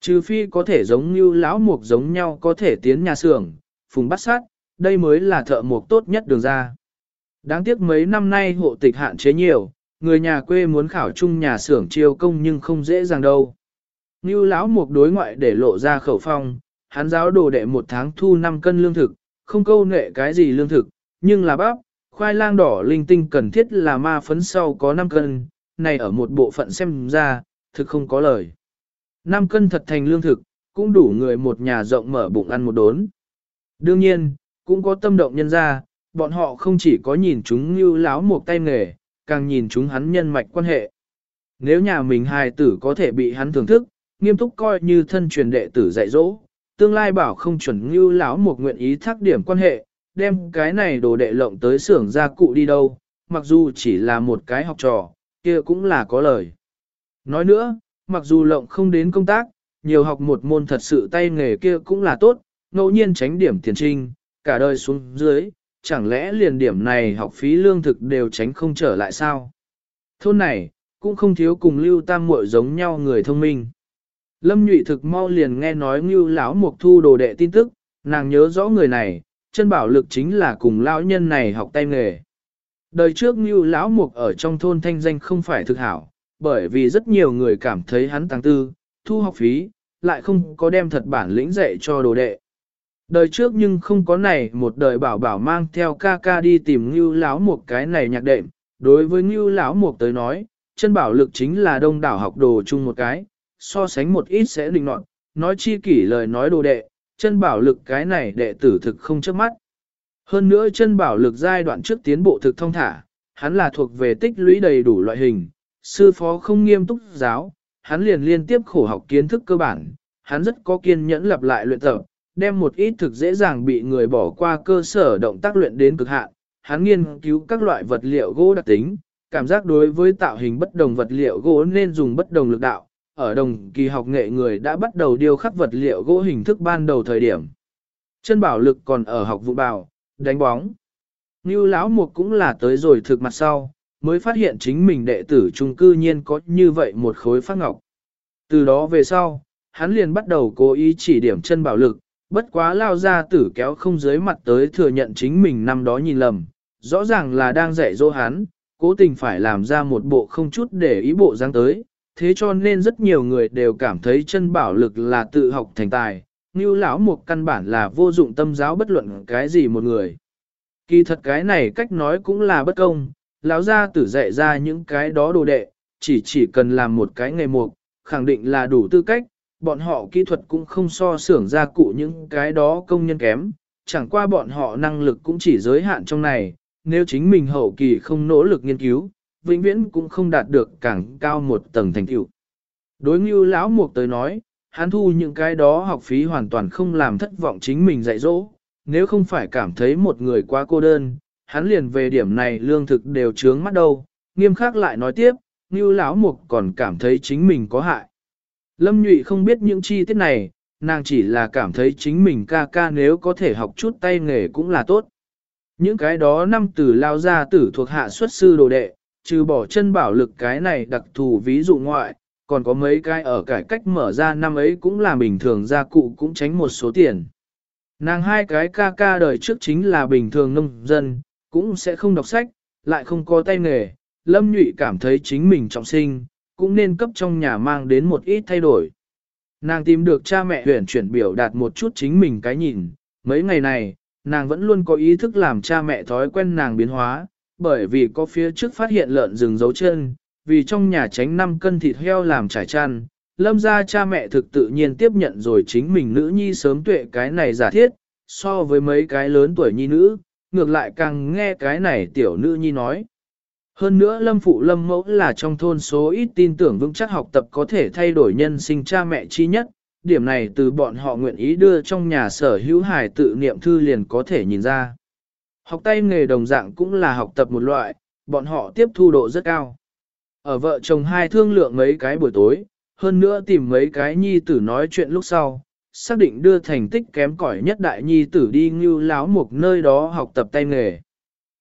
Trừ phi có thể giống như lão mục giống nhau có thể tiến nhà xưởng, phùng bắt sát, đây mới là thợ mộc tốt nhất đường ra. Đáng tiếc mấy năm nay hộ tịch hạn chế nhiều, người nhà quê muốn khảo chung nhà xưởng chiêu công nhưng không dễ dàng đâu. Ngưu lão mục đối ngoại để lộ ra khẩu phong, hắn giáo đồ đệ một tháng thu 5 cân lương thực, không câu nệ cái gì lương thực, nhưng là bắp, khoai lang đỏ linh tinh cần thiết là ma phấn sau có 5 cân, này ở một bộ phận xem ra, thực không có lời. 5 cân thật thành lương thực, cũng đủ người một nhà rộng mở bụng ăn một đốn. Đương nhiên, cũng có tâm động nhân ra, bọn họ không chỉ có nhìn chúng như láo một tay nghề, càng nhìn chúng hắn nhân mạch quan hệ. Nếu nhà mình hài tử có thể bị hắn thưởng thức, nghiêm túc coi như thân truyền đệ tử dạy dỗ, tương lai bảo không chuẩn như lão một nguyện ý thác điểm quan hệ, đem cái này đồ đệ lộng tới xưởng gia cụ đi đâu, mặc dù chỉ là một cái học trò, kia cũng là có lời. Nói nữa, mặc dù lộng không đến công tác, nhiều học một môn thật sự tay nghề kia cũng là tốt, ngẫu nhiên tránh điểm tiền trinh, cả đời xuống dưới, chẳng lẽ liền điểm này học phí lương thực đều tránh không trở lại sao? Thôn này, cũng không thiếu cùng lưu tam muội giống nhau người thông minh. Lâm nhụy thực mau liền nghe nói như lão mục thu đồ đệ tin tức, nàng nhớ rõ người này, chân bảo lực chính là cùng lão nhân này học tay nghề. Đời trước như lão mục ở trong thôn thanh danh không phải thực hảo, bởi vì rất nhiều người cảm thấy hắn tăng tư, thu học phí, lại không có đem thật bản lĩnh dạy cho đồ đệ. Đời trước nhưng không có này một đời bảo bảo mang theo ca ca đi tìm Ngưu lão Mục cái này nhạc đệm. Đối với Ngưu lão Mục tới nói, chân bảo lực chính là đông đảo học đồ chung một cái, so sánh một ít sẽ định nọt, nói chi kỷ lời nói đồ đệ, chân bảo lực cái này đệ tử thực không trước mắt. Hơn nữa chân bảo lực giai đoạn trước tiến bộ thực thông thả, hắn là thuộc về tích lũy đầy đủ loại hình, sư phó không nghiêm túc giáo, hắn liền liên tiếp khổ học kiến thức cơ bản, hắn rất có kiên nhẫn lặp lại luyện tập, đem một ít thực dễ dàng bị người bỏ qua cơ sở động tác luyện đến cực hạn. Hắn nghiên cứu các loại vật liệu gỗ đặc tính, cảm giác đối với tạo hình bất đồng vật liệu gỗ nên dùng bất đồng lực đạo. Ở đồng kỳ học nghệ người đã bắt đầu điêu khắc vật liệu gỗ hình thức ban đầu thời điểm. Chân bảo lực còn ở học vụ bào, đánh bóng. Như lão mục cũng là tới rồi thực mặt sau, mới phát hiện chính mình đệ tử trung cư nhiên có như vậy một khối phát ngọc. Từ đó về sau, hắn liền bắt đầu cố ý chỉ điểm chân bảo lực, bất quá lao ra tử kéo không dưới mặt tới thừa nhận chính mình năm đó nhìn lầm, rõ ràng là đang dạy dỗ hắn, cố tình phải làm ra một bộ không chút để ý bộ dáng tới, thế cho nên rất nhiều người đều cảm thấy chân bảo lực là tự học thành tài, như lão một căn bản là vô dụng tâm giáo bất luận cái gì một người. Kỳ thật cái này cách nói cũng là bất công, lão gia tử dạy ra những cái đó đồ đệ, chỉ chỉ cần làm một cái nghề mục, khẳng định là đủ tư cách, bọn họ kỹ thuật cũng không so xưởng gia cụ những cái đó công nhân kém, chẳng qua bọn họ năng lực cũng chỉ giới hạn trong này, nếu chính mình hậu kỳ không nỗ lực nghiên cứu, vĩnh viễn cũng không đạt được càng cao một tầng thành tựu. Đối Ngưu lão mục tới nói, hắn thu những cái đó học phí hoàn toàn không làm thất vọng chính mình dạy dỗ, nếu không phải cảm thấy một người quá cô đơn, hắn liền về điểm này lương thực đều trướng mắt đâu, nghiêm khắc lại nói tiếp, Ngưu lão mục còn cảm thấy chính mình có hại. Lâm Nhụy không biết những chi tiết này, nàng chỉ là cảm thấy chính mình ca ca nếu có thể học chút tay nghề cũng là tốt. Những cái đó năm từ lao ra tử thuộc hạ xuất sư đồ đệ, trừ bỏ chân bảo lực cái này đặc thù ví dụ ngoại, còn có mấy cái ở cải cách mở ra năm ấy cũng là bình thường gia cụ cũng tránh một số tiền. Nàng hai cái ca ca đời trước chính là bình thường nông dân, cũng sẽ không đọc sách, lại không có tay nghề. Lâm Nhụy cảm thấy chính mình trọng sinh, cũng nên cấp trong nhà mang đến một ít thay đổi. Nàng tìm được cha mẹ huyền chuyển biểu đạt một chút chính mình cái nhìn, mấy ngày này, nàng vẫn luôn có ý thức làm cha mẹ thói quen nàng biến hóa, bởi vì có phía trước phát hiện lợn rừng dấu chân, vì trong nhà tránh 5 cân thịt heo làm trải chăn, lâm ra cha mẹ thực tự nhiên tiếp nhận rồi chính mình nữ nhi sớm tuệ cái này giả thiết, so với mấy cái lớn tuổi nhi nữ, ngược lại càng nghe cái này tiểu nữ nhi nói. Hơn nữa lâm phụ lâm mẫu là trong thôn số ít tin tưởng vững chắc học tập có thể thay đổi nhân sinh cha mẹ chi nhất, điểm này từ bọn họ nguyện ý đưa trong nhà sở hữu hài tự niệm thư liền có thể nhìn ra. Học tay nghề đồng dạng cũng là học tập một loại, bọn họ tiếp thu độ rất cao. Ở vợ chồng hai thương lượng mấy cái buổi tối, hơn nữa tìm mấy cái nhi tử nói chuyện lúc sau, xác định đưa thành tích kém cỏi nhất đại nhi tử đi như láo một nơi đó học tập tay nghề.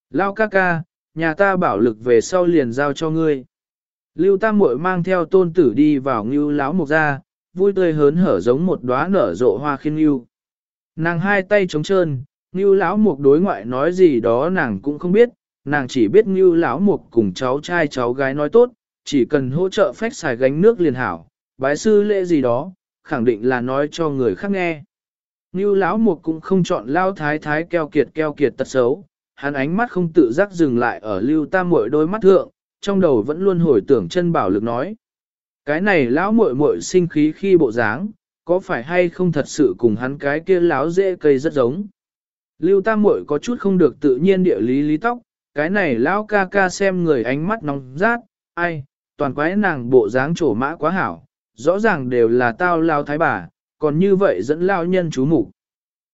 Lao ca ca, nhà ta bảo lực về sau liền giao cho ngươi. Lưu Tam Muội mang theo tôn tử đi vào ngưu láo mục ra, vui tươi hớn hở giống một đóa nở rộ hoa khiên ngưu. Nàng hai tay trống trơn, ngưu Lão mục đối ngoại nói gì đó nàng cũng không biết, nàng chỉ biết ngưu Lão mục cùng cháu trai cháu gái nói tốt, chỉ cần hỗ trợ phách xài gánh nước liền hảo, bái sư lễ gì đó, khẳng định là nói cho người khác nghe. Ngưu Lão mục cũng không chọn lao thái thái keo kiệt keo kiệt tật xấu, hắn ánh mắt không tự giác dừng lại ở lưu tam muội đôi mắt thượng, trong đầu vẫn luôn hồi tưởng chân bảo lực nói. Cái này lão muội muội sinh khí khi bộ dáng, có phải hay không thật sự cùng hắn cái kia lão dễ cây rất giống. Lưu tam muội có chút không được tự nhiên địa lý lý tóc, cái này lão ca ca xem người ánh mắt nóng rát, ai, toàn quái nàng bộ dáng trổ mã quá hảo, rõ ràng đều là tao lao thái bà, còn như vậy dẫn lao nhân chú mục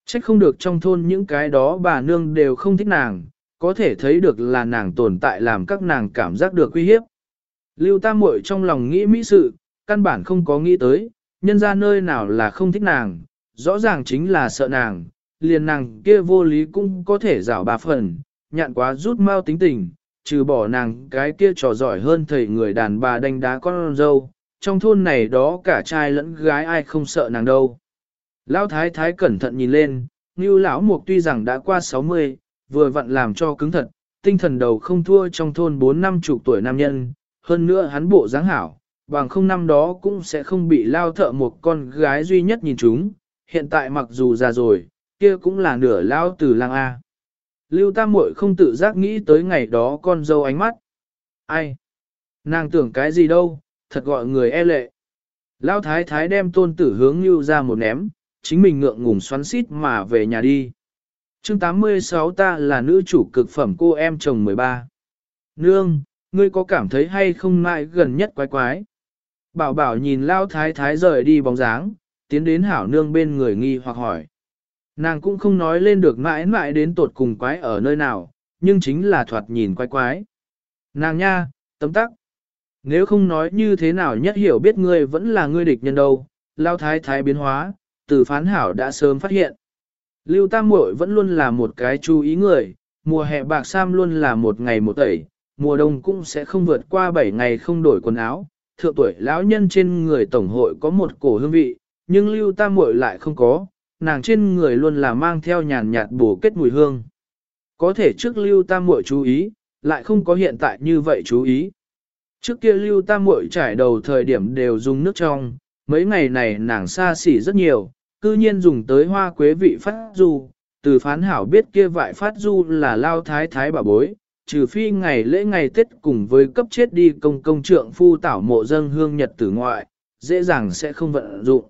Trách không được trong thôn những cái đó bà nương đều không thích nàng, có thể thấy được là nàng tồn tại làm các nàng cảm giác được uy hiếp. Lưu Tam Muội trong lòng nghĩ mỹ sự, căn bản không có nghĩ tới, nhân ra nơi nào là không thích nàng, rõ ràng chính là sợ nàng, liền nàng kia vô lý cũng có thể rảo bà phần, nhạn quá rút mau tính tình, trừ bỏ nàng cái kia trò giỏi hơn thầy người đàn bà đánh đá con dâu, trong thôn này đó cả trai lẫn gái ai không sợ nàng đâu. Lão thái thái cẩn thận nhìn lên, như lão mục tuy rằng đã qua 60, vừa vặn làm cho cứng thật, tinh thần đầu không thua trong thôn 4 năm chục tuổi nam nhân, hơn nữa hắn bộ dáng hảo, bằng không năm đó cũng sẽ không bị lao thợ một con gái duy nhất nhìn chúng, hiện tại mặc dù già rồi, kia cũng là nửa lao từ lang A. Lưu Tam Muội không tự giác nghĩ tới ngày đó con dâu ánh mắt. Ai? Nàng tưởng cái gì đâu, thật gọi người e lệ. Lao thái thái đem tôn tử hướng Lưu ra một ném, chính mình ngượng ngùng xoắn xít mà về nhà đi. chương 86 ta là nữ chủ cực phẩm cô em chồng 13. Nương, ngươi có cảm thấy hay không mãi gần nhất quái quái? Bảo bảo nhìn lao thái thái rời đi bóng dáng, tiến đến hảo nương bên người nghi hoặc hỏi. Nàng cũng không nói lên được mãi mãi đến tột cùng quái ở nơi nào, nhưng chính là thoạt nhìn quái quái. Nàng nha, tấm tắc. Nếu không nói như thế nào nhất hiểu biết ngươi vẫn là ngươi địch nhân đâu, lao thái thái biến hóa, từ phán hảo đã sớm phát hiện. Lưu Tam Muội vẫn luôn là một cái chú ý người, mùa hè bạc sam luôn là một ngày một tẩy, mùa đông cũng sẽ không vượt qua 7 ngày không đổi quần áo. Thượng tuổi lão nhân trên người tổng hội có một cổ hương vị, nhưng Lưu Tam Muội lại không có, nàng trên người luôn là mang theo nhàn nhạt bổ kết mùi hương. Có thể trước Lưu Tam Muội chú ý, lại không có hiện tại như vậy chú ý. Trước kia Lưu Tam Muội trải đầu thời điểm đều dùng nước trong, mấy ngày này nàng xa xỉ rất nhiều, cư nhiên dùng tới hoa quế vị phát du, từ phán hảo biết kia vại phát du là lao thái thái bà bối, trừ phi ngày lễ ngày Tết cùng với cấp chết đi công công trượng phu tảo mộ dân hương nhật tử ngoại, dễ dàng sẽ không vận dụng.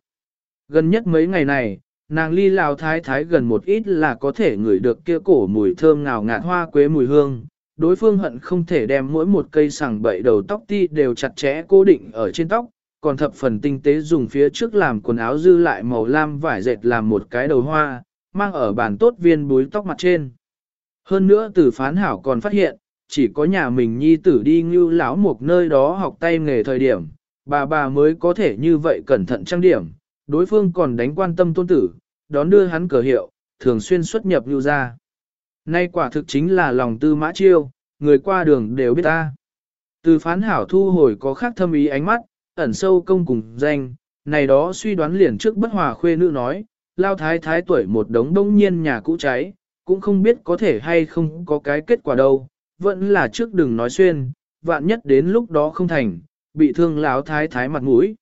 Gần nhất mấy ngày này, nàng ly lao thái thái gần một ít là có thể ngửi được kia cổ mùi thơm ngào ngạt hoa quế mùi hương. Đối phương hận không thể đem mỗi một cây sẳng bậy đầu tóc ti đều chặt chẽ cố định ở trên tóc, còn thập phần tinh tế dùng phía trước làm quần áo dư lại màu lam vải dệt làm một cái đầu hoa, mang ở bàn tốt viên búi tóc mặt trên. Hơn nữa từ phán hảo còn phát hiện, chỉ có nhà mình nhi tử đi ngưu lão một nơi đó học tay nghề thời điểm, bà bà mới có thể như vậy cẩn thận trang điểm, đối phương còn đánh quan tâm tôn tử, đón đưa hắn cờ hiệu, thường xuyên xuất nhập lưu ra. Nay quả thực chính là lòng tư mã chiêu, người qua đường đều biết ta. Từ phán hảo thu hồi có khác thâm ý ánh mắt, ẩn sâu công cùng danh, này đó suy đoán liền trước bất hòa khuê nữ nói, lao thái thái tuổi một đống đông nhiên nhà cũ cháy, cũng không biết có thể hay không có cái kết quả đâu, vẫn là trước đừng nói xuyên, vạn nhất đến lúc đó không thành, bị thương lão thái thái mặt mũi.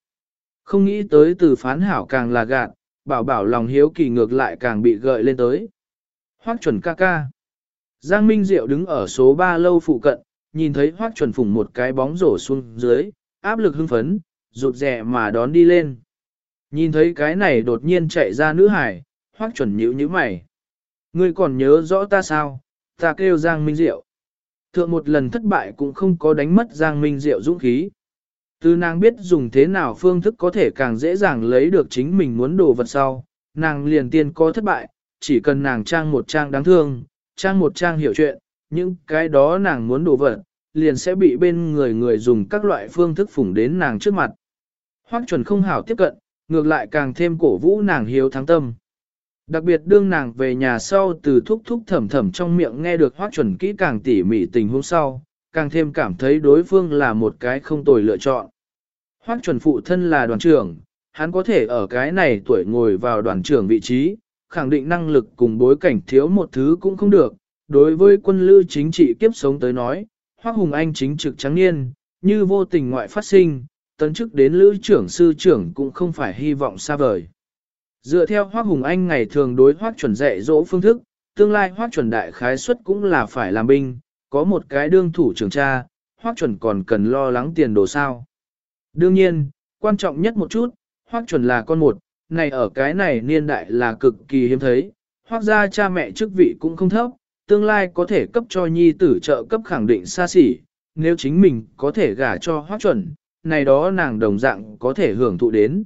Không nghĩ tới từ phán hảo càng là gạn bảo bảo lòng hiếu kỳ ngược lại càng bị gợi lên tới. Hoác chuẩn ca ca. Giang Minh Diệu đứng ở số 3 lâu phụ cận, nhìn thấy hoác chuẩn phủng một cái bóng rổ xuống dưới, áp lực hưng phấn, rụt rè mà đón đi lên. Nhìn thấy cái này đột nhiên chạy ra nữ hải, hoác chuẩn nhíu như mày. Ngươi còn nhớ rõ ta sao, ta kêu Giang Minh Diệu. Thượng một lần thất bại cũng không có đánh mất Giang Minh Diệu dũng khí. Từ nàng biết dùng thế nào phương thức có thể càng dễ dàng lấy được chính mình muốn đồ vật sau, nàng liền tiên có thất bại, chỉ cần nàng trang một trang đáng thương, trang một trang hiểu chuyện, những cái đó nàng muốn đồ vật, liền sẽ bị bên người người dùng các loại phương thức phủng đến nàng trước mặt. Hoắc chuẩn không hảo tiếp cận, ngược lại càng thêm cổ vũ nàng hiếu thắng tâm. Đặc biệt đương nàng về nhà sau từ thúc thúc thầm thầm trong miệng nghe được hoác chuẩn kỹ càng tỉ mỉ tình huống sau, càng thêm cảm thấy đối phương là một cái không tồi lựa chọn. Hoắc chuẩn phụ thân là đoàn trưởng, hắn có thể ở cái này tuổi ngồi vào đoàn trưởng vị trí, khẳng định năng lực cùng bối cảnh thiếu một thứ cũng không được. Đối với quân lưu chính trị kiếp sống tới nói, Hoắc Hùng Anh chính trực trắng niên, như vô tình ngoại phát sinh, tấn chức đến lữ trưởng sư trưởng cũng không phải hy vọng xa vời. Dựa theo Hoắc Hùng Anh ngày thường đối Hoắc chuẩn dạy dỗ phương thức, tương lai Hoắc chuẩn đại khái suất cũng là phải làm binh, có một cái đương thủ trưởng cha, Hoắc chuẩn còn cần lo lắng tiền đồ sao. Đương nhiên, quan trọng nhất một chút, Hoắc chuẩn là con một, này ở cái này niên đại là cực kỳ hiếm thấy, Hoắc gia cha mẹ chức vị cũng không thấp, tương lai có thể cấp cho nhi tử trợ cấp khẳng định xa xỉ, nếu chính mình có thể gả cho Hoắc chuẩn, này đó nàng đồng dạng có thể hưởng thụ đến.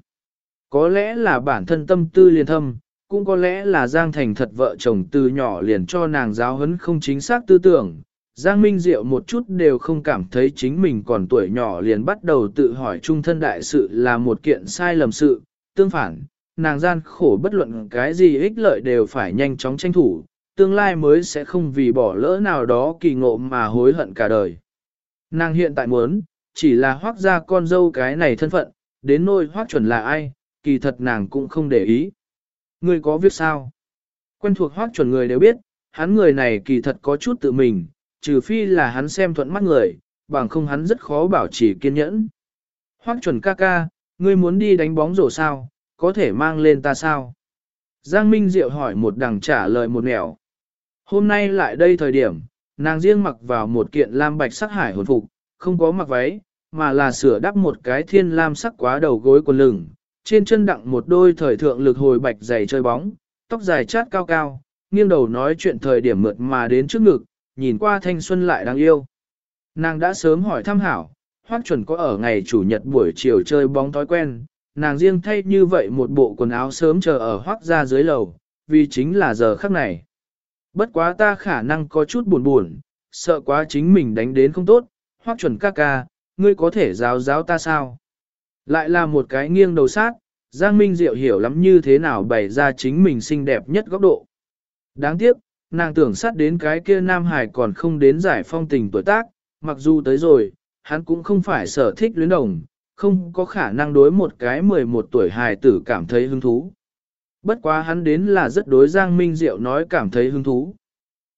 Có lẽ là bản thân tâm tư liền thâm, cũng có lẽ là Giang Thành thật vợ chồng từ nhỏ liền cho nàng giáo huấn không chính xác tư tưởng. Giang Minh Diệu một chút đều không cảm thấy chính mình còn tuổi nhỏ liền bắt đầu tự hỏi trung thân đại sự là một kiện sai lầm sự, tương phản, nàng gian khổ bất luận cái gì ích lợi đều phải nhanh chóng tranh thủ, tương lai mới sẽ không vì bỏ lỡ nào đó kỳ ngộ mà hối hận cả đời. Nàng hiện tại muốn, chỉ là hoác ra con dâu cái này thân phận, đến nôi hoác chuẩn là ai, kỳ thật nàng cũng không để ý. Người có việc sao? Quen thuộc hoác chuẩn người đều biết, hắn người này kỳ thật có chút tự mình, trừ phi là hắn xem thuận mắt người, bằng không hắn rất khó bảo trì kiên nhẫn. Hoác chuẩn ca ca, ngươi muốn đi đánh bóng rổ sao, có thể mang lên ta sao? Giang Minh Diệu hỏi một đằng trả lời một nẻo. Hôm nay lại đây thời điểm, nàng riêng mặc vào một kiện lam bạch sắc hải hồn phục, không có mặc váy, mà là sửa đắp một cái thiên lam sắc quá đầu gối quần lửng, trên chân đặng một đôi thời thượng lực hồi bạch dày chơi bóng, tóc dài chát cao cao, nghiêng đầu nói chuyện thời điểm mượt mà đến trước ngực, nhìn qua thanh xuân lại đáng yêu. Nàng đã sớm hỏi thăm hảo, hoác chuẩn có ở ngày chủ nhật buổi chiều chơi bóng thói quen, nàng riêng thay như vậy một bộ quần áo sớm chờ ở hoác ra dưới lầu, vì chính là giờ khắc này. Bất quá ta khả năng có chút buồn buồn, sợ quá chính mình đánh đến không tốt, hoác chuẩn ca ca, ngươi có thể giáo giáo ta sao? Lại là một cái nghiêng đầu sát, Giang Minh Diệu hiểu lắm như thế nào bày ra chính mình xinh đẹp nhất góc độ. Đáng tiếc, nàng tưởng sát đến cái kia Nam Hải còn không đến giải phong tình tuổi tác, mặc dù tới rồi, hắn cũng không phải sở thích luyến đồng, không có khả năng đối một cái 11 tuổi hài tử cảm thấy hứng thú. Bất quá hắn đến là rất đối Giang Minh Diệu nói cảm thấy hứng thú.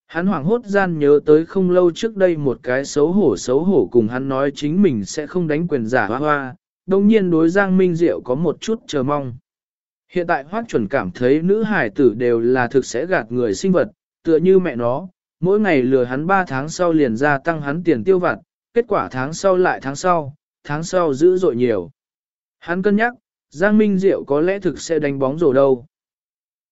Hắn hoảng hốt gian nhớ tới không lâu trước đây một cái xấu hổ xấu hổ cùng hắn nói chính mình sẽ không đánh quyền giả hoa hoa, đồng nhiên đối Giang Minh Diệu có một chút chờ mong. Hiện tại hoác chuẩn cảm thấy nữ hải tử đều là thực sẽ gạt người sinh vật, tựa như mẹ nó, mỗi ngày lừa hắn 3 tháng sau liền ra tăng hắn tiền tiêu vặt, kết quả tháng sau lại tháng sau, tháng sau dữ dội nhiều. Hắn cân nhắc, Giang Minh Diệu có lẽ thực sẽ đánh bóng rổ đâu.